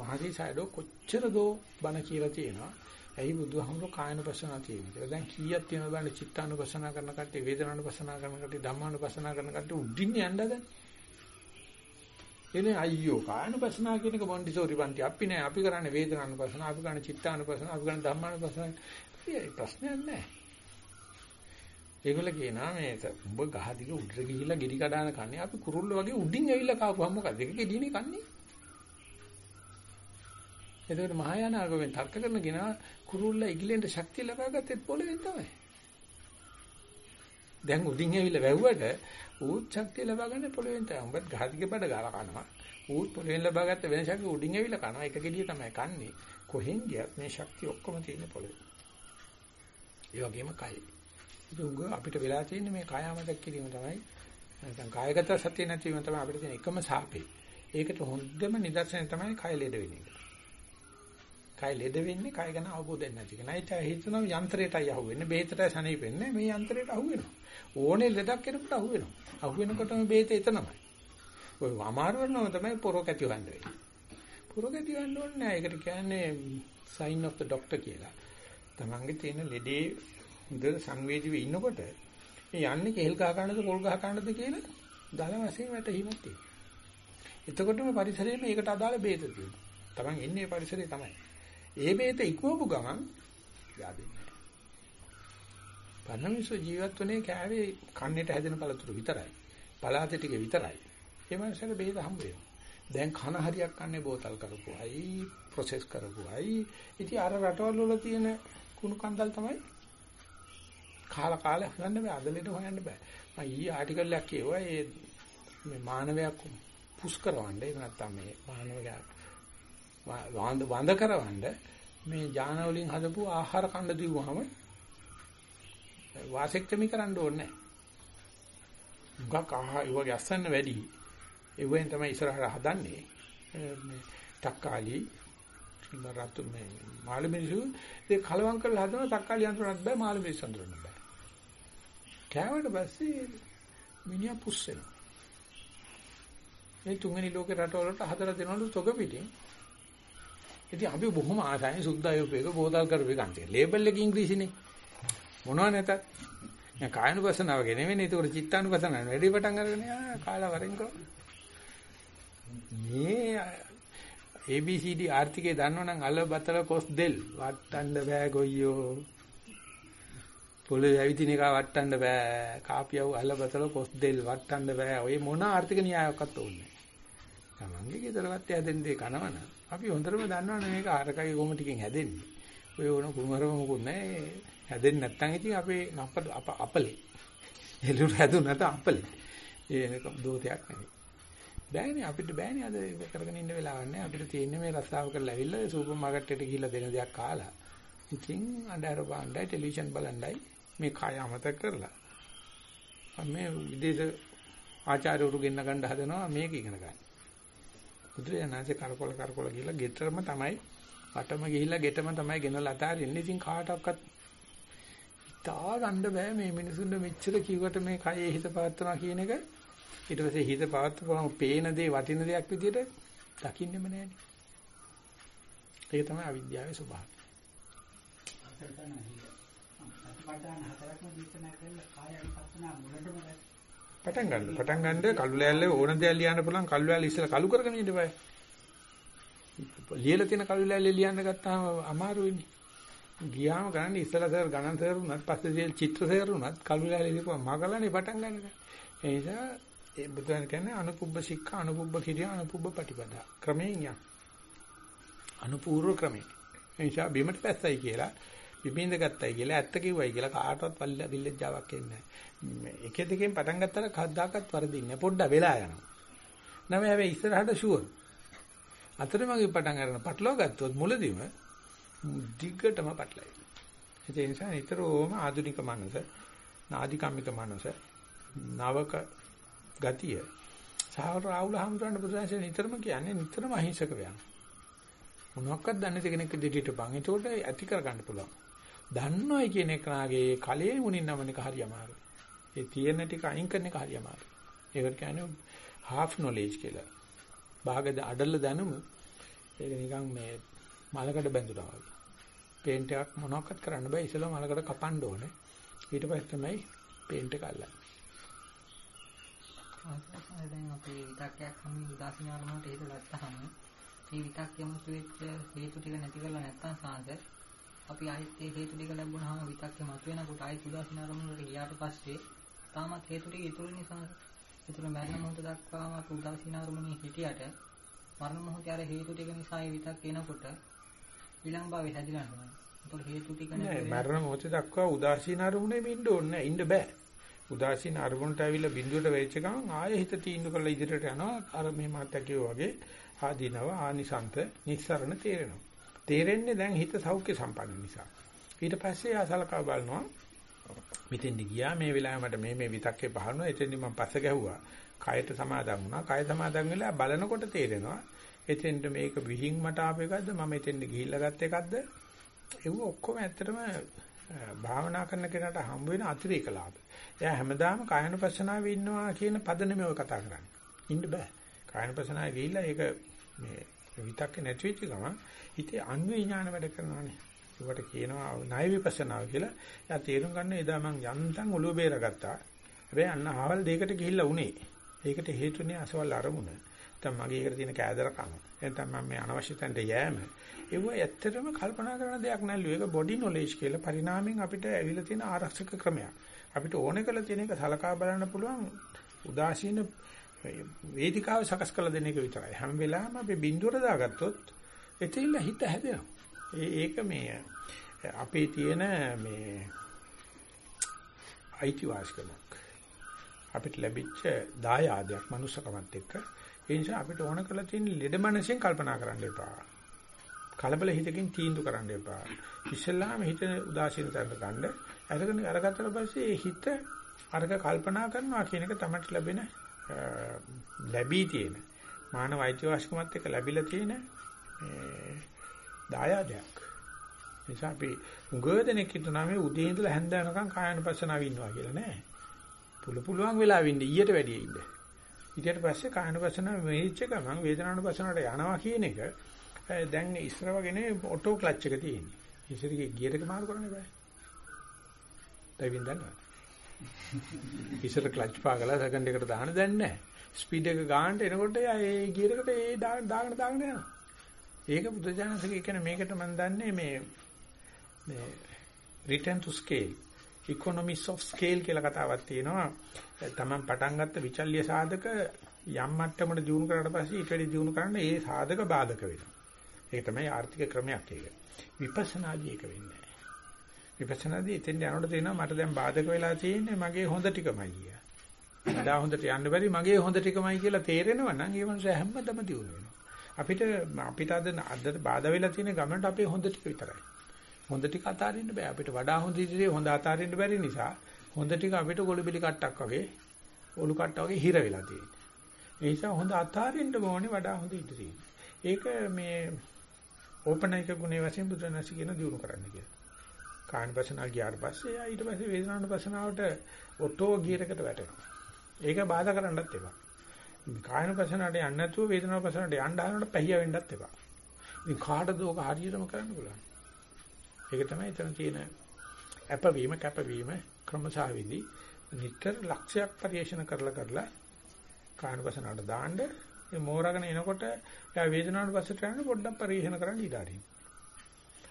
මහදී සයිඩෝ කොච්චර දෝ බණ කියලා තියෙනවා. ඇයි බුදුහාමුදුරුවෝ කායනුපස්සනා තියෙන්නේ. දැන් කීයක් තියෙනවද බලන්න චිත්තානුපස්සනා කරන කට්ටිය, වේදනානුපස්සනා කරන කට්ටිය, ධම්මානුපස්සනා කරන කට්ටිය උඩින් යන්නද? එනේ අයියෝ කායනුපස්සනා කියන එක මොන්ටිසෝරි පන්ති අපි නෑ අපි කරන්නේ වේදනානුපස්සනා, අපි කරන්නේ චිත්තානුපස්සනා, අපි කරන්නේ ධම්මානුපස්සනා. ඒ ප්‍රශ්නයක් නෑ. ඒගොල්ලෝ කියනවා මේ උඹ ගහ දිග උඩට ගිහිල්ලා ගෙඩි කඩාන කන්නේ අපි කුරුල්ල වගේ උඩින් ඇවිල්ලා කාපුවම මොකද? ඒක ගෙඩියනේ කන්නේ. එතකොට මහායාන ආගමෙන් තර්ක කරන කෙනා කුරුල්ල ඉගිලෙන්ට ශක්තිය ලබාගත්තේ පොළවෙන් තමයි. දැන් උඩින් ඇවිල්ලා වැව්වට ඌත් ශක්තිය ලබාගන්නේ පොළවෙන් තමයි. උඹත් ගහදිගේ බඩ ගාලා කනවා. ඌත් පොළවෙන් ලබාගත්ත වෙන ශක්තිය උඩින් ඇවිල්ලා කනවා. එක ගෙඩිය තමයි කන්නේ. කොහෙන් ගියත් මේ ශක්තිය ඔක්කොම තියෙන පොළවේ. ඒ වගේම කයි. ඉතින් අපිට වෙලා තියෙන්නේ මේ කායමදක් කිරීම තමයි. නැත්නම් කායගත සතිය නැතිවීම තමයි අපිට තියෙන එකම සාපේ. ඒකට හොඳම නිදර්ශනය තමයි කය ලෙඩ වෙන එක. කය ලෙඩ වෙන්නේ කය ගැන අවබෝධයක් නැති කෙනා. ඒත් හිතනවා යන්ත්‍රයටයි අහුවෙන්නේ, බෙහෙතටයි සනීප වෙන්නේ. මේ යන්ත්‍රයට අහුවෙනවා. ඕනේ ලෙඩක් කෙනෙකුට අහුවෙනවා. අහුවෙනකොටම බෙහෙත එතනමයි. ඔය අමාරු වෙනවම තමයි පොරොක් ඇති වන්න වෙන්නේ. පොරොක් ඇති වන්න ඕනේ නැහැ. ඒකට කියන්නේ sign of the doctor කියලා. තමන්ගේ තියෙන ලෙඩේ හොඳට සංවේදීව ඉන්නකොට මේ යන්නේ කෙල් ගහ ගන්නද පොල් ගහ ගන්නද කියලා දල වශයෙන් වැටහීමක් තියෙනවා. එතකොටම පරිසරයේ මේකට අදාළ ભેද තියෙනවා. තමන් ඉන්නේ පරිසරයේ තමයි. ඒ බේත ඉක්මවපු ගමන් yaadෙන්නේ. පන්නමිසු ජීවත් වනේ කෑවේ කන්නේට හැදෙන පළතුරු විතරයි. පලාත ටික විතරයි. ඒ මනසට බේත හම්බ වෙනවා. දැන් කන හරියක් කන්නේ බෝතල් කරපුවයි, ප්‍රොසෙස් කරපුවයි. ඉතින් අර රටවල් වල තියෙන කුණු කන්දල් තමයි කාලා කාලා හොයන්න බෑ. අදලෙට හොයන්න බෑ. මම ඊ ආටිකල් එකක් කියුවා ඒ මේ මානවයක් පුස් කරවන්න ඒක නැත්තම් මේ මානවයා වඳ වඳ කරවන්න මේ ඥාන වලින් හදපු ආහාර කන්න දීවුවාම වාසෙක්ටමි කරන්න ඕනේ නැහැ. මුගක් ආහාර ඒ වගේ අස්සන්න වැඩි. ඒ වෙන් තමයි ඉස්සරහට හදන්නේ. මේ තක්කාලි රතු මේ මාළු මිනිස්සු ඒ කලවම් කරලා හදන තක්කාලි අඳුරන්නත් බෑ මාළු මිනිස්සු අඳුරන්න බෑ. කෑවට පස්සේ මිනිහා පුස්සෙනවා. මේ තුන්වෙනි ලෝකේ රටවලට හදලා දෙනවලු තොග පිටින් ඉතින් අපි බොහොම ආසයි සුද්ධායෝපේක බෝතල් කරපේ කන්තිය. ලේබල් එක ඉංග්‍රීසිනේ. මොනව නැතත්. දැන් කායනුපසනාව ගෙනෙවෙන්නේ. ඒක චිත්තානුපසනාව වැඩි පටන් අරගෙන ආ කාලා වරෙන්කෝ. මේ ABCD ආර්ථිකේ දන්නවනම් අල බතල කොස් දෙල් වට්ටන්න බෑ ගොයියෝ. පොළේ ඇවිදින එක වට්ටන්න බෑ. කාපියව අල බතල කොස් දෙල් වට්ටන්න බෑ. ඔය මොන ආර්ථික න්‍යායයක්වත් ඕනේ තමන්ගේ ගෙදරවත් හැදෙන දේ කනවන අපි හොඳටම දන්නවනේ මේක ආරකගේ කොම ටිකෙන් හැදෙන්නේ. ඔය ඕන කුමරම මොකුත් නැහැ. හැදෙන්නේ නැත්නම් ඉතින් අපේ අප අපලේ. එළුර හැදුනට අපලේ. ඒක දෝතයක් නෙවෙයි. බෑනේ අපිට බෑනේ අද ඒක කරගෙන ඉන්න වෙලාවක් නැහැ. අපිට තියෙන්නේ මේ රස්සාව කරලා ඇවිල්ලා සුපර් මාකට් එකට ගිහිල්ලා දෙන දේක් කාලා. ඉතින් අnder බණ්ඩයි ටෙලිවිෂන් බලන්නයි මේ කය අමතක කරලා. මේ විදේශ ආචාර්යවරු ගෙන්න ගන්න හදනවා මේක ඉගෙන ගන්න. බුදුරජාණන්සේ කරකොල කරකොල ගිහිල්ලා ගෙටරම තමයි අටම ගිහිල්ලා ගෙටම තමයි ගෙනලා අතාරින්නේ. ඉතින් කාටවත් හිතා ගන්න බෑ මේ මිනිසුන්ට මෙච්චර කිව්වට මේ කයේ හිත පවත්වනවා කියන එක. ඊට පස්සේ හිත පවත්වපුවම පේන දේ වටින දෙයක් විදියට දකින්නෙම නෑනේ. ඒක තමයි අවිද්‍යාවේ ස්වභාවය. අත්පඩාන හතරක්ම දීපනා කරලා කාය අනුපස්සනා මුලටම පටන් ගන්න. පටන් ගන්න කළු ලෑල්ලේ ඕන දෙයක් ලියන්න පුළුවන් කළු ලෑල්ල ඉස්සලා කළු කරගෙන ඉන්න බෑ. ලියලා තියෙන කළු ලෑල්ලේ ලියන්න ගත්තාම අමාරු වෙන්නේ. ගියාම ගන්න ඉස්සලා සර් ගණන් සර් උනත් පස්සේ තියෙන චිත්‍ර සර් උනත් කළු ලෑල්ලේ ලියපුවා මගලනේ පටන් ගන්න. ඒ නිසා ඒ බුදුන් කියන්නේ අනුපුබ්බ සික්ඛා අනුපුබ්බ කිරියා අනුපුබ්බ පටිපදා. ක්‍රමයෙන් යන. අනුපූර්ව ක්‍රමයෙන්. ඒ නිසා බිමට පැස්සයි කියලා විපින්ද ගත්තයි කියලා ඇත්ත කිව්වයි කියලා කාටවත් විල්ලෙජ්ජාවක් එන්නේ නැහැ. එක දෙකෙන් පටන් ගත්තට කවදාකවත් වරදින්නේ පොඩ්ඩ වෙලා යනවා. නම හැබැයි ඉස්සරහට ෂුවර්. අතරමඟ පටන් ගන්න පටලවා ගත්තොත් මුලදීම දිග්ගටම පටලයි. ඒ නිසා නිතරම ආධුනික මනස, නාදිකම්මික මනස, නවක ගතිය සහ රාහුල හම්තුරන්න බුදුන්සේ නිතරම කියන්නේ නිතරම අහිංසක වෙනවා. මොනවාක්වත් දන්නේ නැති කෙනෙක් දෙඩියට පන්. ඒකට ඇති කර ගන්න පුළුවන්. දන්නවයි කියන එක නාගේ කලයේ මුණින් නමන එක හරි අමාරුයි. ඒ තියෙන ටික අයින් කරන එක හරි අමාරුයි. ඒකට කියන්නේ half knowledge කියලා. භාග අඩල දැනුම ඒක නිකන් මේ මලකට බැඳුනා වගේ. පේන්ට් එකක් මොනවක්වත් කරන්න බෑ ඉතල මලකට කපන්න ඕනේ. ඊට පස්සේ තමයි පේන්ට් එක අල්ලන්නේ. දැන් අපි විතක්යක් හැම උදාසීන අරමුණට හේතු ගත්තාම මේ විතක්යම වෙච්ච හේතු ටික නැති කරලා නැත්තම් සාන්ත අපි ආයෙත් ඒ හේතු ටික ලැබුණාම විතක්කේ මතුවෙනකොට ආයෙත් උදාසීන අරමුණට ගියාට පස්සේ තාමත් හේතු ටික ඉතුරු නිසා ඒතර මරණ මොහොත දක්වාම අපි උදාසීන අරමුණේ හිටියට මරණ මොහොතේ අර හේතු ටික නිසා ඒ විතක් එනකොට ඊළඟ භාවය හැදිලා යනවා. ඒතකොට හේතු ටික නෑ මරණ මොහොත දක්වා උදාසීන අරමුණේ ඉන්න ඕනේ නෑ ඉන්න බෑ. උදාසීන අරමුණට ඇවිල්ලා බිඳුවට වෙච්ච ගමන් ආයෙ හිත තීන්දුව කරලා ඉදිරියට යනවා. අර මේ මාත්‍යා කියෝ වගේ ආදීනව ආනිසන්ත නිස්සරණ තේරෙනවා. තේරෙන්නේ දැන් හිත සෞඛ්‍ය සම්පන්න නිසා. ඊට පස්සේ ආසලකව බලනවා මෙතෙන්දි ගියා මේ වෙලාවේ මට මේ මේ විතක්කේ පහරනවා එතෙන්දි මම පස්ස ගැහුවා කයට සමාදන් වුණා කය සමාදන් වෙලා බලනකොට තේරෙනවා එතෙන්ද මේක විහිං මට ආපු එකක්ද මම එතෙන්ද ගිහිල්ලා ගත්ත එකක්ද ඒව ඔක්කොම ඇත්තටම භාවනා කරන කෙනාට හම්බ වෙන අතිරේක ලාභ. එයා හැමදාම කායනුපස්සනාවේ ඉන්නවා කියන පදනම ඔය කතා කරන්නේ. ඉන්න බෑ. කායනුපස්සනාවේ ගිහිල්ලා ඒක මේ විතක්ක නැති වෙච්ච ගමන් හිතේ අන්වේ ඥාන වැඩ කරනවානේ. ඒකට කියනවා ණය විපස්සනාව කියලා. එයා තේරුම් ගන්න එදා මං යන්තම් ඔළුව බේරගත්තා. හැබැයි අන්න ආවල් දෙයකට ගිහිල්ලා උනේ. ඒකට හේතුනේ අසවල් අරමුණ. නැත්නම් මගේ එකට තියෙන කෑදරකම. නැත්නම් මම මේ අනවශ්‍ය තැනට යෑම. ඒව ඇත්තටම කල්පනා කරන දෙයක් නැල්ලු. ඒක බොඩි නොලෙජ් කියලා පරිණාමයෙන් අපිට ඇවිල්ලා තියෙන ආරක්ෂක ක්‍රමයක්. අපිට ඕනේ කළ තියෙන එක සලකා බලන්න පුළුවන් උදාසීන වේදිකාව සකස් කළ දෙන එක විතරයි. හැම වෙලාවෙම අපි බිඳුවර දාගත්තොත් එතෙල්ල හිත හැදෙනවා. ඒක මේ අපේ තියෙන මේ අයිතිවාසිකමක්. අපිට ලැබිච්ච දායාදයක් මනුස්සකමත් එක්ක. ඒ නිසා අපිට ඕන කරලා තියෙන ලෙඩ මනසෙන් කල්පනා කරන්න එපා. කලබල හිතකින් තීන්දුව කරන්න එපා. ඉස්සෙල්ලාම හිත උදාසීන තැනට ගන්න. අරගෙන අරගත්තට පස්සේ ඒ හිත අරක කල්පනා කරනවා කියන එක තමයි ලැබෙන ලැබී තියෙන මානව අයිතිවාසිකමත් එක්ක ලැබිලා තියෙන දායාදයක්. නිසා අපි උගදෙනෙක් හිටනා මේ උදේ ඉඳලා හැන්ද යනකම් කායනුපස්සනාව ඉන්නවා කියලා නෑ. පුළු පුළුවන් වෙලා වින්න ඊට වැඩිය ඉන්න. ඊට පස්සේ කායනුපස්සනාව මෙහිච්ච ගමන් වේදනානුපස්සනාවට යනවා කියන එක දැන් ඉස්සර වගේනේ ඔටෝ ක්ලච් එක තියෙන්නේ. ඉස්සරගේ ගියර් එක මාරු කරන්න බෑ. ඩ්‍රයිවිං දන්නවා. ඉස්සර ක්ලච් පාගලා සෙකන්ඩ් එකට දාන්න දැන් නැහැ. ස්පීඩ් එක ගන්නට එනකොට ඒ ගියර් එකට ඒ දාගෙන දාගෙන යනවා. ඒක බුදුජානකගේ කියන්නේ මේකට මම දන්නේ මේ මේ return to scale economies of scale කියලා කතාවක් තියෙනවා. Taman පටන් ගත්ත විචල්්‍ය සාධක යම් මට්ටමකට දිනු කරාට පස්සේ ඊට වැඩි දිනු කරන්න ඒ සාධක බාධක වෙනවා. ඒක තමයි ආර්ථික ක්‍රමයක් ඒක. විපස්සනාදී ඒක වෙන්නේ නැහැ. විපස්සනාදී එතෙන් යනකොට තේනවා මට දැන් බාධක වෙලා තියෙන්නේ මගේ හොඳ ටිකමයි කිය. වඩා හොඳට යන්න බැරි මගේ හොඳ ටිකමයි කියලා තේරෙනවා නම් ඒ මනුස්සයා හැමදම දිනු වෙනවා. අපිට අපිට අද අද බාධා වෙලා තියෙන ගමනට අපේ හොඳ ටික විතරයි. හොඳ ටික අතාරින්න බෑ. අපිට වඩා හොඳ ඉදිරියේ හොඳ අතාරින්න බැරි නිසා හොඳ ටික අපිට ගොළුබිලි කට්ටක් වගේ ඔලු කට්ට වගේ හිර වෙලා තියෙනවා. ඒ නිසා හොඳ අතාරින්න ඕනේ වඩා හොඳ ඉදිරියේ. ඒක මේ ඕපනයික ගුණේ වශයෙන් බුදුරණසි කියන දිනු කරන්න කියලා. කායනපසනාව ගියාට පස්සේ යා ඊට පස්සේ වේදනානුපසනාවට ඔටෝ ගියර් එකට වැටෙනවා. ඒක බාධා කරන්නත් එපා. කායනපසනාවට යන්න නැතුව වේදනානුපසනාවට යන්න හදනකොට පැහිය වෙන්නත් එපා. ඉතින් කාටද ඕක හරියටම කරන්න පුළුවන්? ඒක තමයි එතන තියෙන අපවීම කැපවීම ක්‍රමසාවිදි නිතර ලක්ෂයක් පරිශන කරලා කරලා කායනපසනාවට දාන්න මේ මෝරගෙන එනකොට යා වේදනාවට පස්සට යන පොඩ්ඩක් පරිශන කරන්න ඉඩ අරින්න.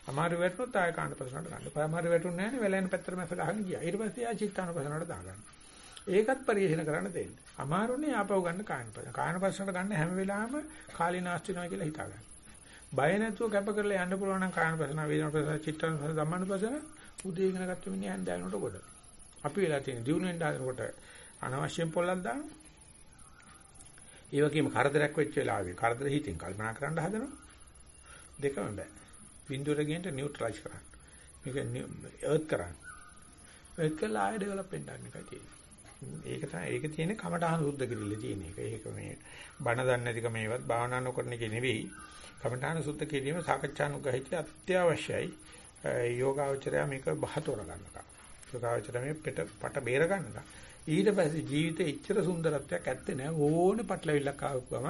අමාරු වැටුනොත් ආය කාණ්ඩපසනට ගන්න. අමාරු වැටුන්නේ නැහැ නේ වැලෙන් පැත්තට මැස ගහගෙන ගියා. ඊට පස්සේ ආ චිත්තානුපසනට දාගන්න. ඒකත් පරිශන කරන්න දෙන්න. අමාරුනේ ආපහු ගන්න කායනපසන. කායනපසනට ගන්න හැම වෙලාවෙම කාලීනාස්ති වෙනවා කියලා හිතාගන්න. බය නැතුව කැප කරලා යන්න පුළුවන් නම් කායනපසන වේදනාපසන චිත්තානුපසන ධම්මානුපසන උදේ ඉගෙන ගත්ත මිනිහ හන්දෑනට ගොඩ. අපි වෙලා තියෙන දිනුවෙන් දානකොට අනවශ්‍යයෙන් පොල්ලක් දානවා. ඒ වගේම කරදරයක් වෙච්ච වෙලාවේ කරදර හිතින් කල්පනා කරන්න හදනවා. දෙකම බෑ. බිඳුවට ගෙන්ට නියුට්‍රලයිස් කරන්න. මේක අර්ත් කරන්න. ඒත් කළා ආයෙ ඩෙවලොප් වෙන්න ගන්න එකයි තියෙන්නේ. ඒක තමයි ඒක තියෙන්නේ කමඨාන සුද්ධ කිරිල්ල තියෙන එක. ඒක මේ බණ දන්නේ නැතික මේවත් භාවනා නොකරන එක නෙවෙයි. කමඨාන සුද්ධ කිරීම සාකච්ඡානුගහිත අත්‍යවශ්‍යයි. යෝගාවචරය මේක බහතෝර ගන්නවා. යෝගාවචරය මේ පිට පට බේර ගන්නවා. ඊට පස්සේ ජීවිතේ ඉච්ඡර සුන්දරත්වයක් ඇත්තේ නැහැ. ඕනේ පටලවිල්ලක් ආවම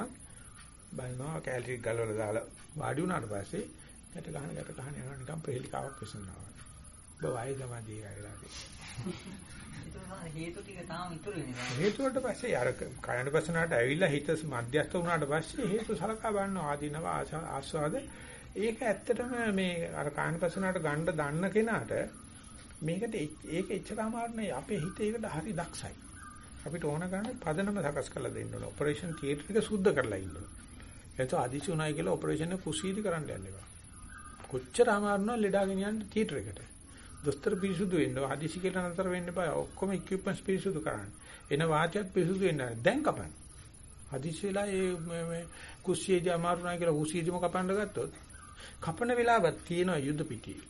බලනවා කැලරි ගලවලා දාලා වාඩි වුණාට පස්සේ ගැට ගහන ගැට ගහන යනවා නිකන් ප්‍රහෙලිකාවක් විසඳනවා. ඔබ වයසමදී ආගලා හේතු ටික තාම ඉතුරු වෙනවා. හේතු වලට පස්සේ අර කයන පසනාවට ඇවිල්ලා හිත මධ්‍යස්ත වුණාට පස්සේ හේතු සලකා බලනවා ආදීනව ආස්වාද ඒක ඇත්තටම මේ අර කයන පසනාවට ගන්න දන්න කෙනාට මේකට ඒක එච්චර අමාරු නෑ අපේ හිත ඒකට හරි දක්ෂයි. අපිට ඕන ගන්න පදනම සකස් කරලා දෙන්න ඕන. ඔපරේෂන් තියටර් එක සුද්ධ කරලා ඉන්න ඕන. එතකොට අදිසි උනායි කියලා ඔපරේෂන් එක කුසීති කරන්න යන්න එපා. කොච්චර අමාරු නම් ලෙඩා ගෙනියන්න තියටර් එකට. දොස්තර පිරිසුදු වෙන්න අදිසි කියලා නතර වෙන්න එපා. ඔක්කොම ඉක්විප්මන්ට්ස් පිරිසුදු කරන්න. එන වාචයත් පිරිසුදු වෙන්න. දැන් කපන්න. අදිසි වෙලා ඒ මේ කුස්සියේදී අමාරු නැහැ කියලා කුස්සියේදීම කපන්න ගත්තොත් කපන වෙලාවක් තියෙනවා යුද්ධ පිටියේ.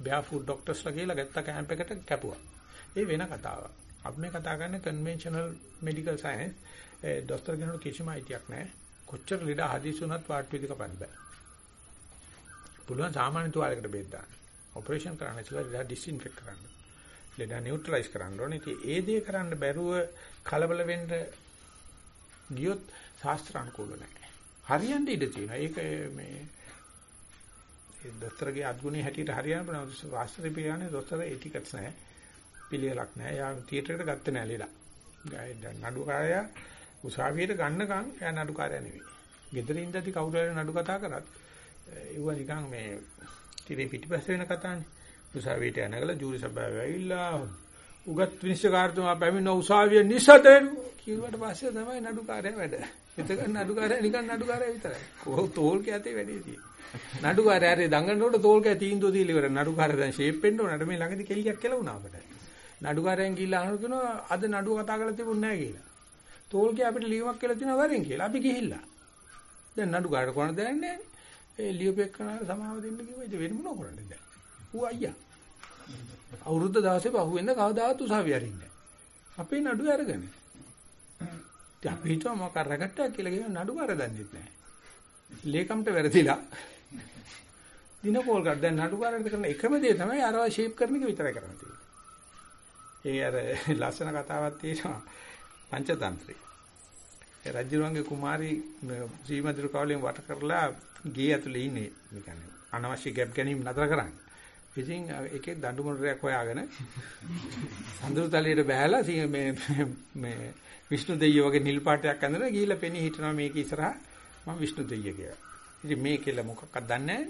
බෑෆුඩ් ડોක්ටර්ස්ලා කියලා ගත්ත කැම්ප් එකට කැපුවා. ඒ වෙන කතාවක්. අපි මේ කතා කරන්නේ කන්වෙන්ෂනල් මෙඩිකල් සයන්ස්. ඒ දොස්තර කෙනෙකුට කිසිම අයිතියක් නැහැ. කොච්චර ලෙඩ හදිසි වුණත් වාට් විදි කපන්න බෑ. පුළුවන් සාමාන්‍ය තුවාලයකට බෙහෙත් දාන්න. ඔපරේෂන් කරන්න ඉස්සෙල්ලා ලෙඩ ඩිස්ඉන්ෆෙක්ට් කරන්න. ලෙඩ නියුට්‍රලයිස් කරන්න ඕනේ. ඉතින් ඒ දේ කරන්න බැරුව කලබල වෙන්න ගියොත් ශාස්ත්‍රානුකූල නැහැ. හරියන්න ඉඩ තියෙනවා. ඒක මේ ඒ දොස්තරගේ අත්ගුණේ හැටියට හරියන්න බෑ. ශාස්ත්‍රය පිළිගන්නේ දොස්තර එටිකට්ස් නැහැ. පිළිවෙලක් නැහැ. යා තියටරේට ගත්තේ නැහැ ලෙඩ. දැන් නඩුකාරයා උසාවියට ගන්නකම් එයා නඩුකාරයා නෙවෙයි. ගෙදර ඉඳදී කවුරු හරි නඩු කතා කරත් ඒව නිකන් මේ තිරේ පිටිපස්ස වෙන කතානේ. උසාවියට යනගල ජූරි සභාවේ ඇවිල්ලා උගත් විනිශ්චයකාරතුමා පැමිණ උසාවිය නිසදෙන් කිව්වට පස්සේ තමයි නඩුකාරයා වැඩ. එතකන් නඩුකාරයා නිකන් නඩුකාරයා විතරයි. කොහොම තෝල් කැතේ වැඩේ තියෙන්නේ. නඩුකාරයා හරි දඟනකොට තෝල් කැ තීන්දුව දීලා ඉවර. නඩුකාරයා දැන් ෂේප් වෙන්න ඕනට මේ ළඟදී කෙලියක් කියලා වුණා අපට. නඩුකාරයන් ගිහිල්ලා අහනවා කියනවා අද නඩුව කතා කරලා තිබුණ නැහැ කියලා. තෝල් කැ අපිට ලියුමක් කියලා තියෙනවා වරෙන් කියලා. අපි ගිහිල්ලා. දැන් නඩුකාරට කොහොමද දැනන්නේ? ඒ ලියුපෙක්කනට සමාව දෙන්න කිව්වා. ඉතින් වෙන මොනව කරන්නද දැන්? ඌ අයියා. අවුරුද්ද දවසේ පහුවෙන්ද කවදාවත් උසාවිය අරින්නේ අපේ නඩුව අරගෙන. ඉතින් අපි හිතුවා මොකක් අරගත්තා කියලා කියන නඩුව අර දන්නේ නැහැ. ලේකම්ට වැරදිලා. දින කෝල් ගන්න දැන් නඩුකාරට කරන එකම දේ තමයි අරවා ෂේප් කරන එක විතරයි කරන්න තියෙන්නේ. ඒ අර ලස්සන කතාවක් තියෙනවා පංචතන්ත්‍රේ. ඒ රජුරුවන්ගේ කුමාරී ශ්‍රීමන්දිර කවලෙන් වට කරලා ගේ ඇතුලේ ඉන්නේ. මේ කියන්නේ අනවශ්‍ය ගැප් ගැනීම නතර කරන්නේ. ඉතින් ඒකේ දඬු මොනරයක් හොයාගෙන අඳුරු තලයට බහැලා මේ මේ විෂ්ණු දෙවියෝ වගේ නිල් පාටයක් අඳලා ගිහිල්ලා පෙනී හිටනවා මේක ඉස්සරහා මම විෂ්ණු දෙවිය කියලා. ඉතින් මේ කියලා මොකක්වත් දන්නේ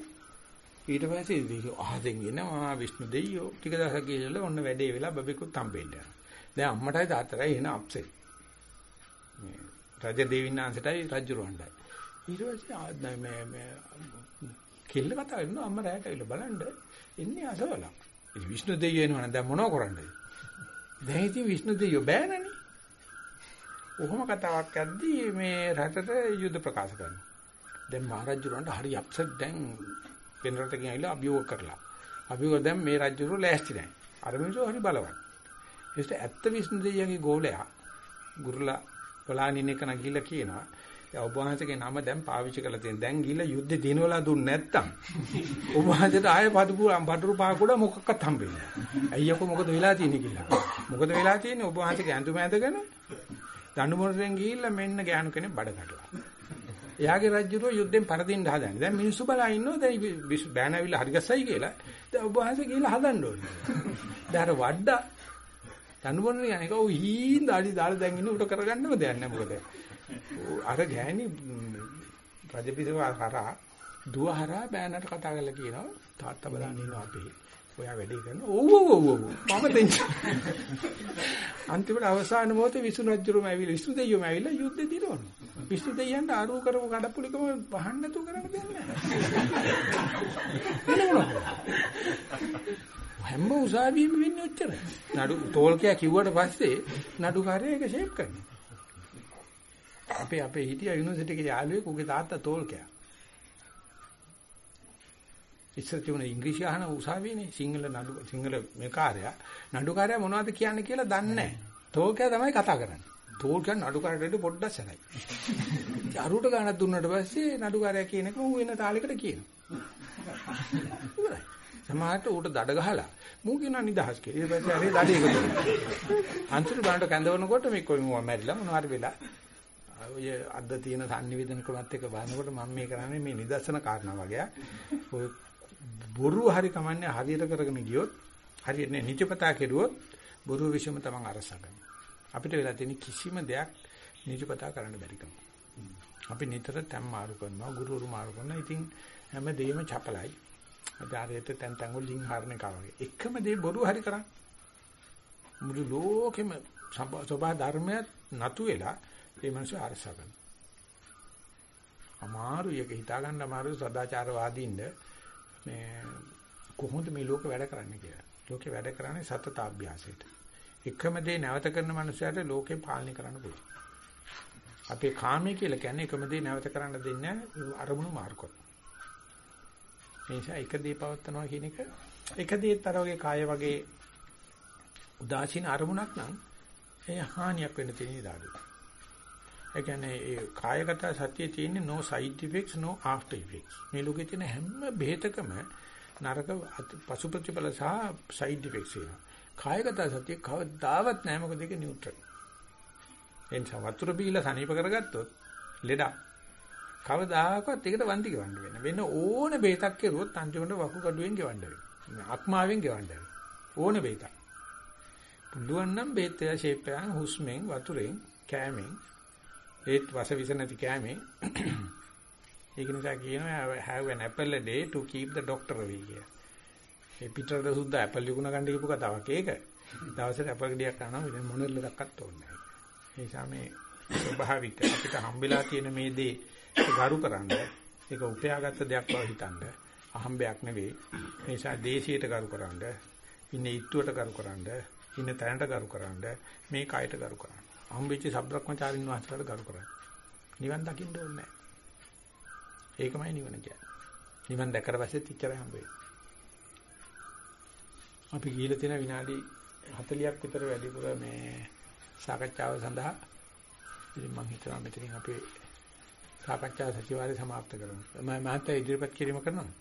ඊට පස්සේ ඉතින් ආදෙන් එනවා විෂ්ණු දෙවියෝ ටික දවසක් ගිහිල්ලා ඔන්න වැඩේ වෙලා බබෙකුත් හම්බෙන්න. දැන් අම්මටයි තාත්තටයි එන අප්සෙට්. මේ රජ දෙවියන්ාන්සටයි රජුරවණ්ඩයි. ඊට පස්සේ ආ- මේ මේ කෙල්ල කතා කරනවා අම්මා රැයට ඇවිල්ලා බලන්න එන්නේ අසවලා. ඉතින් විෂ්ණු දෙවියෝ එනවනම් දැන් මොනව කරන්නද? දැන් ඉතින් විෂ්ණු දෙවියෝ බෑනනේ. ඔහොම කතාවක් යද්දී මේ රටට යුද්ධ ප්‍රකාශ කරනවා. දැන් මහරජුරන්ට හරි අප්සෙට් දැන් වෙන රටකින් ඇවිල්ලා අභියෝග කරලා. අභියෝග දැන් මේ රජුරු ලෑස්ති නැහැ. අර මිනිස්සු හරි බලවත්. ඒත් ඇත්ත විශ්ණු දෙවියන්ගේ ගෝලයා ගුරුලා බලානින් එක නගිලා කියනවා. ඒ ඔබ වහන්සේගේ නම දැන් පාවිච්චි කරලා තියෙන. දැන් ගිහලා යුද්ධේ දිනවලා දුන්නේ නැත්තම් [laughs] ඔබ වහන්සේට ආයෙ පදුපු පටුරු පාකුඩ මොකක්වත් හම්බෙන්නේ නැහැ. අයියෝ මොකද වෙලා තියෙන්නේ කියලා. මොකද වෙලා තියෙන්නේ ඔබ වහන්සේගේ ඇඳුම ඇඳගෙන දඬුමොරෙන් ගිහිල්ලා මෙන්න ගෑනු කෙනෙක් බඩ කඩලා. එයාගේ රජුරෝ යුද්ධෙන් පරදින්න හදන්නේ. දැන් මිනිස්සු බලා ඉන්නවා දැන් බෑන ඇවිල්ලා හරි ගස්සයි කියලා. දැන් ඔබ වහන්සේ ගිහිල්ලා හදන්න ඕනේ. දැන් අර වඩා දඬුමොරෙන් යන්නේ කෝ හීන් දාඩි දාලා දැන් ඉන්න උට කරගන්නම දෙයක් නැහැ මොකද. අර ගෑණි රජපිටව කරා දුව හරහා බෑනට කතා කරලා කියනවා තාත්තා බලන්න ඉන්නවා අපේ. ඔයා වැඩේ කරනවා. ඔව් ඔව් ඔව් ඔව්. මම දෙන්න. අන්තිමට අවසාන මොහොතේ විසුණු රජුරුම ඇවිල්ලා විසුණු දෙයියෝම ඇවිල්ලා යුද්ධේ දිනවනවා. විසුණු දෙයියන්ට ආරෝ කරපු කඩප්පුලිකම වහන්න නැතුව කරන්න දෙයක් නැහැ. හැම උසාවියෙම වෙන්නේ ඔච්චර. නඩු තෝල්කයා කිව්වට පස්සේ නඩුකාරයා ඒක ෂේප් කරනවා. අපේ අපේ හිටියා යුනිවර්සිටි එකේ යාළුවෙක් උගේ තාත්තා තෝල්කයා. ඉස්සර තිබුණ ඉංග්‍රීසි අහන උසාවියනේ සිංහල නඩු සිංහල මේ කාර්යය නඩුකාරයා මොනවද කියන්නේ කියලා දන්නේ නැහැ. තෝල්කයා තමයි කතා කරන්නේ. තෝල්කයා නඩුකාරයට පොඩ්ඩක් සැලයි. අරුවට ගානක් දුන්නාට පස්සේ නඩුකාරයා කියන එක ඌ වෙන තාලයකට කියනවා. ඉවරයි. සමහරට ඌට දඩ ගහලා මූ කියන නිදහස් කියලා. ඊට පස්සේ හරි දඩේ එකතු වෙනවා. අන්තිම බලන්න කැඳවනකොට මේ කොයි මොවා මැරිලා මොනවා හරි වෙලා ඔය අද තියෙන sannivedana ක්‍රමත් එක්ක බලනකොට මම මේ කරන්නේ මේ නිදර්ශන කාරණා වගේ. ඔය බොරු හරි කමන්නේ හරියට කරගෙන ගියොත් හරියට නේ නිචපතා කෙරුවොත් බොරු විශ්වම තමන් අරසගන්න. අපිට වෙලා තියෙන කිසිම දෙයක් නිචපතා කරන්න බැරි කම. අපි නිතර තැම් මාරු කරනවා, ගුරුවරු මාරු කරනවා. ඉතින් හැම දෙයක්ම චපලයි. ආධාරයට තැන් තැන් වල ලිං හරන එක වගේ. එකම දේ බොරු හරි කරන්නේ. මුළු ලෝකෙම සබා ධර්මයක් නතු වෙලා ඒ මිනිස්සු අරසා ගන්න. අමාරු එක හිතා ගන්න අමාරු සදාචාරවාදීන්ද මේ කොහොමද මේ ලෝක වැඩ කරන්නේ කියලා. ලෝකේ වැඩ කරන්නේ සතතාභ්‍යාසයට. එකම දේ නැවත කරන මනුස්සයට ලෝකේ පාලනය කරන්න පුළුවන්. අපේ කාමයේ කියලා කියන්නේ එකම දේ නැවත කරන්න දෙන්නේ අරමුණු මාරු කරන. ඒ නිසා එක දේ පවත්නවා කියන එක එක දේත් අර වගේ කාය වගේ උදාසීන අරමුණක් නම් ඒ හානියක් වෙන්න තියෙන ඉඩාඩුයි. ඒ කියන්නේ ඒ කායගත සතියේ තියෙන no side effects no after effects. මේ ලෝකේ තියෙන හැම බෙහෙතකම නරක පසු ප්‍රතිඵල සහ side effects වෙනවා. කායගත සතිය කවදාවත් නැහැ මොකද ඒක නියුට්‍රල්. එනිසා වතුර බීලා සනීප කරගත්තොත් ලෙඩක් කවදාකවත් ඒකට වන්දි ගවන්න වෙන. වෙන ඕන බෙහෙතක් කෙරුවොත් අන්තිමට වකු කඩුවෙන් ගෙවන්න වෙනවා. අක්මාවෙන් ගෙවන්න වෙනවා. ඕන බෙහෙතක්. පුළුවන් නම් බෙහෙත් එක ෂේප් එකෙන් හුස්මෙන් වතුරෙන් කෑමෙන් ඒත් වස විස නැති කෑමෙන් ඒක නිසා කියනවා have an apple a day to keep the doctor away කියලා. ඒ පිටරට සුද්ධ ඇපල් විකුණ ගන්න කියපු කතාවක් ඒක. දවසට ඇපල් ගෙඩියක් කනවා වෙන මොන ලෙඩක්වත් ඕනේ නැහැ. ඒ නිසා මේ ස්වභාවික අපිට හම්බෙලා තියෙන මේ දේ ගරු කරන්න ඒක උපයාගත්ත දෙයක් බව හිතන්න අහම්බයක් නෙවෙයි. ඒ නිසා දේශියට ගරු කරන්න ඉන්නේ ඊට්ටුවට ගරු කරන්න ඉන්න තැනට ගරු කරන්න මේ කයට ගරු කරන්න. හම්බෙච්ච සබ්‍රක්‍මචාරින් වහන්සේලාට ගරු කරන්න. නිවන් දකින්න ඕනේ නැහැ. ඒකමයි නිවන කියන්නේ. නිවන් දැකලා පස්සෙත් ඉච්චරයි හම්බ වෙන්නේ. අපි ගිහිල්ලා තියෙන විනාඩි 40ක් විතර වැඩිපුර මේ සාකච්ඡාව සඳහා ඉතින් මම හිතනවා මෙතනින් අපේ සාකච්ඡා සතිವಾರේ સમાપ્ત කරමු. මම මහත්තයා ඉදිරිපත් කිරීම කරනවා.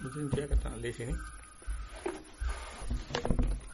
මුදින් දෙයක් තමයි ලේසිනේ.